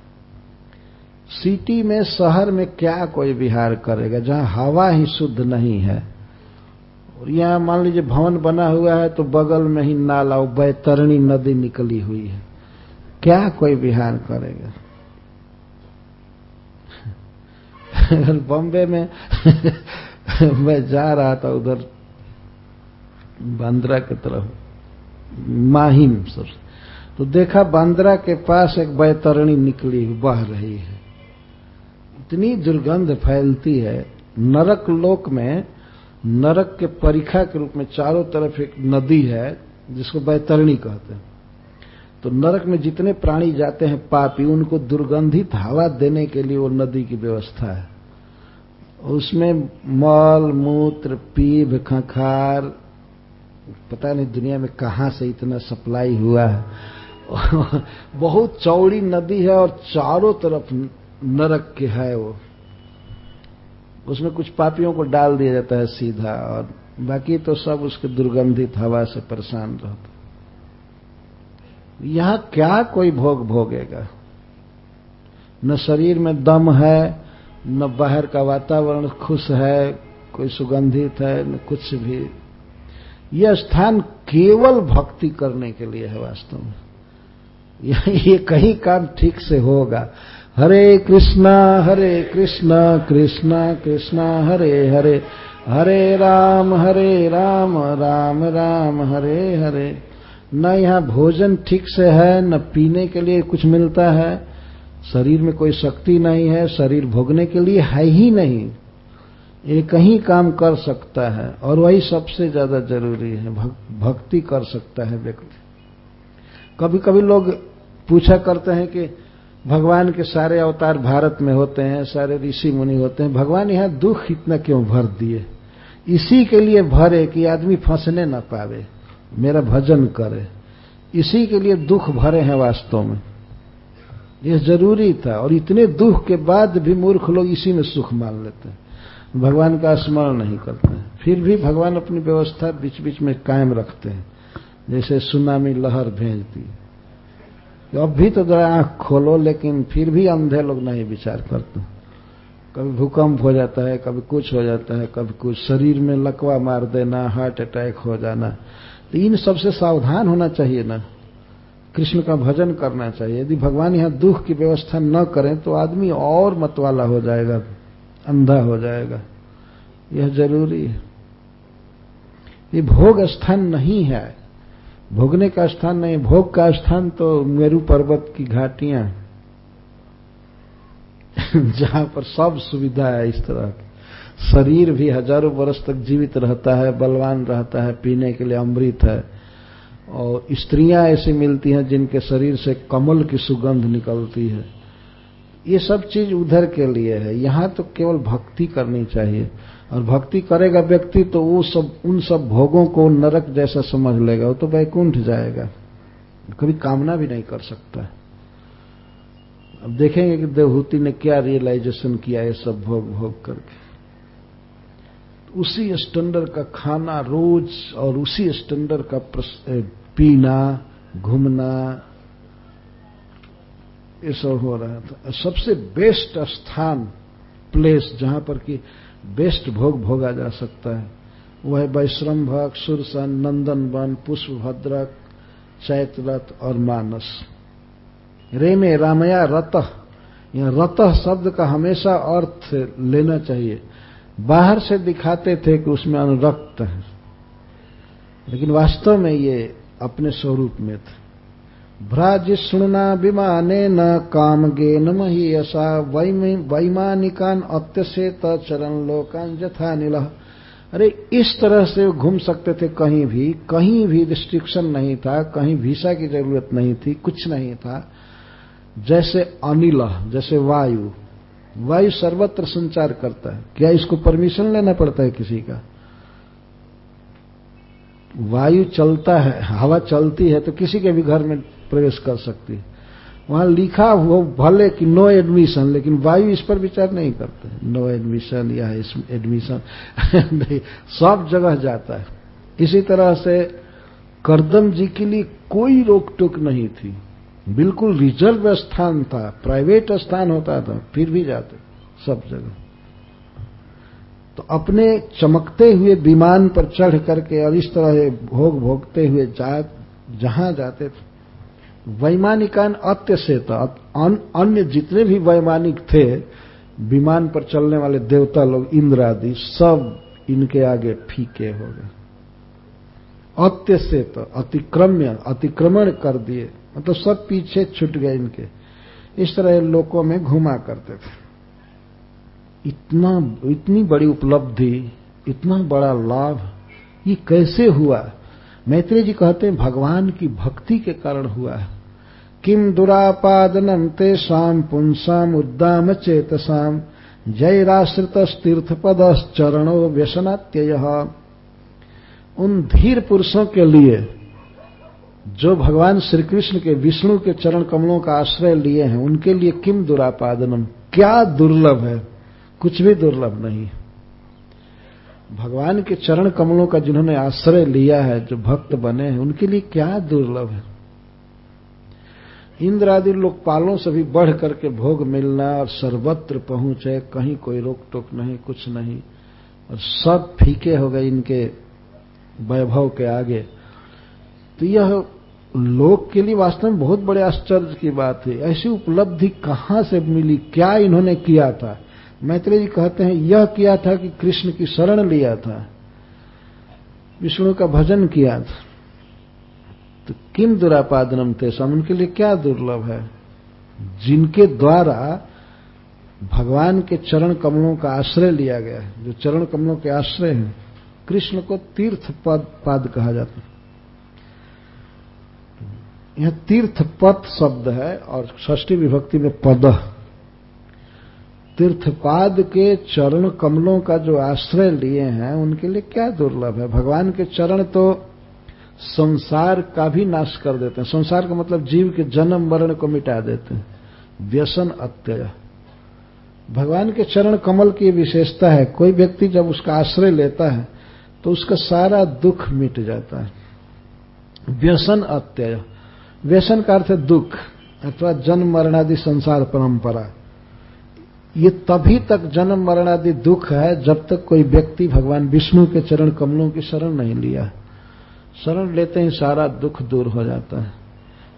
सिटी में, शहर में क्या कोई विहार करेगा, जहाँ हवा ही शुद्ध नहीं है? और यहाँ मान लीजिए भवन बना हुआ है तो बगल में ही नाला बैतरणी नदी निकली हुई है। क्या कोई विहार करेगा? बॉम्बे में मैं जा रहा था उधर बांद्रा की तरफ़, माहिम सर। तो देखा बांद्रा के पास एक बैतरणी निकली बह रही है। इतनी दुर्गंध फैलती है, नरक लोक में, नरक के परीक्षा के रूप में चारों तरफ़ एक नदी है, जिसको बैतरणी कहते हैं। तो नरक में जितने प्राणी जाते हैं पापी, उनको दुर्गंधित हवा देने के लिए वो नदी की व्यवस्था है। उसमें मल, मूत्र, पीभ, खखार, पता नहीं दुनिया में कहाँ से इतना सप्लाई हुआ है। बहुत चौड़ी नदी है और चारों तरफ़ नरक के है वो। उसमें कुछ पापियों को डाल दिया जाता है सीधा और बाकी तो सब उसके दुर्गंधित हवा से परेशान रहते यहाँ क्या कोई भोग भोगेगा? न शरीर में दम है, न बाहर का वातावरण खुश है, कोई सुगंधित है, न कुछ भी। यह स्थान केवल भक्ति करने के लिए है वास्तव में। ये कहीं काम ठीक से होगा। हरे कृष्णा हरे कृष्णा कृष्णा कृष्णा, हरे हरे। हरे राम हरे राम राम राम, हरे हरे। न यहाँ भोजन ठीक से है न पीने के लिए कुछ मिलता है। शरीर में कोई शक्ति नहीं है शरीर भोगने के लिए है ही नहीं। ये कहीं काम कर सकता है और वही सबसे ज़्यादा ज़रूरी है भक, भक्ति कर सकता है व्यक्ति। कभी कभी लोग पूछा करते हैं कि भगवान के सारे अवतार भारत में होते हैं सारे ऋषि मुनि होते हैं भगवान यहाँ दुख इतना क्यों भर दिए? इसी के लिए भरे कि आदमी फंसने न पावे। मेरा भजन करे। इसी के लिए दुख भरे हैं वास्तव में। यह ज़रूरी था और इतने दुख के बाद भी मूर्ख लोग इसी में सुख मान लेते हैं। भगवान का स्मरण नहीं करते हैं। फिर भी भगवान अपनी व्यवस्था बीच बीच में कायम रखते हैं। जैसे सुनामी लहर भेज दी अब भी तो जरा आँख खोलो, लेकिन फिर भी अंधे लोग नहीं विचार करते कभी भूकंप हो जाता है, कभी कुछ हो जाता है, कभी कुछ। शरीर में लकवा मार देना, हार्ट अटैक हो जाना। तो इन सबसे सावधान होना चाहिए ना। कृष्ण का भजन करना चाहिए। यदि भगवान यहाँ दुख की व्यवस्था न करें तो आदमी और मतवाला हो जाएगा, अंधा हो जाएगा। यह ज़रूरी है। ये भोग स्थान नहीं है। भोगने का स्थान नहीं। भोग का स्थान तो मेरू पर्वत की घाटियाँ जहाँ पर सब सुविधा है इस तरह की। शरीर भी हज़ारों वर्ष तक जीवित रहता है, बलवान रहता है, पीने के लिए अमृत है। और स्त्रियाँ ऐसी मिलती हैं जिनके शरीर से कमल की सुगंध निकलती है। ये सब चीज़ उधर के लिए है। यहाँ तो केवल भक्ति करनी चाहिए। और भक्ति करेगा व्यक्ति तो वो सब, उन सब भोगों को नरक जैसा समझ लेगा। वो तो वैकुंठ जाएगा। कभी कामना भी नहीं कर सकता। अब देखेंगे कि देवहूति ने क्या रियलाइजेशन किया ये सब भोग भोग करके। उसी स्टैंडर्ड का खाना रोज और उसी स्टैंडर्ड का पीना, घूमना, ये सब हो रहा था। सबसे बेस्ट स्थान प्लेस जहाँ पर कि बेस्ट भोग भोगा जा सकता है वह है वैश्रम्भक सुरसन नंदन वन पुष्प भद्रक चैतरथ और मानस। रेमे रामया रत, यह रत शब्द का हमेशा अर्थ लेना चाहिए। बाहर से दिखाते थे कि उसमें अनुरक्त है। लेकिन वास्तव में ये अपने स्वरूप में थे। भ्राजिष्णुना विमाने न काम गे न महीयसा वैमानिकान अत्यसेत चरण लोकान जथा नील अरे, इस तरह से घूम सकते थे कहीं भी कहीं भी रिस्ट्रिक्शन नहीं था, कहीं वीसा की ज़रूरत नहीं थी, कुछ नहीं था। जैसे अनिल जैसे वायु वायु सर्वत्र संचार करता है। क्या इसको परमिशन लेना पड़ता है किसी का? वायु चलता है, हवा चलती है तो किसी के भी घर में प्रवेश कर सकती है। वहाँ लिखा हुआ, भले कि नो एडमिशन लेकिन वायु इस पर विचार नहीं करते नो एडमिशन या एडमिशन सब जगह जाता है। इसी तरह से करदम जी के लिए कोई रोक टोक नहीं थी। बिल्कुल रिज़र्व स्थान था प्राइवेट स्थान होता था, फिर भी जाते, सब जगह। तो अपने चमकते हुए विमान पर चढ़ करके और इस तरह भोग भोगते हुए जा, जहाँ जाते थे, वैमानिकान अत्य से अन्य जितने भी वैमानिक थे, विमान पर चलने वाले देवता लोग इंद्र आदि सब इनके आगे फीके हो गए। अत्य से तो अतिक्रम्य, अतिक्रमण कर दिए। मतलब सब पीछे छूट गए इनके। इस तरह लोकों में घुमा करते थे। इतना, इतनी बड़ी उपलब्धि, इतना बड़ा लाभ, ये कैसे हुआ? मैत्री जी कहते हैं, भगवान की भक्ति के कारण हुआ। है किम दुरापादनम तेषाम पुंसाम उद्दाम चेतसाम जयराश्रित पद चरणो व्यसनात्यय। उन धीर पुरुषों के लिए जो भगवान श्री कृष्ण के विष्णु के चरण कमलों का आश्रय लिए हैं, उनके लिए किम दुरापादनम? क्या दुर्लभ है? कुछ भी दुर्लभ नहीं भगवान के चरण कमलों का जिन्होंने आश्रय लिया है, जो भक्त बने हैं, उनके लिए क्या दुर्लभ है? इंद्र आदि लोकपालों से भी बढ़ करके भोग मिलना और सर्वत्र पहुँचे, कहीं कोई रोक टोक नहीं, कुछ नहीं, और सब फीके हो गए इनके वैभव के आगे। तो यह लोक के लिए वास्तव में बहुत बड़े आश्चर्य की बात है। ऐसी उपलब्धि कहाँ से मिली? क्या इन्होंने किया था? मैत्री जी कहते हैं, यह किया था कि कृष्ण की शरण लिया था। विष्णु का भजन किया था। तो किम दुरापादनम थे सम उनके लिए क्या दुर्लभ है? जिनके द्वारा भगवान के चरण कमलों का आश्रय लिया गया है, जो चरण कमलों के आश्रय हैं, कृष्ण को तीर्थ पद पाद कहा जाता है। यह तीर्थ पद शब्द है और षष्ठी विभक्ति में पद। तीर्थपाद के चरण कमलों का जो आश्रय लिए हैं, उनके लिए क्या दुर्लभ है? भगवान के चरण तो संसार का भी नाश कर देते हैं। संसार का मतलब जीव के जन्म मरण को मिटा देते हैं। व्यसन अत्यय। भगवान के चरण कमल की विशेषता है, कोई व्यक्ति जब उसका आश्रय लेता है तो उसका सारा दुख मिट जाता है। व्यसन अत्यय। व्यसन का अर्थ दुख अथवा जन्म मरणादि संसार परंपरा। ये तभी तक जन्म मरण आदि दुख है जब तक कोई व्यक्ति भगवान विष्णु के चरण कमलों की शरण नहीं लिया। शरण लेते ही सारा दुख दूर हो जाता है।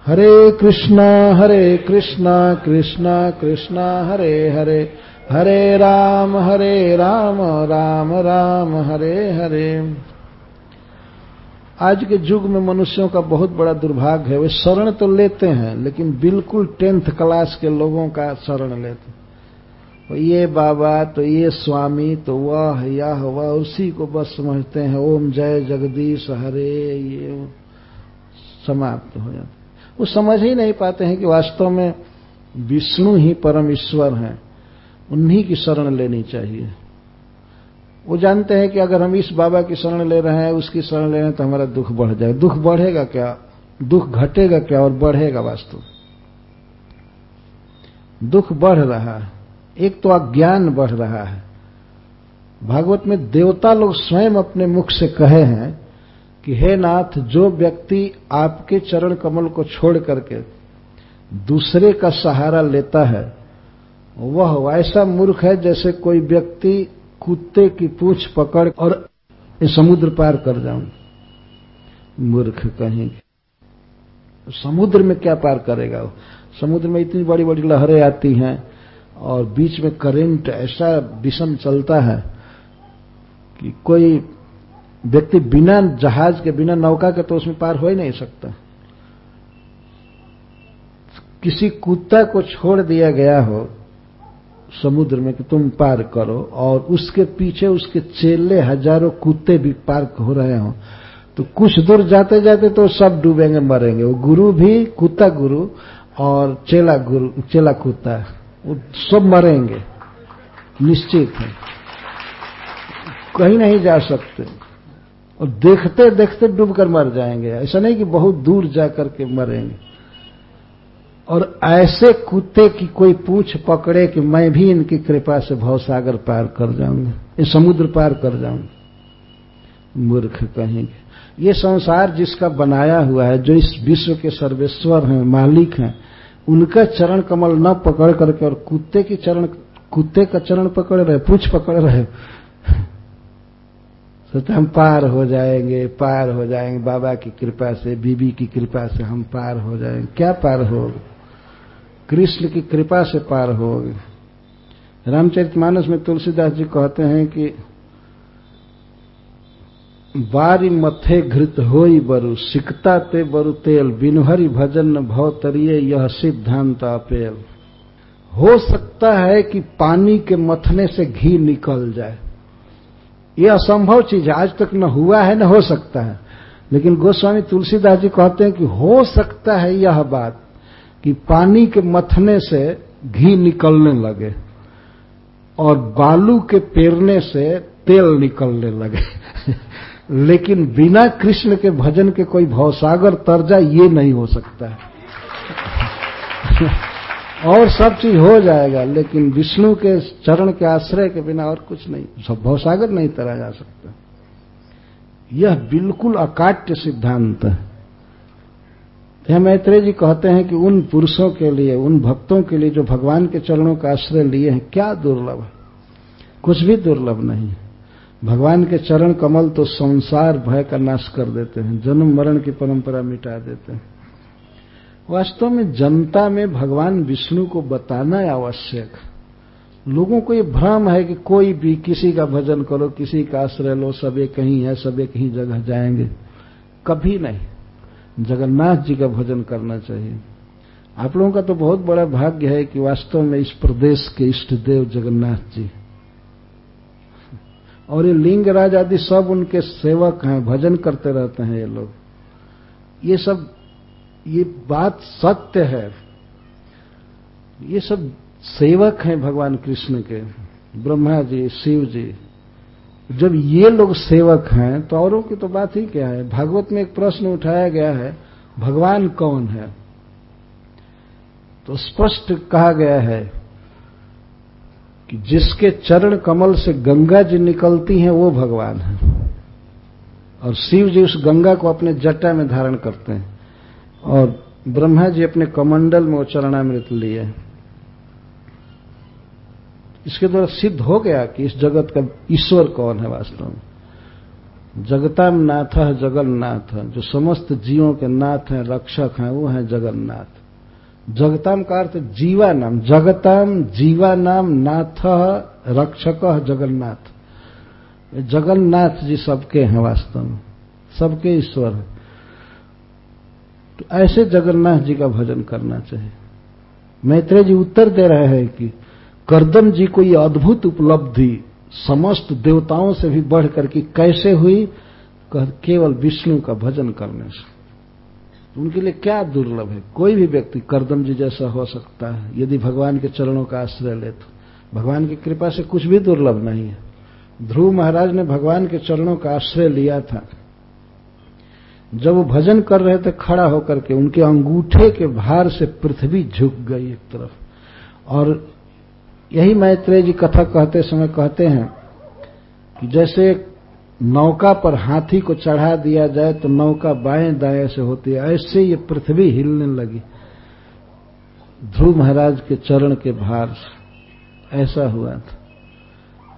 हरे कृष्णा हरे कृष्णा कृष्णा कृष्णा, हरे हरे हरे राम हरे राम राम राम, हरे हरे। आज के युग में मनुष्यों का बहुत बड़ा दुर्भाग्य है। वे शरण तो लेते हैं, लेकिन बिल्कुल टेंथ क्लास के लोगों का शरण लेते हैं। तो ये बाबा तो ये स्वामी तो वह, यह, वह, उसी को बस समझते हैं। ओम जय जगदीश, हरे, ये समाप्त हो जाते वो समझ ही नहीं पाते हैं कि वास्तव में विष्णु ही परम ईश्वर हैं। उन्हीं की शरण लेनी चाहिए। वो जानते हैं कि अगर हम इस बाबा की शरण ले रहे हैं, उसकी शरण ले रहे हैं तो हमारा दुख बढ़ जाएगा दुख बढ़ेगा क्या? दुख घटेगा क्या और बढ़ेगा वास्तव? दुख बढ़ रहा है। एक तो अज्ञान बढ़ रहा है। भागवत में देवता लोग स्वयं अपने मुख से कहे हैं कि, हे नाथ, जो व्यक्ति आपके चरण कमल को छोड़ करके दूसरे का सहारा लेता है, वह ऐसा मूर्ख है जैसे कोई व्यक्ति कुत्ते की पूछ पकड़ और समुद्र पार कर जाऊँ। मूर्ख कहेंगे। समुद्र में क्या पार करेगा वो? समुद्र में इतनी बड़ी बड़ी लहरें आती हैं और बीच में करंट ऐसा विषम चलता है कि कोई व्यक्ति बिना जहाज़ के, बिना नौका के तो उसमें पार हो ही नहीं सकता। किसी कुत्ता को छोड़ दिया गया हो समुद्र में कि तुम पार करो और उसके पीछे उसके चेले हज़ारों कुत्ते भी पार हो रहे हो। तो कुछ दूर जाते जाते तो सब डूबेंगे, मरेंगे। वो गुरु भी, कुत्ता गुरु और चेला गुरु, चेला कुत्ता, वो सब मरेंगे। निश्चित है। कहीं नहीं जा सकते। और देखते देखते डूबकर मर जाएँगे। ऐसा नहीं कि बहुत दूर जाकर के मरेंगे। और ऐसे कुत्ते की कोई पूछ पकड़े कि मैं भी इनकी कृपा से भवसागर पार कर जाऊँगा ये समुद्र पार कर जाऊँगा। मूर्ख कहेंगे। ये संसार जिसका बनाया हुआ है, जो इस विश्व के सर्वेश्वर हैं, मालिक हैं, उनका चरण कमल न पकड़ करके और कुत्ते की चरण, कुत्ते का चरण पकड़ रहे, पूछ पकड़ रहे सोचते हम पार हो जाएँगे, पार हो जाएँगे, बाबा की कृपा से, बीबी की कृपा से हम पार हो जाएँगे। क्या पार हो कृष्ण की कृपा से पार होगे रामचरितमानस में तुलसीदास जी कहते हैं कि बारी मथे घृत होई बरु, सिकता ते बरु तेल, बिनहरी भजन भव तरिये, यह सिद्धांत अपेल। हो सकता है कि पानी के मथने से घी निकल जाए। यह असंभव चीज़ आज तक न हुआ है, न हो सकता है। लेकिन गोस्वामी तुलसीदास जी कहते हैं कि हो सकता है यह बात। कि पानी के मथने से घी निकलने लगे और बालू के पेरने से तेल निकलने लगे। लेकिन बिना कृष्ण के भजन के कोई भवसागर तरजा ये नहीं हो सकता है। और सब चीज़ हो जाएगा, लेकिन विष्णु के चरण के आश्रय के बिना और कुछ नहीं। सब भवसागर नहीं तरा जा सकता। यह बिल्कुल अकाट्य सिद्धांत है। यह मैत्रेय जी कहते हैं कि उन पुरुषों के लिए, उन भक्तों के लिए जो भगवान के चरणों का आश्रय लिए हैं, क्या दुर्लभ है? कुछ भी दुर्लभ नहीं भगवान के चरण कमल तो संसार भय का नाश कर देते हैं, जन्म मरण की परंपरा मिटा देते हैं। वास्तव में जनता में भगवान विष्णु को बताना आवश्यक लोगों को ये भ्रम है कि कोई भी किसी का भजन करो, किसी का आश्रय लो, सबे कहीं है सबे कहीं जगह जाएँगे। कभी नहीं। जगन्नाथ जी का भजन करना चाहिए। आप लोगों का तो बहुत बड़ा भाग्य है कि वास्तव में इस प्रदेश के इष्ट देव जगन्नाथ जी और ये लिंगराज आदि सब उनके सेवक हैं, भजन करते रहते हैं ये लोग। ये सब, ये बात सत्य है। ये सब सेवक हैं भगवान कृष्ण के, ब्रह्मा जी, शिव जी। जब ये लोग सेवक हैं तो औरों की तो बात ही क्या है? भागवत में एक प्रश्न उठाया गया है, भगवान कौन है? तो स्पष्ट कहा गया है कि जिसके चरण कमल से गंगा जी निकलती हैं, वो भगवान है। और शिव जी उस गंगा को अपने जटा में धारण करते हैं। और ब्रह्मा जी अपने कमंडल में वो चरणामृत लिए इसके द्वारा सिद्ध हो गया कि इस जगत का ईश्वर कौन है वास्तव में? जगताम नाथ है। जगन्नाथ जो समस्त जीवों के नाथ हैं, रक्षक हैं, वो हैं जगन्नाथ। जगताम का अर्थ जीवा नाम जगताम जीवा नाम नाथ रक्षक जगन्नाथ। जगन्नाथ जी सबके हैं वास्तव में। सबके ईश्वर है। तो ऐसे जगन्नाथ जी का भजन करना चाहिए। मैत्रेय जी उत्तर दे रहे हैं कि करदम जी को यह अद्भुत उपलब्धि समस्त देवताओं से भी बढ़ करके कैसे हुई? केवल विष्णु का भजन करने से। उनके लिए क्या दुर्लभ है? कोई भी व्यक्ति करदम जी जैसा हो सकता है, यदि भगवान के चरणों का आश्रय ले तो। भगवान की कृपा से कुछ भी दुर्लभ नहीं है। ध्रुव महाराज ने भगवान के चरणों का आश्रय लिया था। जब वो भजन कर रहे थे, खड़ा होकर के उनके अंगूठे के भार से पृथ्वी झुक गई एक तरफ़। और यही मैत्रेय जी कथा कहते समय कहते हैं कि जैसे नौका पर हाथी को चढ़ा दिया जाए तो नौका बाएँ दाएँ से होती है। ऐसे ये पृथ्वी हिलने लगी। ध्रुव महाराज के चरण के भार से। ऐसा हुआ था।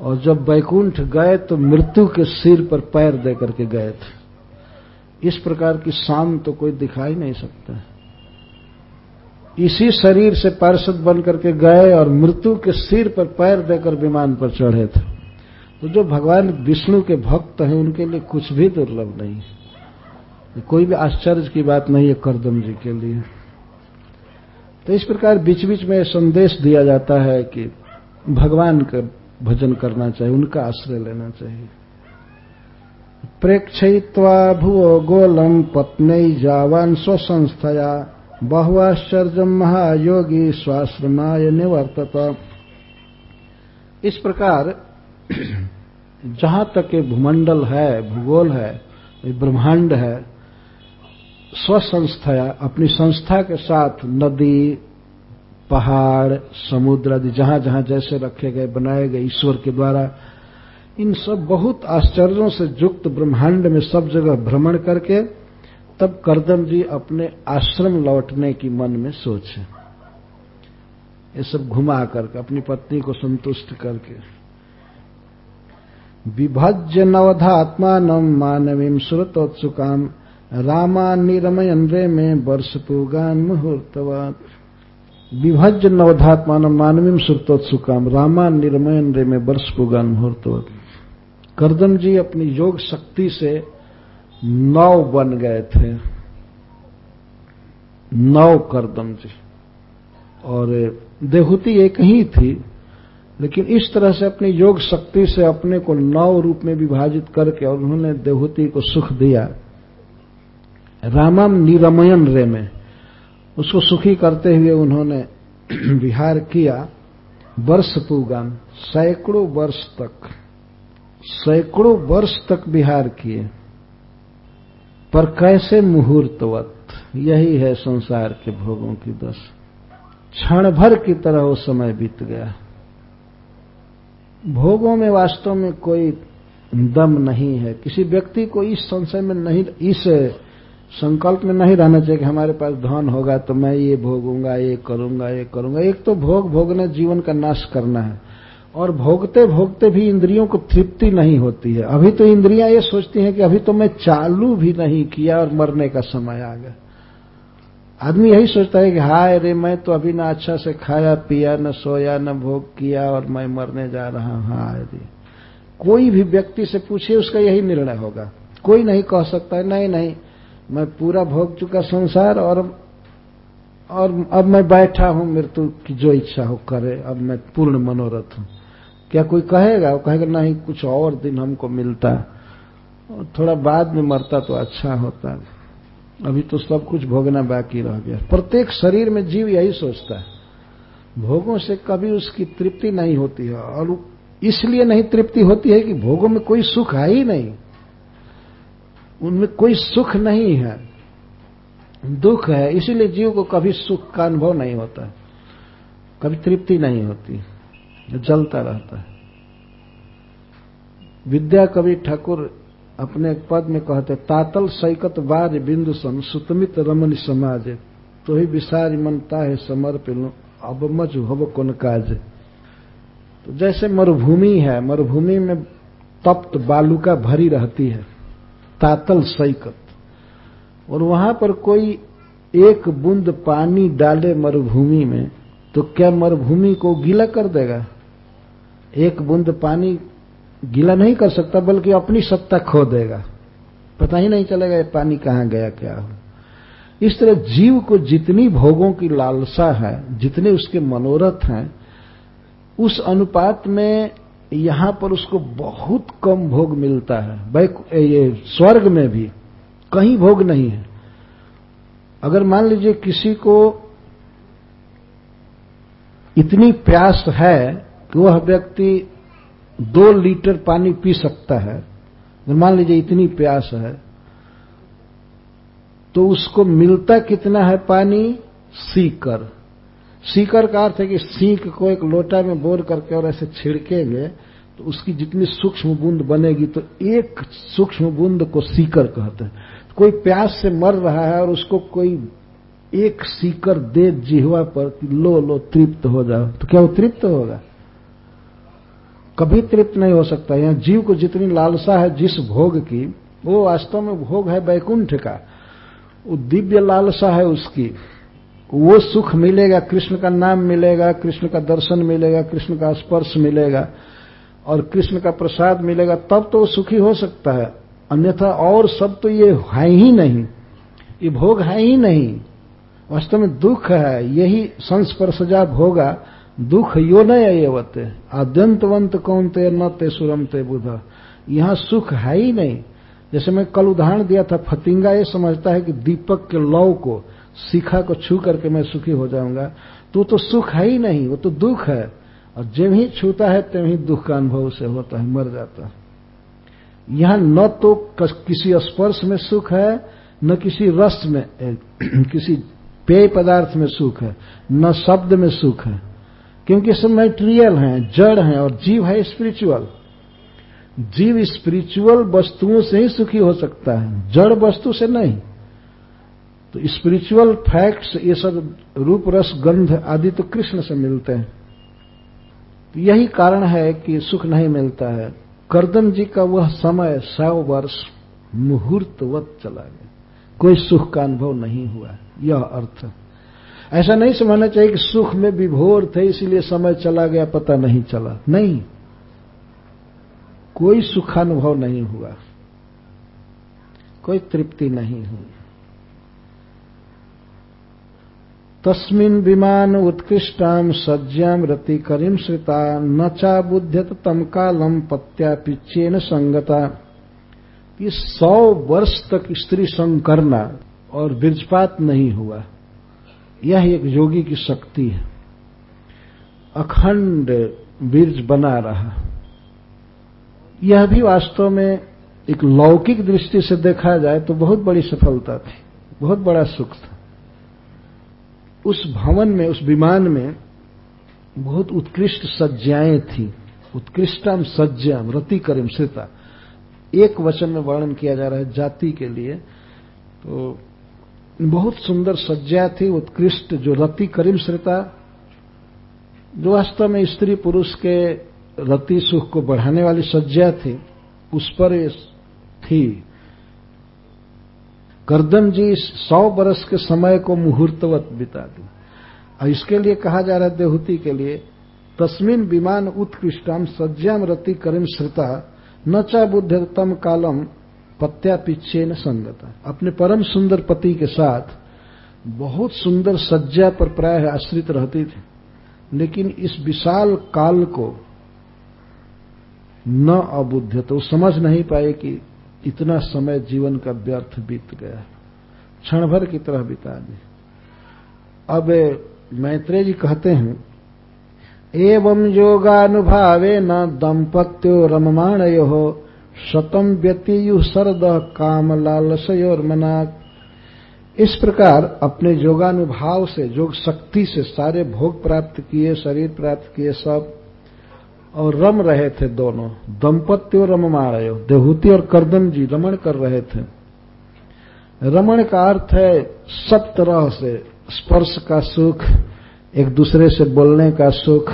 और जब बैकुंठ गए तो मृत्यु के सिर पर पैर दे करके गए थे। इस प्रकार की शाम तो कोई दिखाई नहीं सकता इसी शरीर से पार्षद बन करके गए और मृत्यु के सिर पर पैर देकर विमान पर चढ़े थे। तो जो भगवान विष्णु के भक्त हैं, उनके लिए कुछ भी दुर्लभ नहीं है। कोई भी आश्चर्य की बात नहीं है करदम जी के लिए। तो इस प्रकार बीच बीच में संदेश दिया जाता है कि भगवान का भजन करना चाहिए, उनका आश्रय लेना चाहिए। प्रेक्षयित्वा भुवो गोलम पत्नी जावान स्वसंस्थया बहुआश्चर्य महायोगी स्वाश्रमाय निवर्तत। इस प्रकार, जहाँ तक ये भूमंडल है, भूगोल है ब्रह्मांड है स्वसंस्थया अपनी संस्था के साथ नदी, पहाड़, समुद्र आदि जहाँ जहाँ जैसे रखे गए, बनाए गए ईश्वर के द्वारा, इन सब बहुत आश्चर्यों से युक्त ब्रह्मांड में सब जगह भ्रमण करके तब करदम जी अपने आश्रम लौटने की मन में सोचे ये सब घुमा करके, अपनी पत्नी को संतुष्ट करके। विभज्य नवधात्मान मानवीं श्रुतोत्सुकाम रामान्निरमयन रे में वर्ष पूगान मुहूर्तवाद विभज्य नवधात्मान मानवीं श्रुतोत्सुकाम रामान्निरमयन रे में वर्ष पूगान मुहूर्तवाद करदम जी अपनी योग शक्ति से नौ बन गए थे। नौ करदम जी। और देहूति एक ही थी, लेकिन इस तरह से अपनी योग शक्ति से अपने को नौ रूप में विभाजित करके और उन्होंने देहूति को सुख दिया। रामम निरमयन रे में। उसको सुखी करते हुए उन्होंने विहार किया। वर्ष पूगन सैकड़ों वर्ष तक, सैकड़ों वर्ष तक विहार किए। पर कैसे मुहूर्तवत? यही है संसार के भोगों की दश। क्षण भर की तरह वो समय बीत गया। भोगों में वास्तव में कोई दम नहीं है। किसी व्यक्ति को इस संशय में नहीं, इस संकल्प में नहीं रहना चाहिए कि हमारे पास धन होगा तो मैं ये भोगूँगा, ये करूँगा ये करूँगा। एक तो भोग भोगना, जीवन का नाश करना है। और भोगते भोगते भी इंद्रियों को तृप्ति नहीं होती है। अभी तो इंद्रियाँ ये सोचती हैं कि अभी तो मैं चालू भी नहीं किया और मरने का समय आ गया। आदमी यही सोचता है कि हाय रे, मैं तो अभी ना अच्छा से खाया, पिया, न सोया, न भोग किया और मैं मरने जा रहा हूँ। हाय रे। कोई भी व्यक्ति से पूछे उसका यही निर्णय होगा। कोई नहीं कह सकता है नहीं नहीं, मैं पूरा भोग चुका संसार और और अब मैं बैठा हूँ मृत्यु की जो इच्छा हो करे, अब मैं पूर्ण मनोरथ हूँ। क्या कोई कहेगा? वो कहेगा, नहीं, कुछ और दिन हमको मिलता। और थोड़ा बाद में मरता तो अच्छा होता। अभी तो सब कुछ भोगना बाकी रह गया। प्रत्येक शरीर में जीव यही सोचता है। भोगों से कभी उसकी तृप्ति नहीं होती है। और इसलिए नहीं तृप्ति होती है कि भोगों में कोई सुख है ही नहीं। उनमें कोई सुख नहीं है। दुख है। इसीलिए जीव को कभी सुख का अनुभव नहीं होता। कभी तृप्ति नहीं होती। जलता रहता है। विद्या कवि ठाकुर अपने एक पद में कहते तातल सैकत बाज बिंदु सन, सुतमित रमन समाज तो ही विसारी मनता है समर्पिल अब मज हब कौन काज। तो जैसे मरुभूमि है, मरुभूमि में तप्त बालुका भरी रहती है, तातल सैकत। और वहाँ पर कोई एक बूंद पानी डाले मरुभूमि में तो क्या मरुभूमि को गीला कर देगा? एक बूंद पानी गीला नहीं कर सकता, बल्कि अपनी सत्ता खो देगा। पता ही नहीं चलेगा ये पानी कहाँ गया, क्या हो। इस तरह जीव को जितनी भोगों की लालसा है, जितने उसके मनोरथ हैं, उस अनुपात में यहाँ पर उसको बहुत कम भोग मिलता है। ये स्वर्ग में भी कहीं भोग नहीं है। अगर मान लीजिए किसी को इतनी प्यास है कि वह व्यक्ति दो लीटर पानी पी सकता है। मान लीजिए इतनी प्यास है तो उसको मिलता कितना है पानी? सीकर। सीकर का अर्थ है कि सीख को एक लोटा में बोर करके और ऐसे छिड़केंगे तो उसकी जितनी सूक्ष्म बूंद बनेगी तो एक सूक्ष्म बूंद को सीकर कहते हैं। कोई प्यास से मर रहा है और उसको कोई एक सीकर दे जिहवा पर लो लो, तृप्त हो जाओ तो क्या वो तृप्त होगा? कभी तृप्त नहीं हो सकता। यहाँ जीव को जितनी लालसा है, जिस भोग की, वो वास्तव में भोग है बैकुंठ का। वो दिव्य लालसा है उसकी। वो सुख मिलेगा, कृष्ण का नाम मिलेगा, कृष्ण का दर्शन मिलेगा, कृष्ण का स्पर्श मिलेगा, और कृष्ण का प्रसाद मिलेगा, तब तो वो सुखी हो सकता है। अन्यथा और सब तो ये है ही नहीं। ये भोग है ही नहीं। वास्तव में दुख है, यही संस्पर्शजा भोगा। दुख यो न एवते आद्यंतवंत कौन ते न ते सुरम ते बुध। यहाँ सुख है ही नहीं। जैसे मैं कल उदाहरण दिया था, फतिंगा ये समझता है कि दीपक के लौ को, शिखा को छू करके मैं सुखी हो जाऊँगा। तो तो सुख है ही नहीं, वो तो दुख है। और जब ही छूता है, तब ही दुख का अनुभव से होता है, मर जाता है। यहाँ न तो किसी स्पर्श में सुख है, न किसी रस में किसी पेय पदार्थ में सुख है, न शब्द में सुख है। क्योंकि सब मेटेरियल हैं, जड़ हैं और जीव है स्पिरिचुअल जीव स्पिरिचुअल वस्तुओं से ही सुखी हो सकता है, जड़ वस्तु से नहीं। तो स्पिरिचुअल फैक्ट्स ये सब रूप, रस, गंध आदि तो कृष्ण से मिलते हैं। तो यही कारण है कि सुख नहीं मिलता है। करदम जी का वह समय, सौ वर्ष, मुहूर्तवत चला गया। कोई सुख का अनुभव नहीं हुआ यह अर्थ है। ऐसा नहीं समझना चाहिए कि सुख में विभोर थे, इसीलिए समय चला गया, पता नहीं चला। नहीं। कोई सुखानुभव नहीं हुआ। कोई तृप्ति नहीं हुई। तस्मिन विमान उत्कृष्टाम सज्जाम रति करीम श्रिता, न चा बुद्ध्यत तम कालम पत्या पिच्चेन संगता। ये सौ वर्ष तक स्त्री संग करना और बीजपात नहीं हुआ। यह एक योगी की शक्ति है। अखंड बीर्ज बना रहा। यह भी वास्तव में एक लौकिक दृष्टि से देखा जाए तो बहुत बड़ी सफलता थी, बहुत बड़ा सुख था। उस भवन में, उस विमान में बहुत उत्कृष्ट सज्जाएँ थी। उत्कृष्टम सज्जाम, रति करिम श्रिता। एक वचन में वर्णन किया जा रहा है जाति के लिए। तो बहुत सुंदर सज्जा थी, उत्कृष्ट, जो रति करीम श्रिता जो वास्तव में स्त्री पुरुष के रति सुख को बढ़ाने वाली सज्जा थी, उस पर थी। करदम जी सौ बरस के समय को मुहूर्तवत बिता दी। और इसके लिए कहा जा रहा है, देहूति के लिए, तस्मिन विमान उत्कृष्टम सज्जाम रति करीम श्रुता न चा बुद्धतम कालम पत्या पिच्छे न संगता। अपने परम सुंदर पति के साथ बहुत सुंदर सज्जा पर प्राय आश्रित रहती थी। लेकिन इस विशाल काल को न अबुद्ध तो समझ नहीं पाए कि इतना समय जीवन का व्यर्थ बीत गया। क्षण भर की तरह बिता दी अब मैत्रेय जी कहते हैं, एवं योगानुभावे न दंपत्यो रममाणयो शतम व्यतीयु सरद काम लालसय और मना इस प्रकार अपने योगानुभाव से, योग शक्ति से सारे भोग प्राप्त किए, शरीर प्राप्त किए सब, और रम रहे थे दोनों। दंपत्य और रममाणय देहूति और करदम जी रमण कर रहे थे। रमण का अर्थ है सब तरह से स्पर्श का सुख, एक दूसरे से बोलने का सुख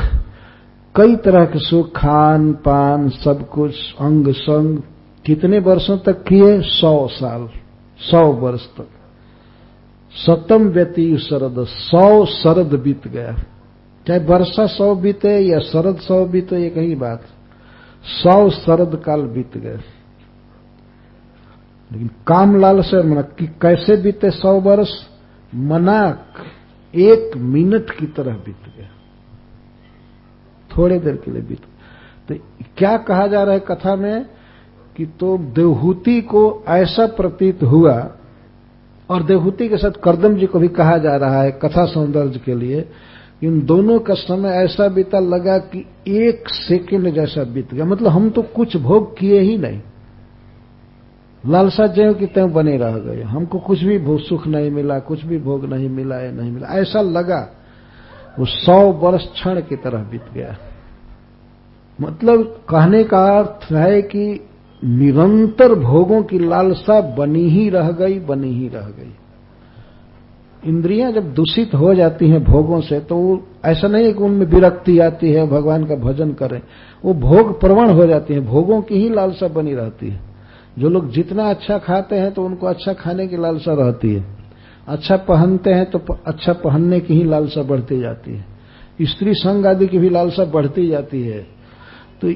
कई तरह के सुख, खान, पान, सब कुछ, अंग संग, कितने वर्षों तक किए? सौ साल, सौ वर्ष तक। सतम व्यती शरद, सौ शरद बीत गया। चाहे वर्षा सौ बीते या शरद सौ बीते, एक ही बात। सौ शरद काल बीत गए। लेकिन काम लाल से मना कि कैसे बीते सौ वर्ष? मनाक एक मिनट की तरह बीत थोड़े देर के लिए बीत तो क्या कहा जा रहा है कथा में कि तो देवहूति को ऐसा प्रतीत हुआ, और देवहूति के साथ करदम जी को भी कहा जा रहा है कथा सौंदर्य के लिए, इन दोनों का समय ऐसा बीता लगा कि एक सेकंड जैसा बीत गया। मतलब हम तो कुछ भोग किए ही नहीं। लालसा ज्यो की त्यों बने रह गए। हमको कुछ भी भोग सुख नहीं मिला, कुछ भी भोग नहीं मिला या नहीं मिला। ऐसा लगा। वो सौ वर्ष क्षण की तरह बीत गया। मतलब कहने का अर्थ है कि निरंतर भोगों की लालसा बनी ही रह गई, बनी ही रह गई। इंद्रियाँ जब दूषित हो जाती हैं भोगों से तो ऐसा नहीं है कि उनमें विरक्ति आती है, भगवान का भजन करें। वो भोग प्रवण हो जाती है, भोगों की ही लालसा बनी रहती है। जो लोग जितना अच्छा खाते हैं तो उनको अच्छा खाने की लालसा रहती है। अच्छा पहनते हैं तो अच्छा पहनने की ही लालसा बढ़ती जाती है। स्त्री संग आदि की भी लालसा बढ़ती जाती है। तो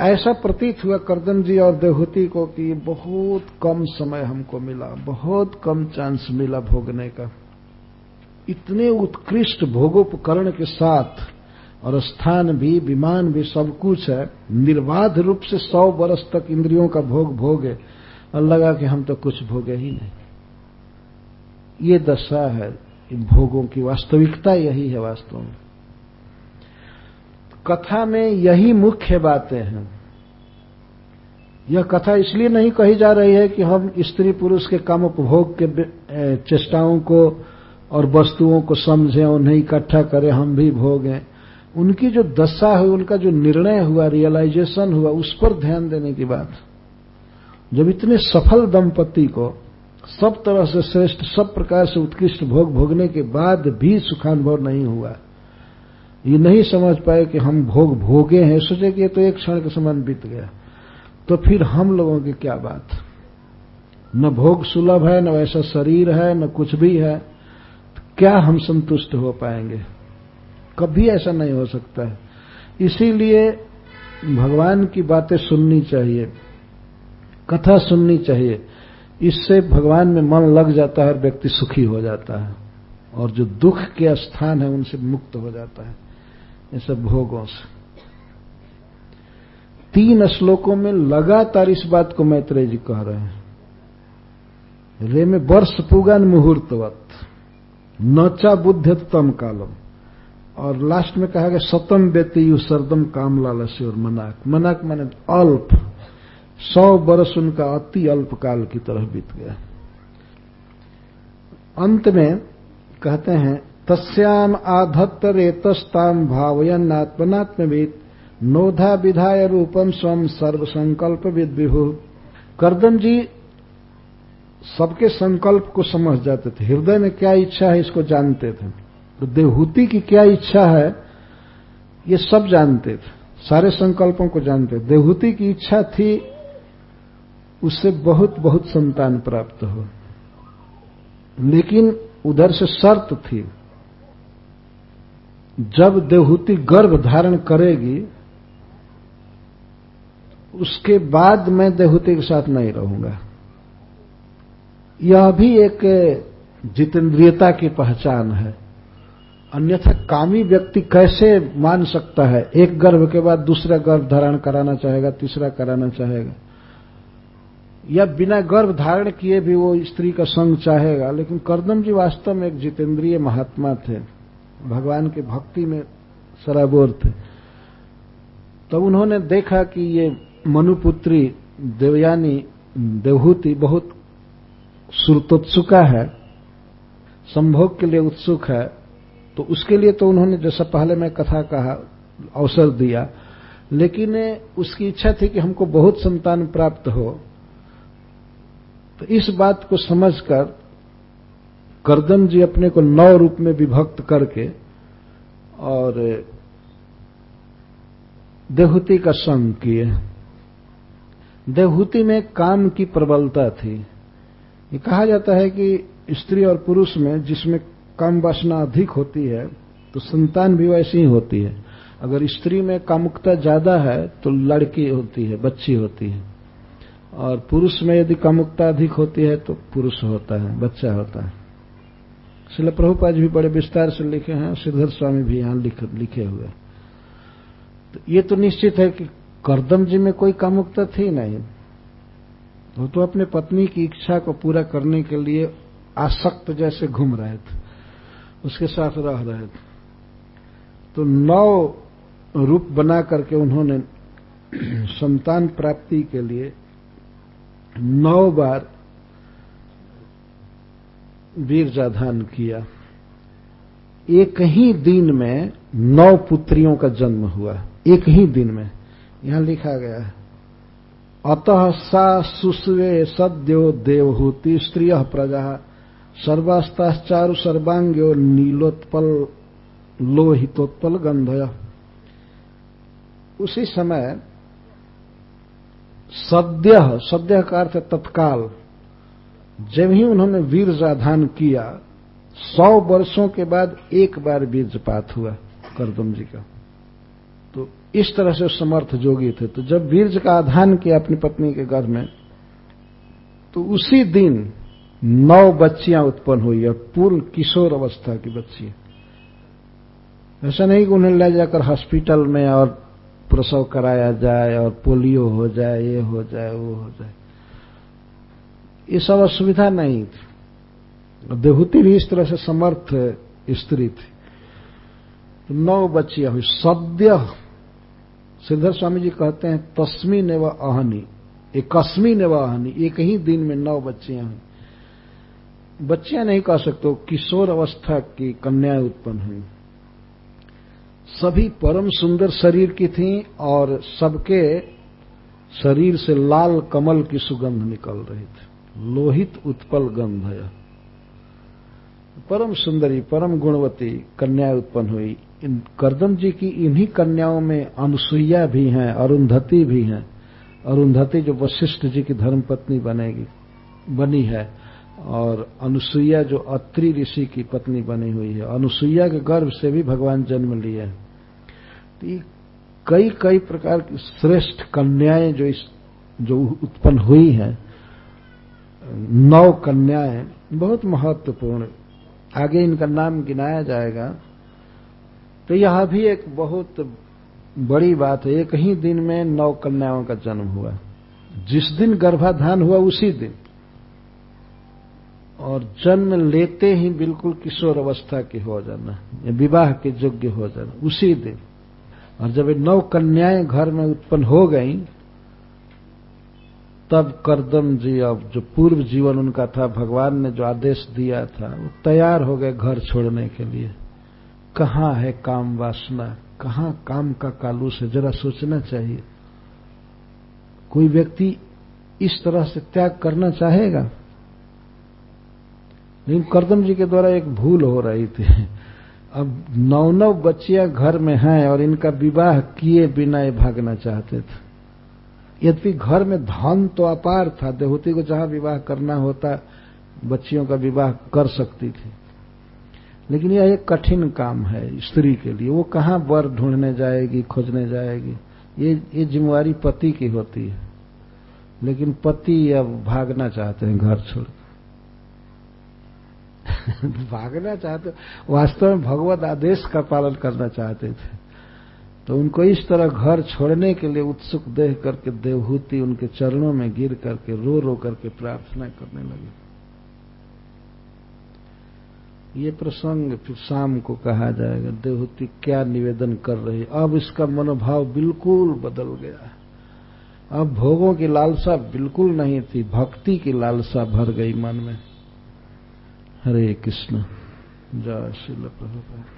ऐसा प्रतीत हुआ करदम जी और देहूति को कि बहुत कम समय हमको मिला, बहुत कम चांस मिला भोगने का। इतने उत्कृष्ट भोगोपकरण के साथ और स्थान भी, विमान भी सब कुछ है, निर्बाध रूप से सौ वर्ष तक इंद्रियों का भोग भोगे और लगा कि हम तो कुछ भोगे ही नहीं। ये दशा है, इन भोगों की वास्तविकता यही है वास्तव में। कथा में यही मुख्य बातें हैं। यह कथा इसलिए नहीं कही जा रही है कि हम स्त्री पुरुष के काम उपभोग के चेष्टाओं को और वस्तुओं को समझें उन्हें इकट्ठा करें, हम भी भोगें। उनकी जो दशा हुई उनका जो निर्णय हुआ रियलाइजेशन हुआ, उस पर ध्यान देने की बात। जब इतने सफल दंपति को सब तरह से श्रेष्ठ, सब प्रकार से उत्कृष्ट भोग भोगने के बाद भी सुखानुभव नहीं हुआ। ये नहीं समझ पाए कि हम भोग भोगे हैं, सोचे कि ये तो एक क्षण के समान बीत गया। तो फिर हम लोगों की क्या बात? न भोग सुलभ है, न वैसा शरीर है, न कुछ भी है तो क्या हम संतुष्ट हो पाएँगे? कभी ऐसा नहीं हो सकता है। इसीलिए भगवान की बातें सुननी चाहिए, कथा सुननी चाहिए। इससे भगवान में मन लग जाता है और व्यक्ति सुखी हो जाता है। और जो दुख के स्थान है, उनसे मुक्त हो जाता है। इन सब भोगों से। तीन श्लोकों में लगातार इस बात को मैत्रेय जी कह रहे हैं। रे में वर्ष पुगन मुहूर्तवत, नचा बुद्ध तम कालम। और लास्ट में कहा गया, सतम व्यक्ति यु सरदम काम लालस्य और मनाक। मनाक माने अल्प। सौ वर्ष उनका अति अल्प काल की तरह बीत गया। अंत में कहते हैं, तस्याम आधत्त रेतस्ताम भावयन आत्मनात्मविद नोधा विधाय रूपम स्वम सर्व संकल्प विद विभु। करदम जी, सबके संकल्प को समझ जाते थे। हृदय में क्या इच्छा है इसको जानते थे। तो देवहूति की क्या इच्छा है, ये सब जानते थे। सारे संकल्पों को जानते देवहूति की इच्छा थी उससे बहुत बहुत संतान प्राप्त हो। लेकिन उधर से शर्त थी, जब देवहूति गर्भ धारण करेगी, उसके बाद मैं देहूति के साथ नहीं रहूँगा। यह भी एक जितेंद्रियता की पहचान है। अन्यथा कामी व्यक्ति कैसे मान सकता है? एक गर्भ के बाद दूसरा गर्भ धारण कराना चाहेगा, तीसरा कराना चाहेगा। या बिना गर्भ धारण किए भी वो स्त्री का संग चाहेगा। लेकिन करदम जी वास्तव में एक जितेंद्रिय महात्मा थे। भगवान के भक्ति में सराबोर थे। तो उन्होंने देखा कि ये मनुपुत्री देवयानी देवहूति बहुत श्रुतोत्सुका है, संभोग के लिए उत्सुक है। तो उसके लिए तो उन्होंने जैसा पहले मैं कथा कहा अवसर दिया, लेकिन उसकी इच्छा थी कि हमको बहुत संतान प्राप्त हो। तो इस बात को समझकर करदम जी अपने को नौ रूप में विभक्त करके और देहूति का संग किए। देहूति में काम की प्रबलता थी। ये कहा जाता है कि स्त्री और पुरुष में जिसमें काम वासना अधिक होती है तो संतान भी वैसी ही होती है। अगर स्त्री में कामुकता ज़्यादा है तो लड़की होती है, बच्ची होती है। और पुरुष में यदि कामुकता अधिक होती है तो पुरुष होता है, बच्चा होता है। शिल प्रभुपाद भी बड़े विस्तार से लिखे हैं श्रीधर स्वामी भी यहाँ लिखे हुए तो ये तो निश्चित है कि करदम जी में कोई कामुकता थी नहीं। वो तो अपने पत्नी की इच्छा को पूरा करने के लिए आसक्त जैसे घूम रहे थे। उसके साथ रह रहे थे। तो नौ रूप बना करके उन्होंने संतान प्राप्ति के लिए नौ बार वीरजाधान किया। एक ही दिन में नौ पुत्रियों का जन्म हुआ। एक ही दिन में। यहाँ लिखा गया है। अतः सा सुस्वे सद्यो देवहूति स्त्रिय प्रजा। सर्वास्ताचारु सर्वांग्यो नीलोत्पल लोहितोत्पल गंधय उसी समय सद्य सद्य का अर्थ तत्काल। जब ही उन्होंने वीरजाधान किया, सौ वर्षों के बाद एक बार वीरजपात हुआ करदम जी का। तो इस तरह से समर्थ जोगी थे। तो जब वीरज का आधान किया अपनी पत्नी के घर में तो उसी दिन नौ बच्चियाँ उत्पन्न हुई और पूर्ण किशोर अवस्था की बच्चियाँ ऐसा नहीं कि उन्हें ले जाकर हॉस्पिटल में और प्रसव कराया जाए और पोलियो हो जाए, ये हो जाए, वो हो जाए। ये सब असुविधा नहीं थी। देहूति भी इस तरह से समर्थ स्त्री थी। तो नौ बच्चियाँ हुई। सद्य सिद्धर स्वामी जी कहते हैं, तस्मी ने व अहनी। एकस्मी ने व अहनी। एक ही दिन में नौ बच्चियाँ हुई। बच्चियाँ नहीं कह सकते किशोर अवस्था की कन्याएँ उत्पन्न हुई। सभी परम सुंदर शरीर की थीं और सबके शरीर से लाल कमल की सुगंध निकल रही थी। लोहित उत्पल गंध है। परम सुंदरी, परम गुणवती कन्याएँ उत्पन्न हुई। इन करदम जी की इन्हीं कन्याओं में अनुसुईया भी हैं, अरुंधति भी हैं। अरुंधति जो वशिष्ठ जी की धर्मपत्नी बनेगी, बनी है। और अनुसुईया जो अत्रि ऋषि की पत्नी बनी हुई है, अनुसुईया के गर्भ से भी भगवान जन्म लिए तो कई कई प्रकार की श्रेष्ठ कन्याएँ जो इस, जो उत्पन्न हुई हैं, नौ कन्याएँ, बहुत महत्वपूर्ण। आगे इनका नाम गिनाया जाएगा। तो यह भी एक बहुत बड़ी बात है। एक ही दिन में नौ कन्याओं का जन्म हुआ। जिस दिन गर्भाधान हुआ, उसी दिन। और जन्म लेते ही बिल्कुल किशोर अवस्था के हो जाना, या विवाह के योग्य हो जाना, उसी दिन। और जब नौ कन्याएँ घर में उत्पन्न हो गईं, तब करदम जी अब जो पूर्व जीवन उनका था, भगवान ने जो आदेश दिया था, वो तैयार हो गए घर छोड़ने के लिए। कहाँ है काम वासना? कहाँ काम का कालूस है? जरा सोचना चाहिए। कोई व्यक्ति इस तरह से त्याग करना चाहेगा? लेकिन करदम जी के द्वारा एक भूल हो रही थी। अब नौ नौ बच्चियाँ घर में हैं और इनका विवाह किए बिना ये भागना चाहते थे। यद्यपि घर में धन तो अपार था, देहूती को जहाँ विवाह करना होता, बच्चियों का विवाह कर सकती थी। लेकिन यह एक कठिन काम है स्त्री के लिए। वो कहाँ वर ढूँढने जाएगी, खोजने जाएगी? ये ये जिम्मेवारी पति की होती है। लेकिन पति अब भागना चाहते हैं घर छोड़। भागना चाहते वास्तव में भगवत आदेश का पालन करना चाहते थे। तो उनको इस तरह घर छोड़ने के लिए उत्सुक देह करके देवहूति उनके चरणों में गिर करके, रो रो करके प्रार्थना करने लगे। ये प्रसंग फिर शाम को कहा जाएगा, देवहूति क्या निवेदन कर रही अब इसका मनोभाव बिल्कुल बदल गया अब भोगों की लालसा बिल्कुल नहीं थी, भक्ति की लालसा भर गई मन में। हरे कृष्ण। जय श्री प्रभुपाद